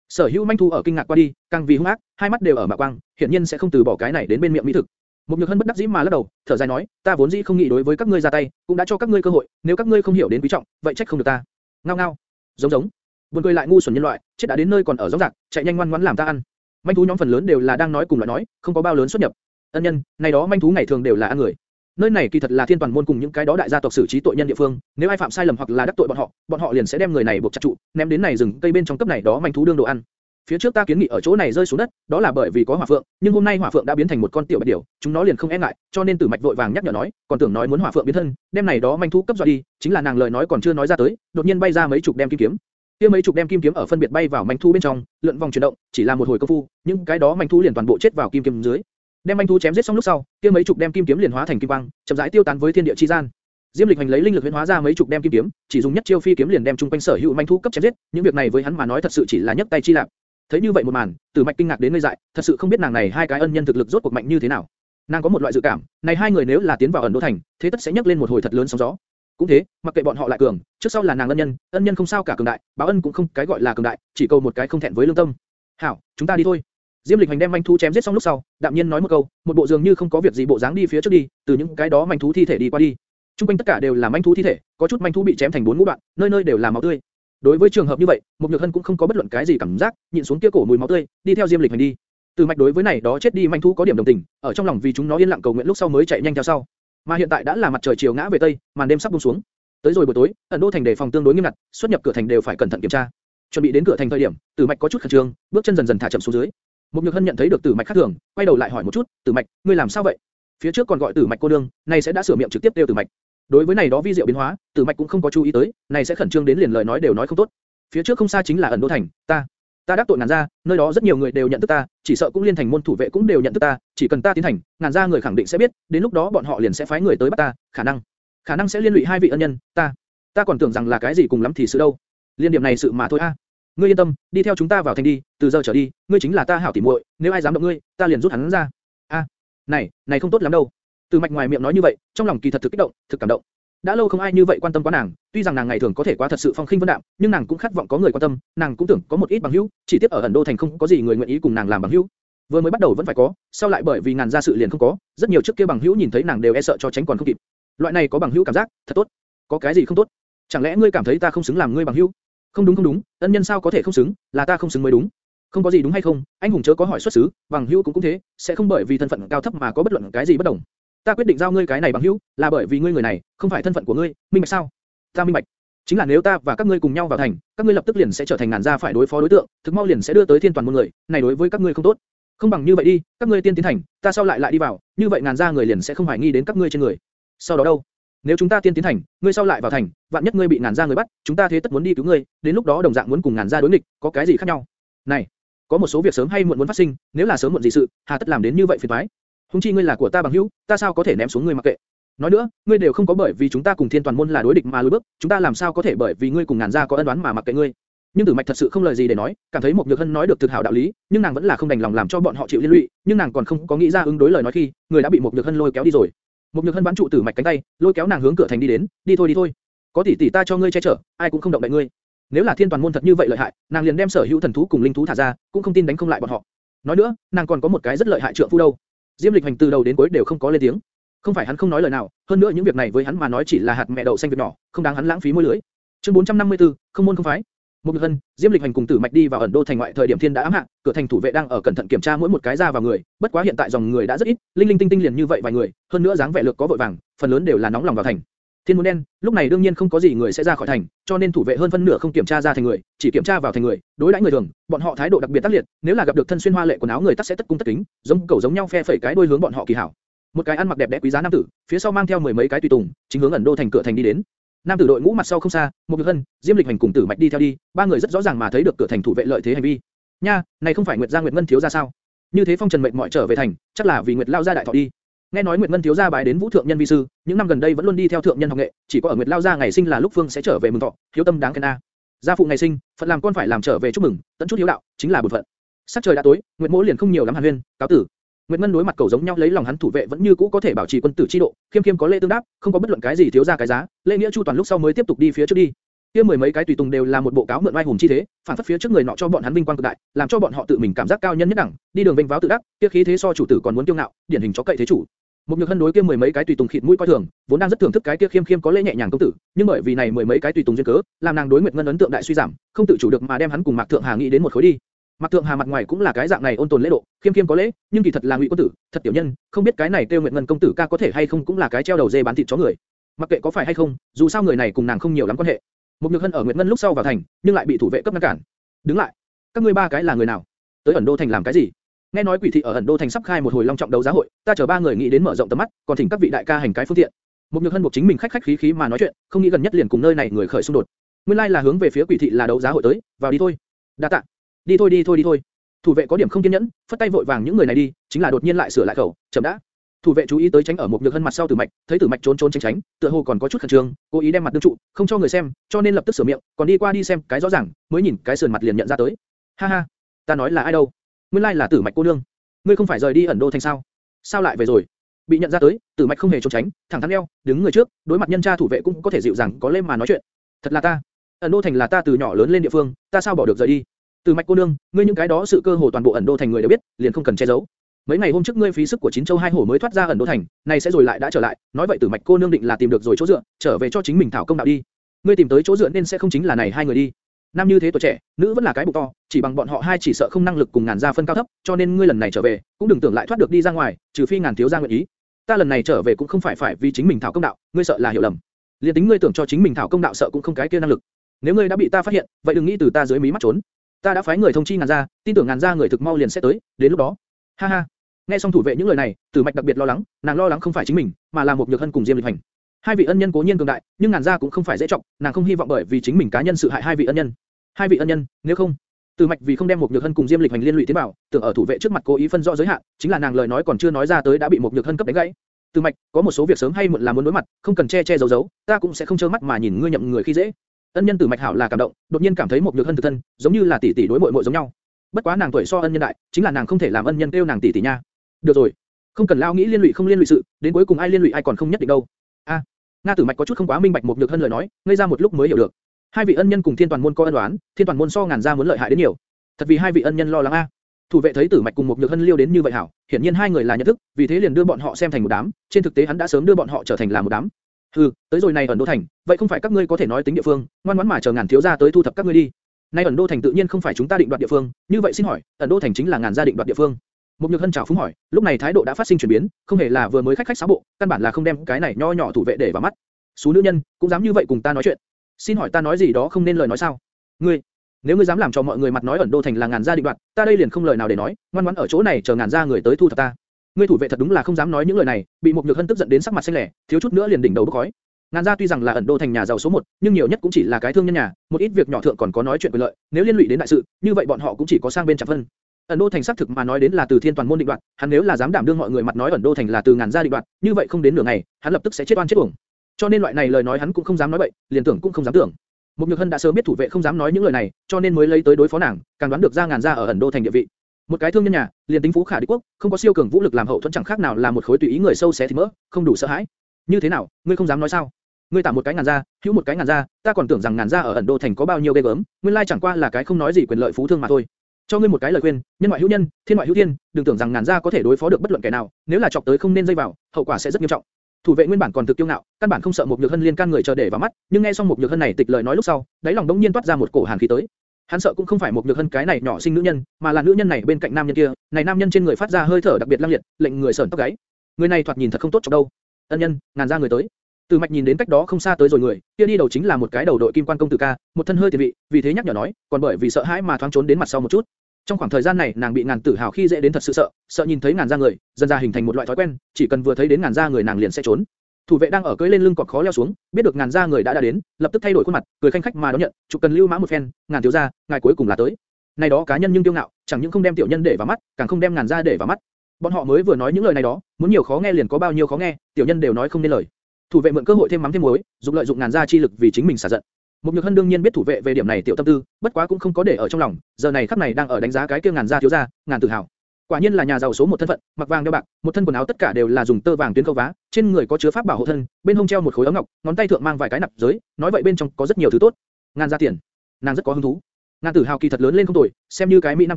Sở hữu manh thú ở kinh ngạc qua đi, càng vì hung ác, hai mắt đều ở mạ quang, hiển nhiên sẽ không từ bỏ cái này đến bên miệng mỹ thực. Một nhược hân bất đắc dĩ mà lắc đầu, thở dài nói, ta vốn dĩ không nghĩ đối với các ngươi ra tay, cũng đã cho các ngươi cơ hội, nếu các ngươi không hiểu đến quý trọng, vậy trách không được ta. Ngao ngao, giống giống, Buồn cười lại ngu xuẩn nhân loại, chết đã đến nơi còn ở rõ rạc, chạy nhanh ngoan ngoãn làm ta ăn. Manh thú nhóm phần lớn đều là đang nói cùng loại nói, không có bao lớn xuất nhập. Ân nhân, này đó manh thú ngày thường đều là ăn người. Nơi này kỳ thật là thiên toàn môn cùng những cái đó đại gia tộc xử trí tội nhân địa phương, nếu ai phạm sai lầm hoặc là đắc tội bọn họ, bọn họ liền sẽ đem người này buộc chặt trụ, ném đến này rừng cây bên trong cấp này đó manh thú đương đồ ăn. Phía trước ta kiến nghị ở chỗ này rơi xuống đất, đó là bởi vì có hỏa phượng, nhưng hôm nay hỏa phượng đã biến thành một con tiểu bạch điểu, chúng nó liền không e ngại, cho nên Tử Mạch vội vàng nhắc nhở nói, còn tưởng nói muốn hỏa phượng biến thân, đem này đó manh thú cấp dọa đi, chính là nàng lời nói còn chưa nói ra tới, đột nhiên bay ra mấy chục đem kim kiếm. Kia mấy chục đem kim kiếm ở phân biệt bay vào manh thú bên trong, lượn vòng chuyển động, chỉ là một hồi công phu, những cái đó manh thú liền toàn bộ chết vào kim kiếm dưới. Đem manh thú chém giết xong lúc sau, kia mấy chục đem kim kiếm liền hóa thành kim quang, chậm rãi tiêu tán với thiên địa chi gian. Diêm Lịch Hành lấy linh lực huyễn hóa ra mấy chục đem kim kiếm, chỉ dùng nhất chiêu phi kiếm liền đem trung quanh sở hữu manh thú cấp chém giết, những việc này với hắn mà nói thật sự chỉ là nhấc tay chi lạc. Thấy như vậy một màn, Tử Mạch kinh ngạc đến ngây dại, thật sự không biết nàng này hai cái ân nhân thực lực rốt cuộc mạnh như thế nào. Nàng có một loại dự cảm, này hai người nếu là tiến vào ẩn đô thành, thế tất sẽ nhấc lên một hồi thật lớn sóng gió. Cũng thế, mặc kệ bọn họ lại cường, trước sau là nàng ân nhân, ân nhân không sao cả cường đại, báo ân cũng không cái gọi là cường đại, chỉ cầu một cái không thẹn với lương tâm. Hảo, chúng ta đi thôi. Diêm Lịch Hành đem manh thú chém giết xong lúc sau, đạm nhiên nói một câu, một bộ dường như không có việc gì bộ dáng đi phía trước đi, từ những cái đó manh thú thi thể đi qua đi. Trung quanh tất cả đều là manh thú thi thể, có chút manh thú bị chém thành bốn ngũ đoạn, nơi nơi đều là máu tươi. Đối với trường hợp như vậy, mục nhược hân cũng không có bất luận cái gì cảm giác, nhịn xuống kia cổ mùi máu tươi, đi theo Diêm Lịch Hành đi. Từ mạch đối với này đó chết đi manh thú có điểm đồng tình, ở trong lòng vì chúng nó yên lặng cầu nguyện lúc sau mới chạy nhanh theo sau. Mà hiện tại đã là mặt trời chiều ngã về tây, màn đêm sắp buông xuống. Tới rồi buổi tối, ẩn đô thành đề phòng tương đối nghiêm ngặt, xuất nhập cửa thành đều phải cẩn thận kiểm tra. Chuẩn bị đến cửa thành thời điểm, Tử Mạch có chút khẩn trương, bước chân dần dần thả chậm xuống dưới. mục Nhược Hân nhận thấy được Tử Mạch khác thường, quay đầu lại hỏi một chút, "Tử Mạch, ngươi làm sao vậy?" Phía trước còn gọi Tử Mạch cô đương, này sẽ đã sửa miệng trực tiếp kêu Tử Mạch. Đối với này đó vi diệu biến hóa, Tử Mạch cũng không có chú ý tới, này sẽ khẩn trương đến liền lời nói đều nói không tốt. Phía trước không xa chính là ẩn đô thành, ta, ta đắc tội ngàn gia, nơi đó rất nhiều người đều nhận thức ta, chỉ sợ cũng liên thành môn thủ vệ cũng đều nhận thức ta, chỉ cần ta tiến thành, ngàn gia người khẳng định sẽ biết, đến lúc đó bọn họ liền sẽ phái người tới bắt ta, khả năng, khả năng sẽ liên lụy hai vị ân nhân, ta, ta còn tưởng rằng là cái gì cùng lắm thì sự đâu, liên điểm này sự mà thôi a. Ngươi yên tâm, đi theo chúng ta vào thành đi, từ giờ trở đi, ngươi chính là ta hảo tỉ muội, nếu ai dám động ngươi, ta liền rút hắn ra. A, này, này không tốt lắm đâu. Từ mạch ngoài miệng nói như vậy, trong lòng kỳ thật thực kích động, thực cảm động. Đã lâu không ai như vậy quan tâm quá nàng, tuy rằng nàng ngày thường có thể quá thật sự phong khinh vân đạm, nhưng nàng cũng khát vọng có người quan tâm, nàng cũng tưởng có một ít bằng hữu, chỉ tiếp ở ẩn đô thành không có gì người nguyện ý cùng nàng làm bằng hữu. Vừa mới bắt đầu vẫn phải có, sau lại bởi vì ngàn gia sự liền không có, rất nhiều trước kia bằng hữu nhìn thấy nàng đều e sợ cho tránh còn không kịp. Loại này có bằng hữu cảm giác, thật tốt. Có cái gì không tốt? Chẳng lẽ ngươi cảm thấy ta không xứng làm ngươi bằng hữu? Không đúng không đúng, ân nhân sao có thể không xứng, là ta không xứng mới đúng. Không có gì đúng hay không, anh hùng chớ có hỏi xuất xứ, bằng hữu cũng cũng thế, sẽ không bởi vì thân phận cao thấp mà có bất luận cái gì bất đồng. Ta quyết định giao ngươi cái này bằng hữu, là bởi vì ngươi người này, không phải thân phận của ngươi, minh bạch sao? Ta minh bạch. Chính là nếu ta và các ngươi cùng nhau vào thành, các ngươi lập tức liền sẽ trở thành ngàn gia phải đối phó đối tượng, thực mau liền sẽ đưa tới thiên toàn môn người, này đối với các ngươi không tốt. Không bằng như vậy đi, các ngươi tiên tiến thành, ta sau lại lại đi vào, như vậy ngàn gia người liền sẽ không hoài nghi đến các ngươi trên người. Sau đó đâu? Nếu chúng ta tiên tiến thành, ngươi sau lại vào thành, vạn nhất ngươi bị ngàn gia người bắt, chúng ta thế tất muốn đi cứu ngươi, đến lúc đó đồng dạng muốn cùng ngàn gia đối nghịch, có cái gì khác nhau? Này, có một số việc sớm hay muộn muốn phát sinh, nếu là sớm muộn gì sự, hà tất làm đến như vậy phiền toái. Hùng chi ngươi là của ta bằng hữu, ta sao có thể ném xuống ngươi mặc kệ? Nói nữa, ngươi đều không có bởi vì chúng ta cùng thiên toàn môn là đối địch mà lùi bước, chúng ta làm sao có thể bởi vì ngươi cùng ngàn gia có ân oán mà mặc kệ ngươi? Nhưng Tử Mạch thật sự không lời gì để nói, cảm thấy một Nhược Hân nói được thực hảo đạo lý, nhưng nàng vẫn là không đành lòng làm cho bọn họ chịu liên lụy, nhưng nàng còn không có nghĩ ra ứng đối lời nói khi, người đã bị một Nhược Hân lôi kéo đi rồi. Một Nhược Hân bám trụ Tử Mạch cánh tay, lôi kéo nàng hướng cửa thành đi đến, đi thôi đi thôi, có tỷ tỷ ta cho ngươi che chở, ai cũng không động đậy ngươi. Nếu là thiên toàn môn thật như vậy lợi hại, nàng liền đem sở hữu thần thú cùng linh thú thả ra, cũng không tin đánh không lại bọn họ. Nói nữa, nàng còn có một cái rất lợi hại trượng phu đâu. Diêm Lịch Hành từ đầu đến cuối đều không có lên tiếng. Không phải hắn không nói lời nào, hơn nữa những việc này với hắn mà nói chỉ là hạt mẹ đậu xanh việc nhỏ, không đáng hắn lãng phí môi lưỡi. Chương 454, không môn không phái. Một Nhược Hân, Diêm Lịch Hành cùng Tử Mạch đi vào ẩn đô thành ngoại thời điểm thiên đã ám hạ, cửa thành thủ vệ đang ở cẩn thận kiểm tra mỗi một cái ra vào người, bất quá hiện tại dòng người đã rất ít, linh linh tinh tinh liền như vậy vài người, hơn nữa dáng vẻ lược có vội vàng, phần lớn đều là nóng lòng vào thành. Thiên muốn đen, lúc này đương nhiên không có gì người sẽ ra khỏi thành, cho nên thủ vệ hơn phân nửa không kiểm tra ra thành người, chỉ kiểm tra vào thành người, đối đãi người thường, bọn họ thái độ đặc biệt tác liệt, nếu là gặp được thân xuyên hoa lệ quần áo người tắc sẽ tất cung tất kính, giống cẩu giống nhau phe phẩy cái đuôi hướng bọn họ kỳ hảo. Một cái ăn mặc đẹp đẽ quý giá nam tử, phía sau mang theo mười mấy cái tùy tùng, chính hướng ẩn đô thành cửa thành đi đến. Nam tử đội ngũ mặt sau không xa, một Nhược Hân, Diêm Lịch Hành cùng Tử Mạch đi theo đi, ba người rất rõ ràng mà thấy được cửa thành thủ vệ lợi thế hành vi. Nha, này không phải Nguyệt Gia Nguyệt Ngân thiếu gia sao? Như thế phong trần mệnh mỏi trở về thành, chắc là vì Nguyệt lao gia đại thọ đi. Nghe nói Nguyệt Ngân thiếu gia bái đến Vũ thượng nhân vi sư, những năm gần đây vẫn luôn đi theo thượng nhân học nghệ, chỉ có ở Nguyệt lao gia ngày sinh là lúc phương sẽ trở về mừng thọ, hiếu tâm đáng khen a. Gia phụ ngày sinh, phận làm con phải làm trở về chúc mừng, tận chút hiếu đạo, chính là bổn phận. Sắp trời đã tối, Nguyệt Mỗ liền không nhiều lắm hàn huyên, cáo tử. Nguyệt Ngân đối mặt cầu giống nhau lấy lòng hắn thủ vệ vẫn như cũ có thể bảo trì quân tử chi độ, khiêm khiêm có lễ tương đáp, không có bất luận cái gì thiếu gia cái giá, lễ nghĩa chu toàn lúc sau mới tiếp tục đi phía trước đi. Kia mười mấy cái tùy tùng đều là một bộ cáo mượn oai hùng chi thế, phản phất phía trước người nọ cho bọn hắn vinh quang cực đại, làm cho bọn họ tự mình cảm giác cao nhân nhất đẳng, đi đường vinh váo tự đắc, kia khí thế so chủ tử còn muốn kiêu ngạo, điển hình chó cậy thế chủ. Một nhược hân đối kia mười mấy cái tùy tùng khịt mũi coi thường, vốn đang rất thưởng thức cái kia khiêm khiêm có lễ nhẹ nhàng công tử, nhưng bởi vì này mười mấy cái tùy tùng duyên cớ, làm nàng đối Nguyệt Ngân ấn tượng đại suy giảm, không tự chủ được mà đem hắn cùng Mạc Thượng Hà nghĩ đến một khối đi. Mạc Thượng Hà mặt ngoài cũng là cái dạng này ôn tồn lễ độ, khiêm khiêm có lễ, nhưng kỳ thật là ngụy quân tử, thật tiểu nhân, không biết cái này tiêu Nguyệt Ngân công tử ca có thể hay không cũng là cái treo đầu dê bán thịt chó người. Mặc kệ có phải hay không, dù sao người này cùng nàng không nhiều lắm quan hệ. Một nhược hân ở Nguyệt Ngân lúc sau vào thành, nhưng lại bị thủ vệ cấp ngăn cản. Đứng lại, các ngươi ba cái là người nào? Tới ẩn đô thành làm cái gì? Nghe nói quỷ thị ở ẩn đô thành sắp khai một hồi long trọng đấu giá hội, ta chờ ba người nghĩ đến mở rộng tầm mắt, còn thỉnh các vị đại ca hành cái phương tiện. Một nhược hân buộc chính mình khách khách khí khí mà nói chuyện, không nghĩ gần nhất liền cùng nơi này người khởi xung đột. Nguyên lai like là hướng về phía quỷ thị là đấu giá hội tới, vào đi thôi. Đa tạ. Đi thôi đi thôi đi thôi. Thủ vệ có điểm không kiên nhẫn, phất tay vội vàng những người này đi, chính là đột nhiên lại sửa lại khẩu, chậm đã. Thủ vệ chú ý tới tránh ở một nhược hân mặt sau Tử Mạch, thấy Tử Mạch trốn trốn tránh tránh, tựa hồ còn có chút khẩn trương, cố ý đem mặt đương trụ, không cho người xem, cho nên lập tức sửa miệng, còn đi qua đi xem, cái rõ ràng, mới nhìn cái sườn mặt liền nhận ra tới. Ha ha, ta nói là ai đâu? Nguyên lai là Tử Mạch cô nương. Ngươi không phải rời đi ẩn đô thành sao? Sao lại về rồi? Bị nhận ra tới, Tử Mạch không hề trốn tránh, thẳng thắn eo, đứng người trước, đối mặt nhân tra thủ vệ cũng có thể dịu dàng có lên mà nói chuyện. Thật là ta. Ẩn đô thành là ta từ nhỏ lớn lên địa phương, ta sao bỏ được rời đi? Tử Mạch cô nương, ngươi những cái đó sự cơ hồ toàn bộ ẩn đô thành người đều biết, liền không cần che giấu. Mấy ngày hôm trước ngươi phí sức của chín châu hai hổ mới thoát ra ẩn đô thành, này sẽ rồi lại đã trở lại, nói vậy Tử Mạch cô nương định là tìm được rồi chỗ dựa, trở về cho chính mình thảo công đạo đi. Ngươi tìm tới chỗ dựa nên sẽ không chính là này hai người đi. Nam như thế tuổi trẻ, nữ vẫn là cái bụng to, chỉ bằng bọn họ hai chỉ sợ không năng lực cùng ngàn gia phân cao thấp, cho nên ngươi lần này trở về, cũng đừng tưởng lại thoát được đi ra ngoài, trừ phi ngàn thiếu gia nguyện ý. Ta lần này trở về cũng không phải phải vì chính mình thảo công đạo, ngươi sợ là hiểu lầm. Liên tính ngươi tưởng cho chính mình thảo công đạo sợ cũng không cái kia năng lực. Nếu ngươi đã bị ta phát hiện, vậy đừng nghĩ từ ta dưới mí mắt trốn. Ta đã phái người thông chi ngàn gia, tin tưởng ngàn gia người thực mau liền sẽ tới, đến lúc đó. Ha ha, Nghe xong thủ vệ những lời này, Tử Mạch đặc biệt lo lắng, nàng lo lắng không phải chính mình, mà là một nhược hân cùng Diêm Lịch Hành. Hai vị ân nhân cố nhiên cường đại, nhưng ngàn gia cũng không phải dễ trọng, nàng không hy vọng bởi vì chính mình cá nhân sự hại hai vị ân nhân. Hai vị ân nhân, nếu không, Tử Mạch vì không đem một nhược hân cùng Diêm Lịch Hành liên lụy tiến vào, tưởng ở thủ vệ trước mặt cố ý phân rõ giới hạn, chính là nàng lời nói còn chưa nói ra tới đã bị một nhược hân cấp đánh gãy. Tử Mạch, có một số việc sớm hay muộn là muốn đối mặt, không cần che che giấu giấu, ta cũng sẽ không trơ mắt mà nhìn ngươi nhậm người khi dễ. Ân nhân Tử Mạch hảo là cảm động, đột nhiên cảm thấy một nhược hân thực thân, giống như là tỷ tỷ đối muội muội giống nhau. Bất quá nàng tuổi so ân nhân đại, chính là nàng không thể làm ân nhân kêu nàng tỷ tỷ nha. Được rồi, không cần lao nghĩ liên lụy không liên lụy sự, đến cuối cùng ai liên lụy ai còn không nhất định đâu. A, Nga Tử Mạch có chút không quá minh bạch một nhược hân lời nói, ngây ra một lúc mới hiểu được. Hai vị ân nhân cùng Thiên Toàn môn có ân đoán, Thiên Toàn môn so ngàn gia muốn lợi hại đến nhiều. Thật vì hai vị ân nhân lo lắng a. Thủ vệ thấy Tử Mạch cùng một nhược hân liêu đến như vậy hảo, hiển nhiên hai người là nhận thức, vì thế liền đưa bọn họ xem thành một đám, trên thực tế hắn đã sớm đưa bọn họ trở thành là một đám. Hừ, tới rồi này ẩn đô thành, vậy không phải các ngươi có thể nói tính địa phương, ngoan ngoãn mà chờ ngàn thiếu gia tới thu thập các ngươi đi. Nay ẩn đô thành tự nhiên không phải chúng ta định đoạt địa phương, như vậy xin hỏi, ẩn đô thành chính là ngàn gia định đoạt địa phương. Một nhược hân chào phúng hỏi, lúc này thái độ đã phát sinh chuyển biến, không hề là vừa mới khách khách sáo bộ, căn bản là không đem cái này nho nhỏ thủ vệ để vào mắt. Số nữ nhân, cũng dám như vậy cùng ta nói chuyện. Xin hỏi ta nói gì đó không nên lời nói sao? Ngươi, nếu ngươi dám làm cho mọi người mặt nói ẩn đô thành là ngàn gia định đoạt, ta đây liền không lời nào để nói, ngoan ngoãn ở chỗ này chờ ngàn gia người tới thu thập ta. Ngươi thủ vệ thật đúng là không dám nói những lời này, bị một nhược hân tức giận đến sắc mặt xanh lẻ, thiếu chút nữa liền đỉnh đầu bốc khói. Ngàn gia tuy rằng là ẩn đô thành nhà giàu số 1, nhưng nhiều nhất cũng chỉ là cái thương nhân nhà, một ít việc nhỏ thượng còn có nói chuyện quyền lợi, nếu liên lụy đến đại sự, như vậy bọn họ cũng chỉ có sang bên chặt phân. Ẩn đô thành xác thực mà nói đến là từ thiên toàn môn định đoạt, hắn nếu là dám đảm đương mọi người mặt nói ẩn đô thành là từ ngàn gia định đoạt, như vậy không đến nửa ngày, hắn lập tức sẽ chết oan chết uổng. Cho nên loại này lời nói hắn cũng không dám nói vậy, liền tưởng cũng không dám tưởng. Mục Nhược Hân đã sớm biết thủ vệ không dám nói những lời này, cho nên mới lấy tới đối phó nàng, càng đoán được ra ngàn gia ở ẩn đô thành địa vị. Một cái thương nhân nhà, liền tính phú khả địch quốc, không có siêu cường vũ lực làm hậu thuẫn chẳng khác nào là một khối tùy ý người sâu xé thì mỡ, không đủ sợ hãi. Như thế nào, ngươi không dám nói sao? Ngươi tạm một cái ngàn gia, hữu một cái ngàn gia, ta còn tưởng rằng ngàn gia ở ẩn đô thành có bao nhiêu ghê gớm, nguyên lai chẳng qua là cái không nói gì quyền lợi phú thương mà thôi. Cho ngươi một cái lời khuyên, nhân ngoại hữu nhân, thiên ngoại hữu thiên, đừng tưởng rằng ngàn gia có thể đối phó được bất luận kẻ nào, nếu là chọc tới không nên dây vào, hậu quả sẽ rất nghiêm trọng. Thủ vệ nguyên bản còn thực tiêu ngạo, căn bản không sợ một nhược hân liên can người chờ để vào mắt, nhưng nghe xong một nhược hân này tịch lời nói lúc sau, đáy lòng đống nhiên toát ra một cổ hàn khí tới. Hắn sợ cũng không phải một nhược hân cái này nhỏ sinh nữ nhân, mà là nữ nhân này bên cạnh nam nhân kia, này nam nhân trên người phát ra hơi thở đặc biệt lăng liệt, lệnh người sởn tóc gáy. Người này thoạt nhìn thật không tốt trong đâu. Ân nhân, ngàn ra người tới. Từ mạch nhìn đến cách đó không xa tới rồi người, kia đi đầu chính là một cái đầu đội kim quan công tử ca, một thân hơi tiền vị, vì thế nhắc nhở nói, còn bởi vì sợ hãi mà thoáng trốn đến mặt sau một chút. Trong khoảng thời gian này nàng bị ngàn tử hào khi dễ đến thật sự sợ, sợ nhìn thấy ngàn gia người, dần ra hình thành một loại thói quen, chỉ cần vừa thấy đến ngàn gia người nàng liền sẽ trốn. Thủ vệ đang ở cưỡi lên lưng cọp khó leo xuống, biết được ngàn gia người đã đã đến, lập tức thay đổi khuôn mặt, cười khanh khách mà đón nhận, chụp cần lưu mã một phen, ngàn thiếu gia, ngài cuối cùng là tới. Này đó cá nhân nhưng tiêu ngạo, chẳng những không đem tiểu nhân để vào mắt, càng không đem ngàn gia để vào mắt. Bọn họ mới vừa nói những lời này đó, muốn nhiều khó nghe liền có bao nhiêu khó nghe, tiểu nhân đều nói không nên lời. Thủ vệ mượn cơ hội thêm mắm thêm muối, dùng lợi dụng ngàn gia chi lực vì chính mình xả giận. Một nhược hân đương nhiên biết thủ vệ về điểm này tiểu tâm tư, bất quá cũng không có để ở trong lòng, giờ này khắc này đang ở đánh giá cái kia ngàn gia thiếu gia, ngàn tự hào. Quả nhiên là nhà giàu số một thân phận, mặc vàng đeo bạc, một thân quần áo tất cả đều là dùng tơ vàng tuyến câu vá, trên người có chứa pháp bảo hộ thân, bên hông treo một khối ống ngọc, ngón tay thượng mang vài cái nạp giới, nói vậy bên trong có rất nhiều thứ tốt. Ngàn gia tiền, nàng rất có hứng thú. Ngàn Tử Hào kỳ thật lớn lên không tuổi, xem như cái mỹ nam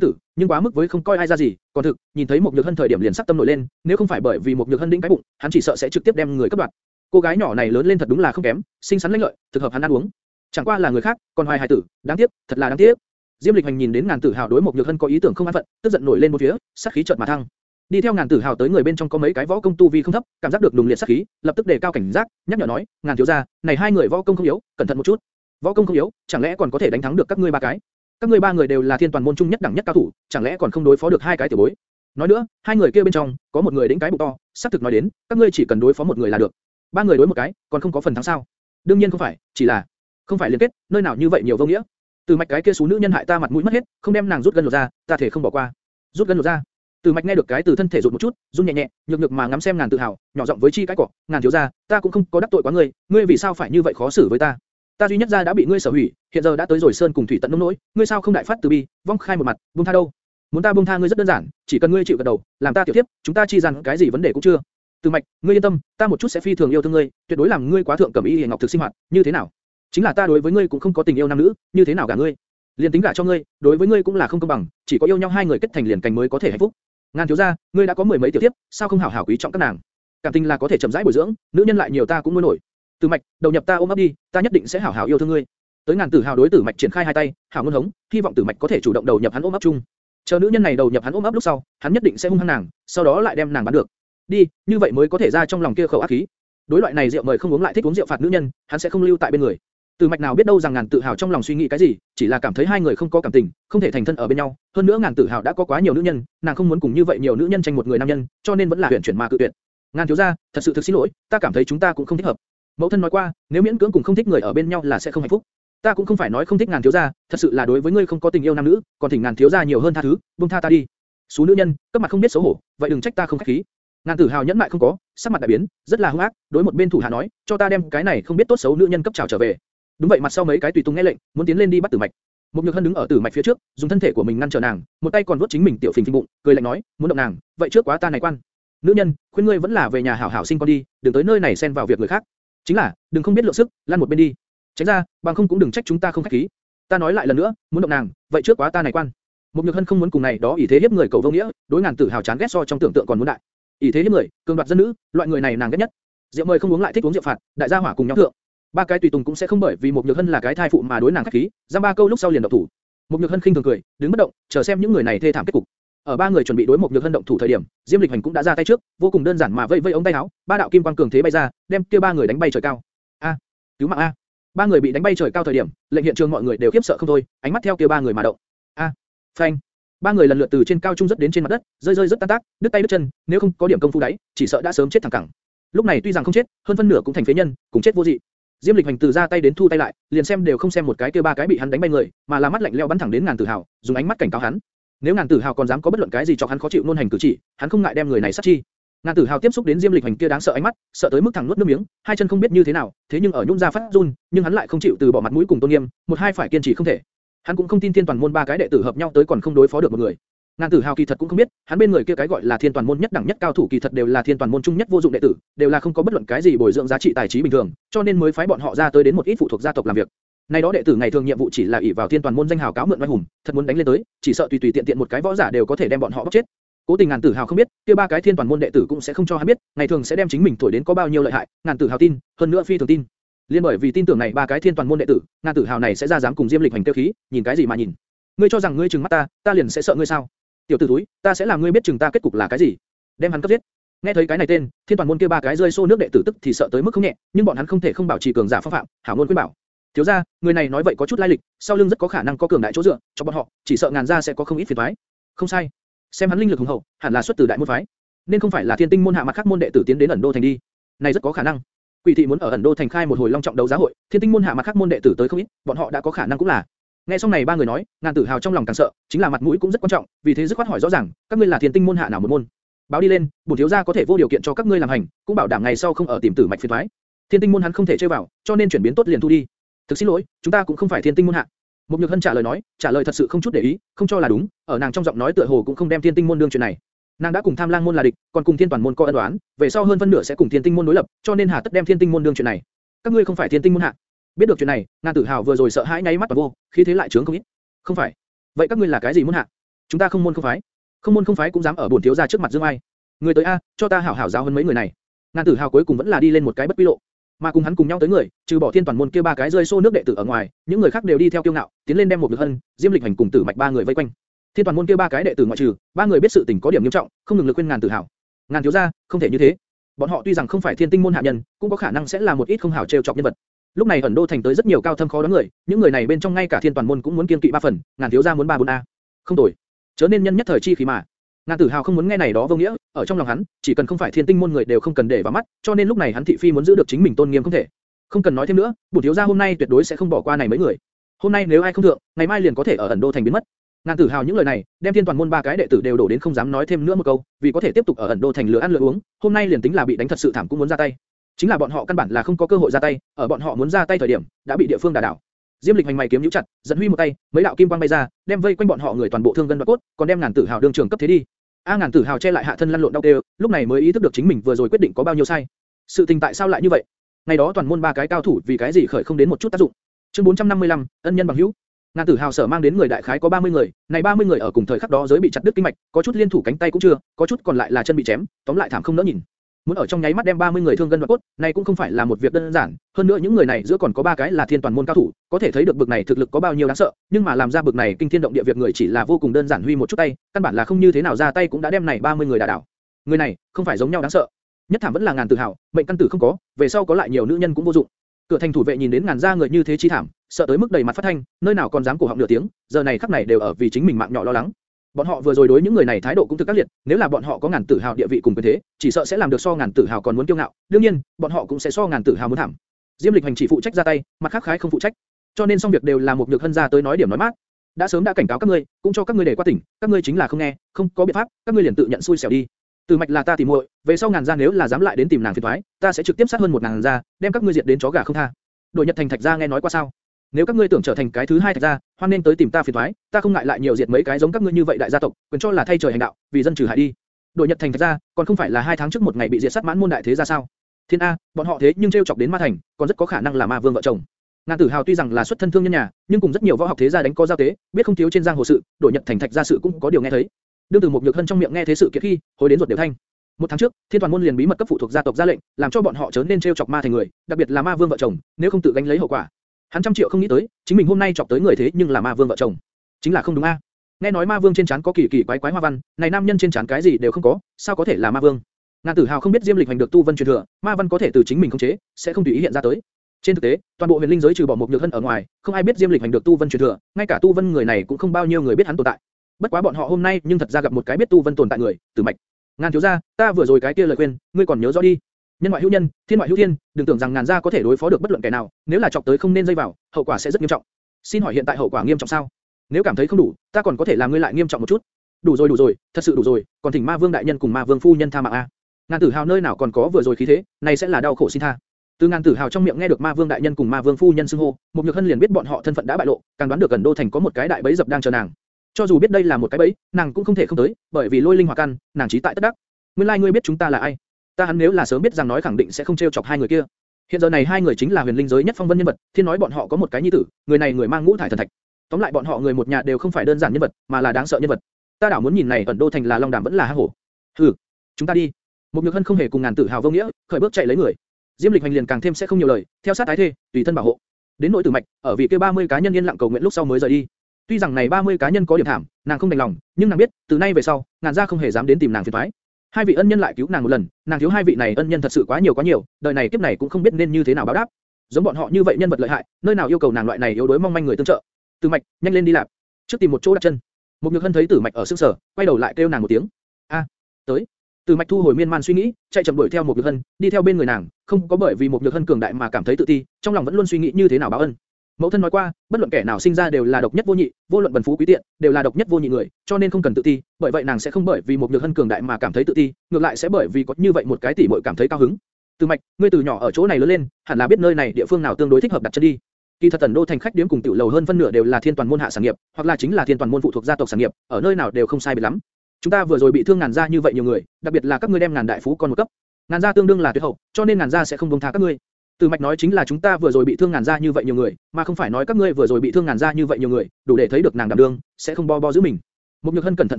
tử, nhưng quá mức với không coi ai ra gì, còn thực, nhìn thấy một nhược hân thời điểm liền sắc tâm nổi lên, nếu không phải bởi vì một nhược hân đĩnh cái bụng, hắn chỉ sợ sẽ trực tiếp đem người cấp đoạt. Cô gái nhỏ này lớn lên thật đúng là không kém, xinh xắn lãnh lợi, thực hợp hắn ăn uống. Chẳng qua là người khác, còn hoài hài tử, đáng tiếc, thật là đáng tiếc. Diêm Lịch Hành nhìn đến ngàn tử hào đối một nhược hân có ý tưởng không an phận, tức giận nổi lên một phía, sát khí chợt mà thăng. Đi theo ngàn tử hào tới người bên trong có mấy cái võ công tu vi không thấp, cảm giác được đùng liệt sát khí, lập tức đề cao cảnh giác, nhắc nhở nói, ngàn thiếu gia, này hai người võ công không yếu, cẩn thận một chút. Võ công không yếu, chẳng lẽ còn có thể đánh thắng được các ngươi ba cái? Các ngươi ba người đều là thiên toàn môn trung nhất đẳng nhất cao thủ, chẳng lẽ còn không đối phó được hai cái tiểu bối? Nói nữa, hai người kia bên trong, có một người đĩnh cái bụng to, xác thực nói đến, các ngươi chỉ cần đối phó một người là được. Ba người đối một cái, còn không có phần thắng sao? Đương nhiên không phải, chỉ là không phải liên kết, nơi nào như vậy nhiều vô nghĩa. Từ mạch cái kia số nữ nhân hại ta mặt mũi mất hết, không đem nàng rút gân lột ra, ta thể không bỏ qua. Rút gân lột ra. Từ mạch nghe được cái từ thân thể rụt một chút, run nhẹ nhẹ, nhược nhược mà ngắm xem ngàn tự hào, nhỏ giọng với chi cái cỏ, ngàn thiếu gia, ta cũng không có đắc tội quá ngươi, ngươi vì sao phải như vậy khó xử với ta? Ta duy nhất gia đã bị ngươi sở hủy, hiện giờ đã tới rồi sơn cùng thủy tận nông nỗi, ngươi sao không đại phát từ bi, vong khai một mặt, buông tha đâu? Muốn ta buông tha ngươi rất đơn giản, chỉ cần ngươi chịu gật đầu, làm ta tiểu tiếp, chúng ta chi rằng cái gì vấn đề cũng chưa. Từ mạch, ngươi yên tâm, ta một chút sẽ phi thường yêu thương ngươi, tuyệt đối làm ngươi quá thượng cẩm y hiền ngọc thực sinh hoạt, như thế nào? Chính là ta đối với ngươi cũng không có tình yêu nam nữ, như thế nào cả ngươi? Liên tính gả cho ngươi, đối với ngươi cũng là không công bằng, chỉ có yêu nhau hai người kết thành liền cành mới có thể hạnh phúc. Ngàn thiếu gia, ngươi đã có mười mấy tiểu tiếp, sao không hảo hảo quý trọng các nàng? Cảm tình là có thể chậm rãi bồi dưỡng, nữ nhân lại nhiều ta cũng nuôi nổi. Từ mạch, đầu nhập ta ôm ấp đi, ta nhất định sẽ hảo hảo yêu thương ngươi. Tới ngàn tử hào đối tử mạch triển khai hai tay, hảo ngôn hống, hy vọng tử mạch có thể chủ động đầu nhập hắn ôm ấp chung. Chờ nữ nhân này đầu nhập hắn ôm ấp lúc sau, hắn nhất định sẽ hung hăng nàng, sau đó lại đem nàng bán được. Đi, như vậy mới có thể ra trong lòng kia khẩu ác khí. Đối loại này rượu mời không uống lại thích uống rượu phạt nữ nhân, hắn sẽ không lưu tại bên người. Từ mạch nào biết đâu rằng ngàn tự hào trong lòng suy nghĩ cái gì, chỉ là cảm thấy hai người không có cảm tình, không thể thành thân ở bên nhau. Hơn nữa ngàn tự hào đã có quá nhiều nữ nhân, nàng không muốn cùng như vậy nhiều nữ nhân tranh một người nam nhân, cho nên vẫn là tuyển chuyển mà cự tuyệt. Ngàn thiếu gia, thật sự thực xin lỗi, ta cảm thấy chúng ta cũng không thích hợp. Mẫu thân nói qua, nếu miễn cưỡng cùng không thích người ở bên nhau là sẽ không hạnh phúc. Ta cũng không phải nói không thích ngàn thiếu gia, thật sự là đối với ngươi không có tình yêu nam nữ, còn thỉnh ngàn thiếu gia nhiều hơn tha thứ, buông tha ta đi. Số nữ nhân, cấp mặt không biết xấu hổ, vậy đừng trách ta không khách khí. Ngàn Tử Hào nhẫn mại không có, sắc mặt đại biến, rất là hung ác, đối một bên thủ hạ nói, cho ta đem cái này không biết tốt xấu nữ nhân cấp trào trở về. Đúng vậy mặt sau mấy cái tùy tùng nghe lệnh, muốn tiến lên đi bắt Tử Mạch. Một Nhược Hân đứng ở Tử Mạch phía trước, dùng thân thể của mình ngăn trở nàng, một tay còn vuốt chính mình tiểu phình phình bụng, cười lạnh nói, muốn động nàng, vậy trước quá ta này quan. Nữ nhân, khuyên ngươi vẫn là về nhà hảo hảo sinh con đi, đừng tới nơi này xen vào việc người khác. Chính là, đừng không biết lượng sức, lan một bên đi. Tránh ra, bằng không cũng đừng trách chúng ta không khách khí. Ta nói lại lần nữa, muốn động nàng, vậy trước quá ta này quan. Một Nhược Hân không muốn cùng này đó ỷ thế hiếp người cầu vô nghĩa, đối ngàn tử hào chán ghét so trong tưởng tượng còn muốn đại. ỷ thế hiếp người, cường đoạt dân nữ, loại người này nàng ghét nhất. Rượu mời không uống lại thích uống rượu phạt, đại gia hỏa cùng nhau thượng. Ba cái tùy tùng cũng sẽ không bởi vì một Nhược Hân là cái thai phụ mà đối nàng khách khí, giam ba câu lúc sau liền động thủ. Một Nhược Hân khinh thường cười, đứng bất động, chờ xem những người này thê thảm kết cục. Ở ba người chuẩn bị đối một Nhược Hân động thủ thời điểm, Diêm Lịch Hành cũng đã ra tay trước, vô cùng đơn giản mà vây vây ống tay áo, ba đạo kim quang cường thế bay ra, đem kia ba người đánh bay trời cao. A, cứu mạng a! Ba người bị đánh bay trời cao thời điểm, lệnh hiện trường mọi người đều khiếp sợ không thôi, ánh mắt theo kia ba người mà động. A, phanh! Ba người lần lượt từ trên cao trung rất đến trên mặt đất, rơi rơi rất tan tác, đứt tay đứt chân, nếu không có điểm công phu đấy chỉ sợ đã sớm chết thẳng cẳng. Lúc này tuy rằng không chết, hơn phân nửa cũng thành phế nhân, cũng chết vô dị. Diêm Lịch Hành từ ra tay đến thu tay lại, liền xem đều không xem một cái kia ba cái bị hắn đánh bay người, mà là mắt lạnh lẽo bắn thẳng đến ngàn tử hào, dùng ánh mắt cảnh cáo hắn. Nếu ngàn tử hào còn dám có bất luận cái gì cho hắn khó chịu nôn hành cử chỉ, hắn không ngại đem người này sát chi. Ngàn tử hào tiếp xúc đến Diêm Lịch Hành kia đáng sợ ánh mắt, sợ tới mức thẳng nuốt nước miếng, hai chân không biết như thế nào, thế nhưng ở nhún ra phát run, nhưng hắn lại không chịu từ bỏ mặt mũi cùng tôn nghiêm, một hai phải kiên trì không thể. Hắn cũng không tin thiên toàn môn ba cái đệ tử hợp nhau tới còn không đối phó được một người. Ngàn Tử Hào kỳ thật cũng không biết, hắn bên người kia cái gọi là Thiên Toàn môn nhất đẳng nhất cao thủ kỳ thật đều là Thiên Toàn môn trung nhất vô dụng đệ tử, đều là không có bất luận cái gì bồi dưỡng giá trị tài trí bình thường, cho nên mới phái bọn họ ra tới đến một ít phụ thuộc gia tộc làm việc. Nay đó đệ tử ngày thường nhiệm vụ chỉ là ỷ vào Thiên Toàn môn danh hào cáo mượn oai hùng, thật muốn đánh lên tới, chỉ sợ tùy tùy tiện tiện một cái võ giả đều có thể đem bọn họ bóc chết. Cố Tình Ngàn Tử Hào không biết, kia ba cái Thiên Toàn môn đệ tử cũng sẽ không cho hắn biết, ngày thường sẽ đem chính mình thổi đến có bao nhiêu lợi hại, Ngàn Tử Hào tin, hơn nữa phi thường tin. Liên bởi vì tin tưởng này ba cái Thiên Toàn môn đệ tử, Ngàn Tử Hào này sẽ ra dám cùng Diêm Lịch hành tiêu khí, nhìn cái gì mà nhìn? Ngươi cho rằng ngươi trừng mắt ta, ta liền sẽ sợ ngươi sao? Tiểu tử túi, ta sẽ làm ngươi biết chừng ta kết cục là cái gì. Đem hắn cấp giết. Nghe thấy cái này tên, thiên toàn môn kia ba cái rơi xô nước đệ tử tức thì sợ tới mức không nhẹ, nhưng bọn hắn không thể không bảo trì cường giả phong phạm, hảo ngôn khuyên bảo. Thiếu gia, người này nói vậy có chút lai lịch, sau lưng rất có khả năng có cường đại chỗ dựa, cho bọn họ, chỉ sợ ngàn gia sẽ có không ít phiền toái. Không sai, xem hắn linh lực hùng hậu, hẳn là xuất từ đại môn phái, nên không phải là thiên tinh môn hạ mặt khác môn đệ tử tiến đến ẩn đô thành đi. Này rất có khả năng. Quỷ thị muốn ở ẩn đô thành khai một hồi long trọng đấu giá hội, thiên tinh môn hạ mặt khác môn đệ tử tới không ít, bọn họ đã có khả năng cũng là. Nghe xong này ba người nói, ngàn tử hào trong lòng càng sợ, chính là mặt mũi cũng rất quan trọng, vì thế dứt khoát hỏi rõ ràng, các ngươi là thiên tinh môn hạ nào một môn? Báo đi lên, bổn thiếu gia có thể vô điều kiện cho các ngươi làm hành, cũng bảo đảm ngày sau không ở tìm tử mạch phiền toái. Thiên tinh môn hắn không thể chơi vào, cho nên chuyển biến tốt liền thu đi. Thực xin lỗi, chúng ta cũng không phải thiên tinh môn hạ. Một nhược hân trả lời nói, trả lời thật sự không chút để ý, không cho là đúng, ở nàng trong giọng nói tựa hồ cũng không đem thiên tinh môn đương chuyện này. Nàng đã cùng tham lang môn là địch, còn cùng thiên toàn môn có ân oán về sau hơn phân nửa sẽ cùng thiên tinh môn đối lập, cho nên hà tất đem thiên tinh môn đương chuyện này. Các ngươi không phải thiên tinh môn hạ. Biết được chuyện này, ngàn tử hào vừa rồi sợ hãi nháy mắt toàn vô, khí thế lại trướng không ít. Không phải. Vậy các ngươi là cái gì muốn hạ? Chúng ta không môn không phái. Không môn không phái cũng dám ở bổn thiếu gia trước mặt dương ai? Người tới a, cho ta hảo hảo giáo hơn mấy người này. Ngàn Tử Hào cuối cùng vẫn là đi lên một cái bất quy lộ. Mà cùng hắn cùng nhau tới người, trừ bỏ Thiên toàn môn kia ba cái rơi xô nước đệ tử ở ngoài, những người khác đều đi theo kiêu ngạo, tiến lên đem một lực hân, Diêm Lịch hành cùng Tử Mạch ba người vây quanh. Thiên toàn môn kia ba cái đệ tử ngoại trừ, ba người biết sự tình có điểm nghiêm trọng, không ngừng lực khuyên ngàn Tử Hào. Ngàn thiếu gia, không thể như thế. Bọn họ tuy rằng không phải thiên tinh môn hạ nhân, cũng có khả năng sẽ là một ít không hảo trêu chọc nhân vật. Lúc này ẩn đô thành tới rất nhiều cao thâm khó đoán người, những người này bên trong ngay cả thiên toàn môn cũng muốn kiên kỵ ba phần, ngàn thiếu gia muốn ba bốn a. Không đổi Chớ nên nhân nhất thời chi khí mà. Ngàn Tử Hào không muốn nghe này đó vô nghĩa, ở trong lòng hắn, chỉ cần không phải thiên tinh môn người đều không cần để vào mắt, cho nên lúc này hắn thị phi muốn giữ được chính mình tôn nghiêm không thể. Không cần nói thêm nữa, bổn thiếu gia hôm nay tuyệt đối sẽ không bỏ qua này mấy người. Hôm nay nếu ai không thượng, ngày mai liền có thể ở ẩn đô thành biến mất. Ngàn Tử Hào những lời này, đem thiên toàn môn ba cái đệ tử đều đổ đến không dám nói thêm nữa một câu, vì có thể tiếp tục ở ẩn đô thành lừa ăn lừa uống, hôm nay liền tính là bị đánh thật sự thảm cũng muốn ra tay. Chính là bọn họ căn bản là không có cơ hội ra tay, ở bọn họ muốn ra tay thời điểm, đã bị địa phương đả đảo. Diêm Lịch hành mày kiếm nhíu chặt, giận huy một tay, mấy đạo kim quang bay ra, đem vây quanh bọn họ người toàn bộ thương gân đoạt cốt, còn đem ngàn tử hào đương trường cấp thế đi. A ngàn tử hào che lại hạ thân lăn lộn đau đều, lúc này mới ý thức được chính mình vừa rồi quyết định có bao nhiêu sai. Sự tình tại sao lại như vậy? Ngày đó toàn môn ba cái cao thủ vì cái gì khởi không đến một chút tác dụng. Chương 455, ân nhân bằng hữu. Ngàn tử hào sở mang đến người đại khái có 30 người, này 30 người ở cùng thời khắc đó giới bị chặt đứt kinh mạch, có chút liên thủ cánh tay cũng chưa, có chút còn lại là chân bị chém, tóm lại thảm không nỡ nhìn. Muốn ở trong nháy mắt đem 30 người thương gân đoạt cốt, này cũng không phải là một việc đơn giản, hơn nữa những người này giữa còn có ba cái là thiên toàn môn cao thủ, có thể thấy được bực này thực lực có bao nhiêu đáng sợ, nhưng mà làm ra bực này kinh thiên động địa việc người chỉ là vô cùng đơn giản huy một chút tay, căn bản là không như thế nào ra tay cũng đã đem này 30 người đả đảo. Người này, không phải giống nhau đáng sợ. Nhất thảm vẫn là ngàn tự hào, mệnh căn tử không có, về sau có lại nhiều nữ nhân cũng vô dụng. Cửa thành thủ vệ nhìn đến ngàn gia người như thế chi thảm, sợ tới mức đầy mặt phát thanh, nơi nào còn dám cổ họng nửa tiếng, giờ này khắc này đều ở vì chính mình mạng nhỏ lo lắng. Bọn họ vừa rồi đối những người này thái độ cũng thực các liệt, nếu là bọn họ có ngàn tử hào địa vị cùng quyền thế, chỉ sợ sẽ làm được so ngàn tử hào còn muốn kiêu ngạo, đương nhiên, bọn họ cũng sẽ so ngàn tử hào muốn thảm. Diêm Lịch hành chỉ phụ trách ra tay, mặt khác khái không phụ trách. Cho nên xong việc đều là một nhược hân ra tới nói điểm nói mát. Đã sớm đã cảnh cáo các ngươi, cũng cho các ngươi để qua tỉnh, các ngươi chính là không nghe, không có biện pháp, các ngươi liền tự nhận xui xẻo đi. Từ mạch là ta tìm muội, về sau ngàn gia nếu là dám lại đến tìm nàng phiền toái, ta sẽ trực tiếp sát hơn một ngàn gia, đem các ngươi diệt đến chó gà không tha. Đội Nhật thành thạch gia nghe nói qua sao? Nếu các ngươi tưởng trở thành cái thứ hai thạch gia, hoan nên tới tìm ta phiền toái, ta không ngại lại nhiều diệt mấy cái giống các ngươi như vậy đại gia tộc, quyền cho là thay trời hành đạo, vì dân trừ hại đi. Đội Nhật thành thạch gia, còn không phải là hai tháng trước một ngày bị diệt sát mãn môn đại thế gia sao? Thiên a, bọn họ thế nhưng treo chọc đến ma thành, còn rất có khả năng là ma vương vợ chồng. Ngàn Tử Hào tuy rằng là xuất thân thương nhân nhà, nhưng cùng rất nhiều võ học thế gia đánh có giao tế, biết không thiếu trên giang hồ sự, đội Nhật thành thạch gia sự cũng có điều nghe thấy. Đương từ một nhược hân trong miệng nghe thế sự kiệt khi, hồi đến ruột đều thanh. Một tháng trước, Thiên Toàn môn liền bí mật cấp phụ thuộc gia tộc ra lệnh, làm cho bọn họ trở nên treo chọc ma thành người, đặc biệt là ma vương vợ chồng, nếu không tự gánh lấy hậu quả. Hắn trăm triệu không nghĩ tới, chính mình hôm nay chọc tới người thế nhưng là ma vương vợ chồng. Chính là không đúng a. Nghe nói ma vương trên trán có kỳ kỳ quái quái hoa văn, này nam nhân trên trán cái gì đều không có, sao có thể là ma vương? Ngạn Tử Hào không biết Diêm Lịch hành được tu vân truyền thừa, ma văn có thể từ chính mình khống chế, sẽ không tùy ý hiện ra tới. Trên thực tế, toàn bộ huyền linh giới trừ bỏ một nhược thân ở ngoài, không ai biết Diêm Lịch hành được tu vân truyền thừa, ngay cả tu vân người này cũng không bao nhiêu người biết hắn tồn tại. Bất quá bọn họ hôm nay nhưng thật ra gặp một cái biết tu vân tồn tại người, Tử Mạch. Ngàn thiếu gia, ta vừa rồi cái kia lời khuyên, ngươi còn nhớ rõ đi. Nhân ngoại hữu nhân, thiên ngoại hữu thiên, đừng tưởng rằng ngàn gia có thể đối phó được bất luận kẻ nào, nếu là chọc tới không nên dây vào, hậu quả sẽ rất nghiêm trọng. Xin hỏi hiện tại hậu quả nghiêm trọng sao? Nếu cảm thấy không đủ, ta còn có thể làm ngươi lại nghiêm trọng một chút. Đủ rồi đủ rồi, thật sự đủ rồi, còn thỉnh ma vương đại nhân cùng ma vương phu nhân tha mạng a. Ngàn tử hào nơi nào còn có vừa rồi khí thế, này sẽ là đau khổ xin tha. Từ ngàn tử hào trong miệng nghe được ma vương đại nhân cùng ma vương phu nhân xưng hô, một nhược hân liền biết bọn họ thân phận đã bại lộ, càng đoán được gần đô thành có một cái đại bẫy dập đang chờ nàng. Cho dù biết đây là một cái bẫy, nàng cũng không thể không tới, bởi vì lôi linh hỏa căn, nàng trí tại tất đắc. Nguyên lai like ngươi biết chúng ta là ai? Ta hắn nếu là sớm biết rằng nói khẳng định sẽ không trêu chọc hai người kia. Hiện giờ này hai người chính là huyền linh giới nhất phong vân nhân vật, thiên nói bọn họ có một cái nhi tử, người này người mang ngũ thải thần thạch. Tóm lại bọn họ người một nhà đều không phải đơn giản nhân vật, mà là đáng sợ nhân vật. Ta đảo muốn nhìn này ẩn đô thành là long đàm vẫn là hang hổ. Hừ, chúng ta đi. Một nhược hân không hề cùng ngàn tử hào vô nghĩa, khởi bước chạy lấy người. Diêm lịch hành liền càng thêm sẽ không nhiều lời, theo sát tái thê, tùy thân bảo hộ. Đến nội tử mạch, ở vị kia 30 cá nhân yên lặng cầu nguyện lúc sau mới rời đi. Tuy rằng này 30 cá nhân có điểm thảm, nàng không đành lòng, nhưng nàng biết, từ nay về sau, ngàn gia không hề dám đến tìm nàng phiền toái. Hai vị ân nhân lại cứu nàng một lần, nàng thiếu hai vị này ân nhân thật sự quá nhiều quá nhiều, đời này kiếp này cũng không biết nên như thế nào báo đáp. Giống bọn họ như vậy nhân vật lợi hại, nơi nào yêu cầu nàng loại này yếu đuối mong manh người tương trợ. Tử Mạch, nhanh lên đi làm. Trước tìm một chỗ đặt chân. Một Nhược Hân thấy Tử Mạch ở sương sở, quay đầu lại kêu nàng một tiếng. A, tới. Tử Mạch thu hồi miên man suy nghĩ, chạy chậm đuổi theo một Nhược Hân, đi theo bên người nàng, không có bởi vì một Nhược Hân cường đại mà cảm thấy tự ti, trong lòng vẫn luôn suy nghĩ như thế nào báo ân. Mẫu thân nói qua, bất luận kẻ nào sinh ra đều là độc nhất vô nhị, vô luận bần phú quý tiện, đều là độc nhất vô nhị người, cho nên không cần tự ti, bởi vậy nàng sẽ không bởi vì một nhược hân cường đại mà cảm thấy tự ti, ngược lại sẽ bởi vì có như vậy một cái tỷ muội cảm thấy cao hứng. Từ mạch, ngươi từ nhỏ ở chỗ này lớn lên, hẳn là biết nơi này địa phương nào tương đối thích hợp đặt chân đi. Kỳ thật tần đô thành khách điếm cùng tiểu lầu hơn phân nửa đều là thiên toàn môn hạ sản nghiệp, hoặc là chính là thiên toàn môn phụ thuộc gia tộc sản nghiệp, ở nơi nào đều không sai biệt lắm. Chúng ta vừa rồi bị thương ngàn gia như vậy nhiều người, đặc biệt là các ngươi đem ngàn đại phú con một cấp. Ngàn gia tương đương là tuyệt hậu, cho nên ngàn gia sẽ không buông tha các ngươi. Từ Mạch nói chính là chúng ta vừa rồi bị thương ngàn ra như vậy nhiều người, mà không phải nói các ngươi vừa rồi bị thương ngàn ra như vậy nhiều người, đủ để thấy được nàng đảm đương, sẽ không bo bo giữ mình. Mục Nhược Hân cẩn thận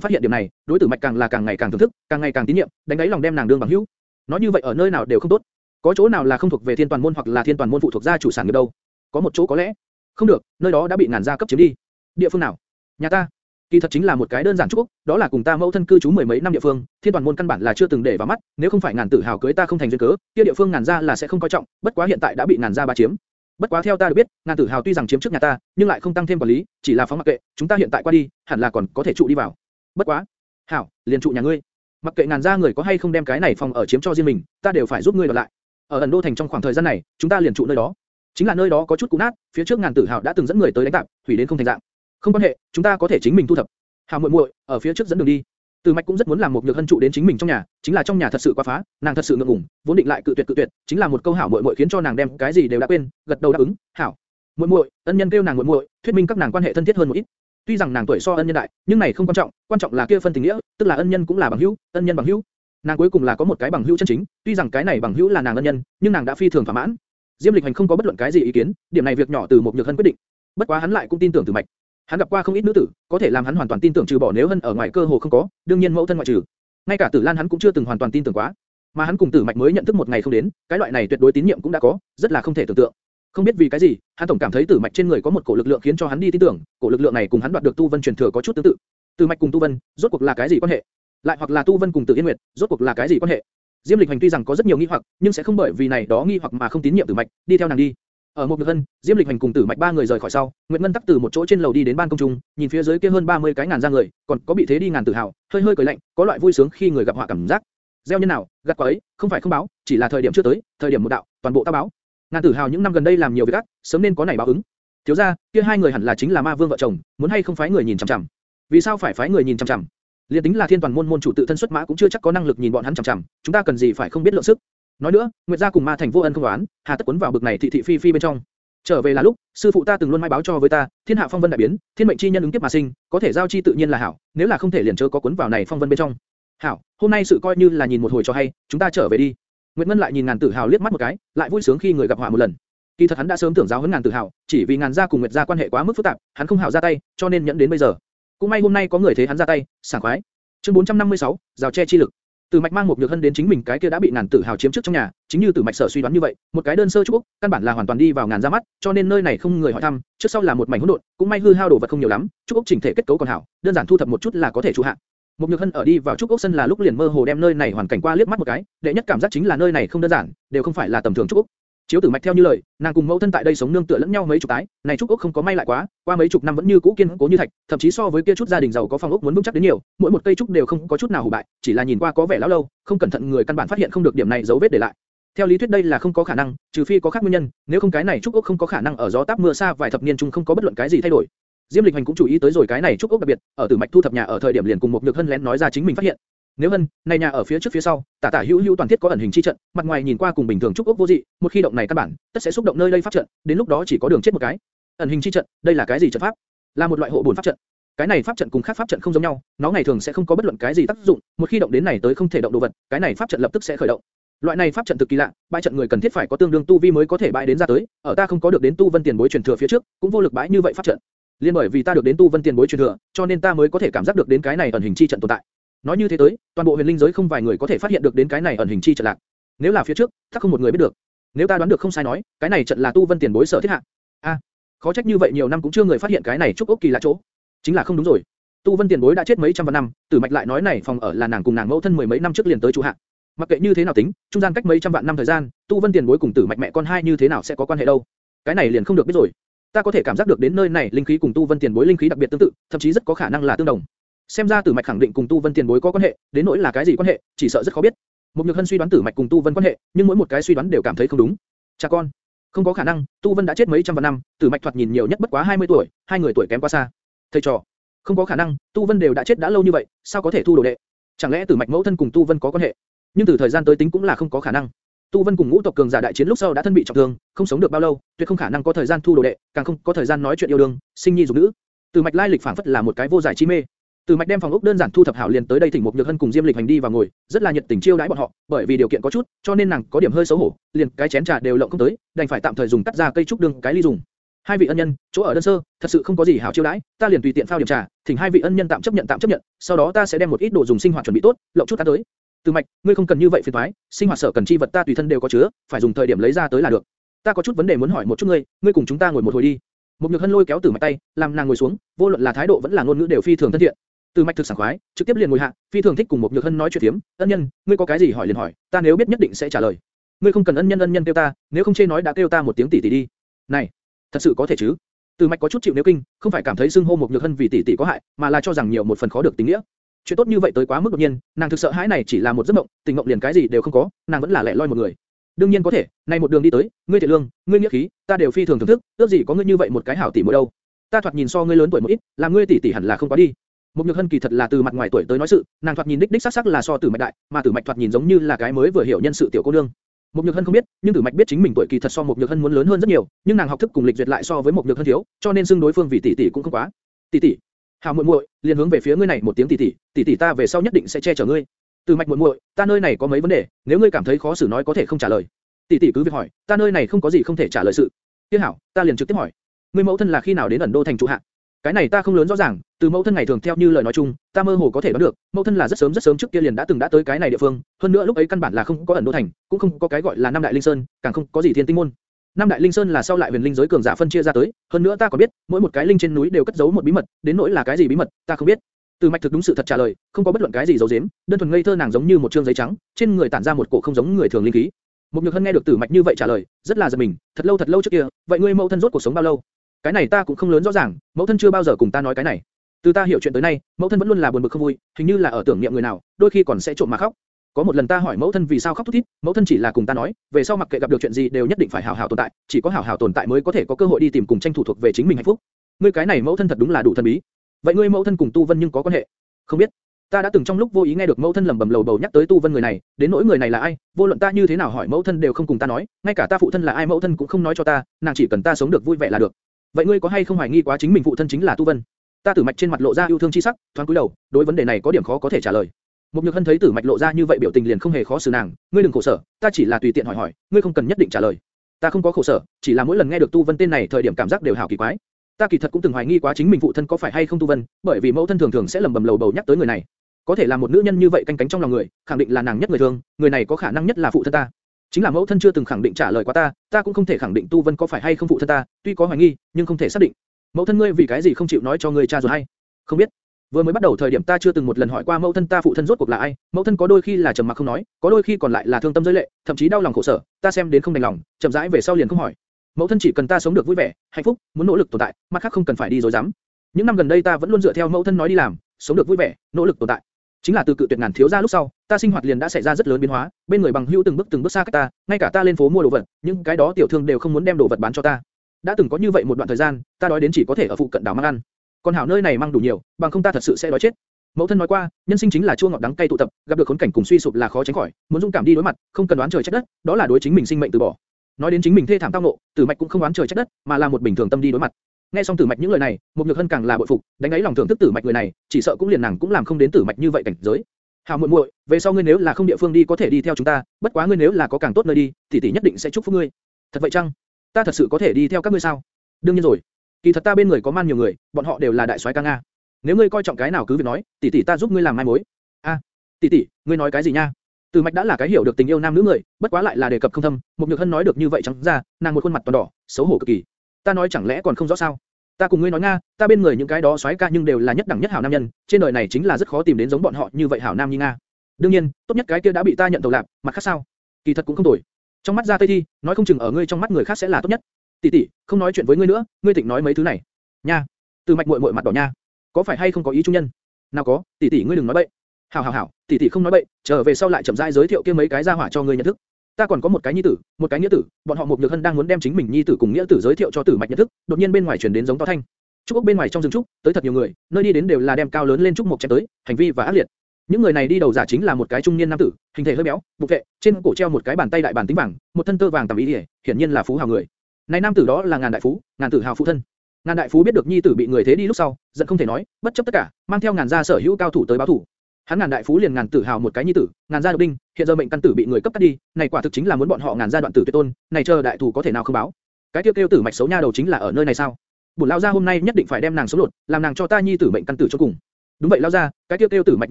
phát hiện điểm này, đối từ Mạch càng là càng ngày càng thưởng thức, càng ngày càng tín nhiệm, đánh đáy lòng đem nàng đương bằng hữu. Nói như vậy ở nơi nào đều không tốt. Có chỗ nào là không thuộc về Thiên Toàn môn hoặc là Thiên Toàn môn phụ thuộc gia chủ sản nghiệp đâu? Có một chỗ có lẽ. Không được, nơi đó đã bị ngàn gia cấp chiếm đi. Địa phương nào? Nhà ta. Kỳ thật chính là một cái đơn giản chúc đó là cùng ta mẫu thân cư trú mười mấy năm địa phương, thiên toàn môn căn bản là chưa từng để vào mắt, nếu không phải ngàn tử hào cưới ta không thành duyên cớ, kia địa phương ngàn gia là sẽ không coi trọng, bất quá hiện tại đã bị ngàn gia ba chiếm. Bất quá theo ta được biết, ngàn tử hào tuy rằng chiếm trước nhà ta, nhưng lại không tăng thêm quản lý, chỉ là phóng mặc kệ, chúng ta hiện tại qua đi, hẳn là còn có thể trụ đi vào. Bất quá, hảo, liền trụ nhà ngươi. Mặc kệ ngàn gia người có hay không đem cái này phòng ở chiếm cho riêng mình, ta đều phải giúp ngươi đoạt lại. Ở ẩn đô thành trong khoảng thời gian này, chúng ta liền trụ nơi đó. Chính là nơi đó có chút cũ nát, phía trước ngàn tử hào đã từng dẫn người tới đánh tạp, hủy đến không thành dạng. Không quan hệ, chúng ta có thể chính mình thu thập. Hảo muội muội, ở phía trước dẫn đường đi. Từ Mạch cũng rất muốn làm một nhược hân trụ đến chính mình trong nhà, chính là trong nhà thật sự quá phá, nàng thật sự ngượng ngùng, vốn định lại cự tuyệt cự tuyệt, chính là một câu hảo muội muội khiến cho nàng đem cái gì đều đã quên, gật đầu đáp ứng, hảo. Muội muội, ân nhân kêu nàng muội muội, thuyết minh các nàng quan hệ thân thiết hơn một ít. Tuy rằng nàng tuổi so ân nhân đại, nhưng này không quan trọng, quan trọng là kia phân tình nghĩa, tức là ân nhân cũng là bằng hữu, ân nhân bằng hữu. Nàng cuối cùng là có một cái bằng hữu chân chính, tuy rằng cái này bằng hữu là nàng ân nhân, nhưng nàng đã phi thường thỏa mãn. Diêm Lịch Hành không có bất luận cái gì ý kiến, điểm này việc nhỏ từ một nhược hân quyết định. Bất quá hắn lại cũng tin tưởng Từ Mạch. Hắn gặp qua không ít nữ tử, có thể làm hắn hoàn toàn tin tưởng trừ bỏ nếu hơn ở ngoài cơ hồ không có, đương nhiên mẫu thân ngoại trừ. Ngay cả Tử Lan hắn cũng chưa từng hoàn toàn tin tưởng quá, mà hắn cùng Tử Mạch mới nhận thức một ngày không đến, cái loại này tuyệt đối tín nhiệm cũng đã có, rất là không thể tưởng tượng. Không biết vì cái gì, hắn tổng cảm thấy Tử Mạch trên người có một cổ lực lượng khiến cho hắn đi tin tưởng, cổ lực lượng này cùng hắn đoạt được Tu Vân truyền thừa có chút tương tự. Tử Mạch cùng Tu Vân, rốt cuộc là cái gì quan hệ? Lại hoặc là Tu Vân cùng Tử Yên Nguyệt, rốt cuộc là cái gì quan hệ? Diêm Lịch Hành tuy rằng có rất nhiều nghi hoặc, nhưng sẽ không bởi vì này đó nghi hoặc mà không tín nhiệm Tử Mạch, đi theo nàng đi. Ở một Nhược Hân, Diêm Lịch Hành cùng Tử Mạch ba người rời khỏi sau, Nguyệt Ngân tắc từ một chỗ trên lầu đi đến ban công trung, nhìn phía dưới kia hơn 30 cái ngàn ra người, còn có bị thế đi ngàn tự hào, hơi hơi cười lạnh, có loại vui sướng khi người gặp họa cảm giác. Gieo nhân nào, gặt quả ấy, không phải không báo, chỉ là thời điểm chưa tới, thời điểm một đạo, toàn bộ ta báo. Ngàn tử hào những năm gần đây làm nhiều việc ác, sớm nên có này báo ứng. Thiếu gia, kia hai người hẳn là chính là ma vương vợ chồng, muốn hay không phái người nhìn chằm chằm. Vì sao phải phái người nhìn chằm chằm? Liên tính là thiên toàn môn môn chủ tự thân xuất mã cũng chưa chắc có năng lực nhìn bọn hắn chằm chằm, chúng ta cần gì phải không biết lượng sức. Nói nữa, Nguyệt gia cùng ma thành vô ân không đoán, hà tất cuốn vào bực này thị thị phi phi bên trong. Trở về là lúc, sư phụ ta từng luôn mai báo cho với ta, thiên hạ phong vân đại biến, thiên mệnh chi nhân ứng kiếp mà sinh, có thể giao chi tự nhiên là hảo, nếu là không thể liền chớ có cuốn vào này phong vân bên trong. Hảo, hôm nay sự coi như là nhìn một hồi cho hay, chúng ta trở về đi. Nguyệt Ngân lại nhìn ngàn tử hào liếc mắt một cái, lại vui sướng khi người gặp họa một lần. Kỳ thật hắn đã sớm tưởng giáo huấn ngàn tử hào, chỉ vì ngàn gia cùng Nguyệt gia quan hệ quá mức phức tạp, hắn không hảo ra tay, cho nên nhẫn đến bây giờ. Cũng may hôm nay có người thế hắn ra tay, sảng khoái. Chương 456, rào che chi lực. Tử Mạch mang một nhược hân đến chính mình cái kia đã bị ngàn tử hào chiếm trước trong nhà, chính như Tử Mạch sở suy đoán như vậy, một cái đơn sơ trúc, căn bản là hoàn toàn đi vào ngàn ra mắt, cho nên nơi này không người hỏi thăm, trước sau là một mảnh hỗn độn, cũng may hư hao đồ vật không nhiều lắm, trúc ốc chỉnh thể kết cấu còn hảo, đơn giản thu thập một chút là có thể chủ hạ. Một nhược hân ở đi vào trúc ốc sân là lúc liền mơ hồ đem nơi này hoàn cảnh qua liếc mắt một cái, đệ nhất cảm giác chính là nơi này không đơn giản, đều không phải là tầm thường trúc ốc. Chiếu Tử Mạch theo như lời, nàng cùng mẫu thân tại đây sống nương tựa lẫn nhau mấy chục tái, này trúc ốc không có may lại quá, qua mấy chục năm vẫn như cũ kiên cố như thạch, thậm chí so với kia chút gia đình giàu có phòng ốc muốn vững chắc đến nhiều, mỗi một cây trúc đều không có chút nào hủ bại, chỉ là nhìn qua có vẻ lão lâu, không cẩn thận người căn bản phát hiện không được điểm này dấu vết để lại. Theo lý thuyết đây là không có khả năng, trừ phi có khác nguyên nhân, nếu không cái này trúc ốc không có khả năng ở gió táp mưa xa vài thập niên chung không có bất luận cái gì thay đổi. Diêm Lịch Hành cũng chú ý tới rồi cái này trúc ốc đặc biệt, ở Tử Mạch thu thập nhà ở thời điểm liền cùng một nhược hân lén nói ra chính mình phát hiện. Nếu hân, này nhà ở phía trước phía sau, tả tả hữu hữu toàn thiết có ẩn hình chi trận, mặt ngoài nhìn qua cùng bình thường trúc ốc vô dị, một khi động này căn bản, tất sẽ xúc động nơi đây pháp trận, đến lúc đó chỉ có đường chết một cái. Ẩn hình chi trận, đây là cái gì trận pháp? Là một loại hộ bổn pháp trận. Cái này pháp trận cùng khác pháp trận không giống nhau, nó ngày thường sẽ không có bất luận cái gì tác dụng, một khi động đến này tới không thể động đồ vật, cái này pháp trận lập tức sẽ khởi động. Loại này pháp trận cực kỳ lạ, bãi trận người cần thiết phải có tương đương tu vi mới có thể bãi đến ra tới, ở ta không có được đến tu vân tiền bối truyền thừa phía trước, cũng vô lực bãi như vậy pháp trận. Liên bởi vì ta được đến tu vân tiền bối truyền thừa, cho nên ta mới có thể cảm giác được đến cái này ẩn hình chi trận tồn tại. Nói như thế tới, toàn bộ huyền linh giới không vài người có thể phát hiện được đến cái này ẩn hình chi trận lạc. Nếu là phía trước, chắc không một người biết được. Nếu ta đoán được không sai nói, cái này trận là tu vân tiền bối sở thiết hạ. A, khó trách như vậy nhiều năm cũng chưa người phát hiện cái này trúc ốc kỳ lạ chỗ. Chính là không đúng rồi. Tu vân tiền bối đã chết mấy trăm vạn năm, Tử Mạch lại nói này phòng ở là nàng cùng nàng mẫu thân mười mấy năm trước liền tới chủ hạ. Mặc kệ như thế nào tính, trung gian cách mấy trăm vạn năm thời gian, Tu vân tiền bối cùng Tử Mạch mẹ con hai như thế nào sẽ có quan hệ đâu? Cái này liền không được biết rồi. Ta có thể cảm giác được đến nơi này linh khí cùng Tu vân tiền bối linh khí đặc biệt tương tự, thậm chí rất có khả năng là tương đồng. Xem ra Tử Mạch khẳng định cùng Tu Vân tiền bối có quan hệ, đến nỗi là cái gì quan hệ, chỉ sợ rất khó biết. Một Nhược Hân suy đoán Tử Mạch cùng Tu Vân quan hệ, nhưng mỗi một cái suy đoán đều cảm thấy không đúng. Cha con, không có khả năng, Tu Vân đã chết mấy trăm vạn năm, Tử Mạch thoạt nhìn nhiều nhất bất quá 20 tuổi, hai người tuổi kém quá xa. Thầy trò, không có khả năng, Tu Vân đều đã chết đã lâu như vậy, sao có thể thu đồ đệ? Chẳng lẽ Tử Mạch mẫu thân cùng Tu Vân có quan hệ? Nhưng từ thời gian tới tính cũng là không có khả năng. Tu Vân cùng ngũ tộc cường giả đại chiến lúc sau đã thân bị trọng thương, không sống được bao lâu, tuyệt không khả năng có thời gian thu đồ đệ, càng không có thời gian nói chuyện yêu đương, sinh nhi dục nữ. Từ mạch lai lịch phảng phất là một cái vô giải chi mê. Từ Mạch đem phòng ốc đơn giản thu thập hảo liền tới đây thỉnh một Nhược Hân cùng Diêm Lịch hành đi vào ngồi, rất là nhiệt tình chiêu đãi bọn họ, bởi vì điều kiện có chút, cho nên nàng có điểm hơi xấu hổ, liền cái chén trà đều lộng không tới, đành phải tạm thời dùng cắt ra cây trúc đương cái ly dùng. Hai vị ân nhân, chỗ ở đơn sơ, thật sự không có gì hảo chiêu đãi, ta liền tùy tiện phao điểm trà, thỉnh hai vị ân nhân tạm chấp nhận tạm chấp nhận, sau đó ta sẽ đem một ít đồ dùng sinh hoạt chuẩn bị tốt, lộng chút ăn tới. Từ Mạch, ngươi không cần như vậy phiền toái, sinh hoạt sở cần chi vật ta tùy thân đều có chứa, phải dùng thời điểm lấy ra tới là được. Ta có chút vấn đề muốn hỏi một chút ngươi, ngươi cùng chúng ta ngồi một hồi đi. Một Nhược Hân lôi kéo Từ Mạch tay, làm nàng ngồi xuống, vô luận là thái độ vẫn là ngôn ngữ đều phi thường thân thiện. Từ Mạch thực sảng khoái, trực tiếp liền ngồi hạ, phi thường thích cùng một Nhược Hân nói chuyện tiếm, ân nhân, ngươi có cái gì hỏi liền hỏi, ta nếu biết nhất định sẽ trả lời. Ngươi không cần ân nhân ân nhân kêu ta, nếu không chê nói đã kêu ta một tiếng tỷ tỷ đi. Này, thật sự có thể chứ? Từ Mạch có chút chịu nếu kinh, không phải cảm thấy xưng hô một Nhược Hân vì tỷ tỷ có hại, mà là cho rằng nhiều một phần khó được tình nghĩa. Chuyện tốt như vậy tới quá mức đột nhiên, nàng thực sợ hãi này chỉ là một giấc mộng, tình mộng liền cái gì đều không có, nàng vẫn là lẻ loi một người. đương nhiên có thể, này một đường đi tới, ngươi thể lương, ngươi nghĩa khí, ta đều phi thường thưởng thức, ước gì có ngươi như vậy một cái hảo tỷ muội đâu. Ta thoạt nhìn so ngươi lớn tuổi một ít, làm ngươi tỷ tỷ hẳn là không quá đi. Một nhược hân kỳ thật là từ mặt ngoài tuổi tới nói sự, nàng thoạt nhìn đích đích sắc sắc là so tử mạch đại, mà tử mạch thoạt nhìn giống như là cái mới vừa hiểu nhân sự tiểu cô nương. Một nhược hân không biết, nhưng tử mạch biết chính mình tuổi kỳ thật so một nhược hân muốn lớn hơn rất nhiều, nhưng nàng học thức cùng lịch duyệt lại so với một nhược hân thiếu, cho nên xưng đối phương vì tỷ tỷ cũng không quá. Tỷ tỷ, hảo muội muội, liền hướng về phía ngươi này một tiếng tỷ tỷ, tỷ tỷ ta về sau nhất định sẽ che chở ngươi. Tử mạch muội muội, ta nơi này có mấy vấn đề, nếu ngươi cảm thấy khó xử nói có thể không trả lời. Tỷ tỷ cứ việc hỏi, ta nơi này không có gì không thể trả lời sự. Tiếc hảo, ta liền trực tiếp hỏi. Ngươi mẫu thân là khi nào đến ẩn đô thành trụ hạ? Cái này ta không lớn rõ ràng, từ mẫu thân ngày thường theo như lời nói chung, ta mơ hồ có thể đoán được, mẫu thân là rất sớm rất sớm trước kia liền đã từng đã tới cái này địa phương, hơn nữa lúc ấy căn bản là không có ẩn đô thành, cũng không có cái gọi là Nam Đại Linh Sơn, càng không có gì Thiên Tinh môn. Nam Đại Linh Sơn là sau lại huyền linh giới cường giả phân chia ra tới, hơn nữa ta còn biết, mỗi một cái linh trên núi đều cất giấu một bí mật, đến nỗi là cái gì bí mật, ta không biết. Từ Mạch thực đúng sự thật trả lời, không có bất luận cái gì giấu giếm, đơn thuần ngây thơ nàng giống như một trương giấy trắng, trên người tản ra một cổ không giống người thường linh khí. mục Nhược Hân nghe được Tử Mạch như vậy trả lời, rất là giật mình, thật lâu thật lâu trước kia, vậy ngươi mẫu thân rốt cuộc sống bao lâu? Cái này ta cũng không lớn rõ ràng, mẫu thân chưa bao giờ cùng ta nói cái này. Từ ta hiểu chuyện tới nay, mẫu thân vẫn luôn là buồn bực không vui, hình như là ở tưởng niệm người nào, đôi khi còn sẽ trộm mà khóc. Có một lần ta hỏi mẫu thân vì sao khóc thút thít, mẫu thân chỉ là cùng ta nói, về sau mặc kệ gặp được chuyện gì đều nhất định phải hảo hảo tồn tại, chỉ có hảo hảo tồn tại mới có thể có cơ hội đi tìm cùng tranh thủ thuộc về chính mình hạnh phúc. Ngươi cái này mẫu thân thật đúng là đủ thần bí. Vậy ngươi mẫu thân cùng Tu Vân nhưng có quan hệ? Không biết. Ta đã từng trong lúc vô ý nghe được mẫu thân lẩm bẩm lầu bầu nhắc tới Tu Vân người này, đến nỗi người này là ai, vô luận ta như thế nào hỏi mẫu thân đều không cùng ta nói, ngay cả ta phụ thân là ai mẫu thân cũng không nói cho ta, nàng chỉ cần ta sống được vui vẻ là được. Vậy ngươi có hay không hoài nghi quá chính mình phụ thân chính là Tu Vân? Ta Tử Mạch trên mặt lộ ra yêu thương chi sắc, thoáng cúi đầu, đối vấn đề này có điểm khó có thể trả lời. Một Nhược Hân thấy Tử Mạch lộ ra như vậy biểu tình liền không hề khó xử nàng, ngươi đừng khổ sở, ta chỉ là tùy tiện hỏi hỏi, ngươi không cần nhất định trả lời. Ta không có khổ sở, chỉ là mỗi lần nghe được Tu Vân tên này thời điểm cảm giác đều hảo kỳ quái. Ta kỳ thật cũng từng hoài nghi quá chính mình phụ thân có phải hay không Tu Vân, bởi vì mẫu thân thường thường sẽ lầm bầm lầu bầu nhắc tới người này. Có thể là một nữ nhân như vậy canh cánh trong lòng người, khẳng định là nàng nhất người thương, người này có khả năng nhất là phụ thân ta. Chính là mẫu thân chưa từng khẳng định trả lời qua ta, ta cũng không thể khẳng định Tu Vân có phải hay không phụ thân ta, tuy có hoài nghi, nhưng không thể xác định. Mẫu thân ngươi vì cái gì không chịu nói cho ngươi cha rồi hay? Không biết. Vừa mới bắt đầu thời điểm ta chưa từng một lần hỏi qua mẫu thân ta phụ thân rốt cuộc là ai, mẫu thân có đôi khi là trầm mặc không nói, có đôi khi còn lại là thương tâm rơi lệ, thậm chí đau lòng khổ sở, ta xem đến không đành lòng, chậm rãi về sau liền không hỏi. Mẫu thân chỉ cần ta sống được vui vẻ, hạnh phúc, muốn nỗ lực tồn tại, mặt khác không cần phải đi dối dám. Những năm gần đây ta vẫn luôn dựa theo mẫu thân nói đi làm, sống được vui vẻ, nỗ lực tồn tại. Chính là từ cự tuyệt ngàn thiếu gia lúc sau, ta sinh hoạt liền đã xảy ra rất lớn biến hóa, bên người bằng hữu từng bước từng bước xa cách ta, ngay cả ta lên phố mua đồ vật, những cái đó tiểu thương đều không muốn đem đồ vật bán cho ta. Đã từng có như vậy một đoạn thời gian, ta đói đến chỉ có thể ở phụ cận đảo mang ăn. Còn hảo nơi này mang đủ nhiều, bằng không ta thật sự sẽ đói chết. Mẫu thân nói qua, nhân sinh chính là chua ngọt đắng cay tụ tập, gặp được khốn cảnh cùng suy sụp là khó tránh khỏi, muốn dũng cảm đi đối mặt, không cần đoán trời trách đất, đó là đối chính mình sinh mệnh từ bỏ. Nói đến chính mình thê thảm tao nộ, Tử Mạch cũng không đoán trời trách đất, mà là một bình thường tâm đi đối mặt. Nghe xong Tử Mạch những lời này, một nhược hân càng là bội phục, đánh ấy lòng thưởng thức Tử Mạch người này, chỉ sợ cũng liền nàng cũng làm không đến Tử Mạch như vậy cảnh giới. Hảo muội muội, về sau ngươi nếu là không địa phương đi có thể đi theo chúng ta, bất quá ngươi nếu là có càng tốt nơi đi, tỷ tỷ nhất định sẽ chúc phúc ngươi. Thật vậy chăng? Ta thật sự có thể đi theo các ngươi sao? Đương nhiên rồi. Kỳ thật ta bên người có man nhiều người, bọn họ đều là đại soái ca nga. Nếu ngươi coi trọng cái nào cứ việc nói, tỷ tỷ ta giúp ngươi làm mai mối. A, tỷ tỷ, ngươi nói cái gì nha? Từ Mạch đã là cái hiểu được tình yêu nam nữ người, bất quá lại là đề cập không thâm, một nhược hân nói được như vậy trắng ra, nàng một khuôn mặt toàn đỏ, xấu hổ cực kỳ. Ta nói chẳng lẽ còn không rõ sao? Ta cùng ngươi nói nga, ta bên người những cái đó soái ca nhưng đều là nhất đẳng nhất hảo nam nhân, trên đời này chính là rất khó tìm đến giống bọn họ như vậy hảo nam như nga. đương nhiên, tốt nhất cái kia đã bị ta nhận tàu lạc, mặt khác sao? Kỳ thật cũng không tồi. Trong mắt ra tây thi, nói không chừng ở ngươi trong mắt người khác sẽ là tốt nhất. Tỷ tỷ, không nói chuyện với ngươi nữa, ngươi tỉnh nói mấy thứ này. Nha. Từ Mạch muội muội mặt đỏ nha. Có phải hay không có ý trung nhân? Nào có, tỷ tỷ ngươi đừng nói bậy. Hảo hảo hảo, tỷ tỷ không nói bậy, trở về sau lại chậm rãi giới thiệu kia mấy cái gia hỏa cho ngươi nhận thức. Ta còn có một cái nhi tử, một cái nghĩa tử, bọn họ một nhược hân đang muốn đem chính mình nhi tử cùng nghĩa tử giới thiệu cho tử mạch nhận thức, đột nhiên bên ngoài truyền đến giống to thanh. Trúc ốc bên ngoài trong rừng trúc, tới thật nhiều người, nơi đi đến đều là đem cao lớn lên trúc một chém tới, hành vi và ác liệt. Những người này đi đầu giả chính là một cái trung niên nam tử, hình thể hơi béo, bụng vệ, trên cổ treo một cái bàn tay đại bản tính vàng, một thân tơ vàng tầm ý liễu, hiển nhiên là phú hào người. Này nam tử đó là ngàn đại phú, ngàn tử hào phụ thân. Ngàn đại phú biết được nhi tử bị người thế đi lúc sau, giận không thể nói, bất chấp tất cả, mang theo ngàn gia sở hữu cao thủ tới báo thủ. Hắn ngàn đại phú liền ngàn tử hào một cái nhi tử, ngàn gia độc đinh, hiện giờ mệnh căn tử bị người cấp cắt đi, này quả thực chính là muốn bọn họ ngàn gia đoạn tử tuyệt tôn, này chờ đại thủ có thể nào không báo. Cái tiêu kêu tử mạch xấu nha đầu chính là ở nơi này sao? Bổn lão gia hôm nay nhất định phải đem nàng sống lột, làm nàng cho ta nhi tử mệnh căn tử cho cùng. Đúng vậy lão gia, cái tiêu kêu tử mạch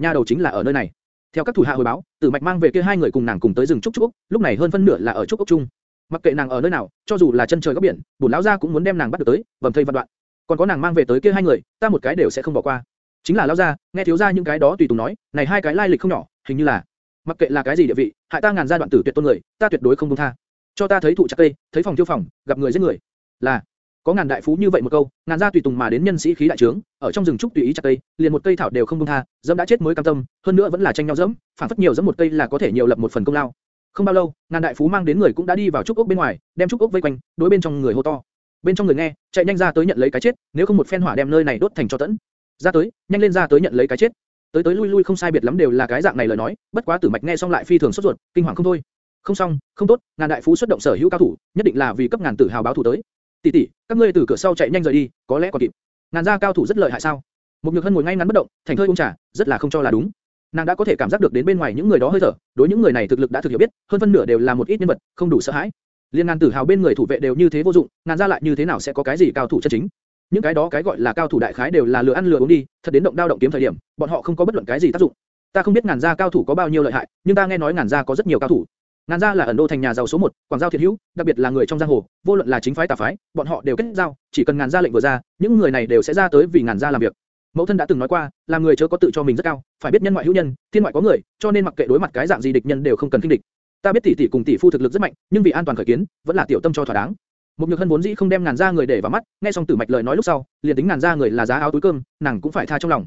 nha đầu chính là ở nơi này. Theo các thủ hạ hồi báo, tử mạch mang về kia hai người cùng nàng cùng tới rừng trúc trúc, lúc này hơn phân nửa là ở trúc ốc trung. Mặc kệ nàng ở nơi nào, cho dù là chân trời góc biển, bổn lão gia cũng muốn đem nàng bắt được tới, bầm thây vạn đoạn. Còn có nàng mang về tới kia hai người, ta một cái đều sẽ không bỏ qua. Chính là lão gia, nghe thiếu gia những cái đó tùy tùng nói, này hai cái lai lịch không nhỏ, hình như là mặc kệ là cái gì địa vị, hại ta ngàn gia đoạn tử tuyệt tôn người, ta tuyệt đối không buông tha. Cho ta thấy thụ chặt cây, thấy phòng tiêu phòng, gặp người giết người. Là có ngàn đại phú như vậy một câu, ngàn gia tùy tùng mà đến nhân sĩ khí đại trướng, ở trong rừng trúc tùy ý chặt cây, liền một cây thảo đều không buông tha, dẫm đã chết mới cam tâm, hơn nữa vẫn là tranh nhau dẫm, phản phất nhiều dẫm một cây là có thể nhiều lập một phần công lao. Không bao lâu, ngàn đại phú mang đến người cũng đã đi vào trúc ốc bên ngoài, đem trúc ốc vây quanh, đối bên trong người hô to. Bên trong người nghe, chạy nhanh ra tới nhận lấy cái chết, nếu không một phen hỏa đem nơi này đốt thành cho tẫn. Ra tới, nhanh lên ra tới nhận lấy cái chết. Tới tới lui lui không sai biệt lắm đều là cái dạng này lời nói, bất quá Tử Mạch nghe xong lại phi thường sốt ruột, kinh hoàng không thôi. Không xong, không tốt, ngàn đại phú xuất động sở hữu cao thủ, nhất định là vì cấp ngàn tử hào báo thù tới. Tỷ tỷ, các ngươi từ cửa sau chạy nhanh rời đi, có lẽ còn kịp. Ngàn gia cao thủ rất lợi hại sao? Một Nhược Hân ngồi ngay ngắn bất động, thành thơi uống trà, rất là không cho là đúng. Nàng đã có thể cảm giác được đến bên ngoài những người đó hơi thở, đối những người này thực lực đã thực hiểu biết, hơn phân nửa đều là một ít nhân vật, không đủ sợ hãi. Liên ngàn tử hào bên người thủ vệ đều như thế vô dụng, ngàn gia lại như thế nào sẽ có cái gì cao thủ chân chính? Những cái đó cái gọi là cao thủ đại khái đều là lừa ăn lừa uống đi, thật đến động đao động kiếm thời điểm, bọn họ không có bất luận cái gì tác dụng. Ta không biết ngàn gia cao thủ có bao nhiêu lợi hại, nhưng ta nghe nói ngàn gia có rất nhiều cao thủ. Ngàn gia là ẩn đô thành nhà giàu số 1, quảng giao thiệt hữu, đặc biệt là người trong giang hồ, vô luận là chính phái tà phái, bọn họ đều kết giao, chỉ cần ngàn gia lệnh vừa ra, những người này đều sẽ ra tới vì ngàn gia làm việc. Mẫu thân đã từng nói qua, làm người chớ có tự cho mình rất cao, phải biết nhân ngoại hữu nhân, thiên ngoại có người, cho nên mặc kệ đối mặt cái dạng gì địch nhân đều không cần kinh địch. Ta biết tỷ tỷ cùng tỷ phu thực lực rất mạnh, nhưng vì an toàn khởi kiến, vẫn là tiểu tâm cho thỏa đáng. Một nhược hân vốn dĩ không đem ngàn gia người để vào mắt, nghe xong tử mạch lời nói lúc sau, liền tính ngàn gia người là giá áo túi cơm, nàng cũng phải tha trong lòng.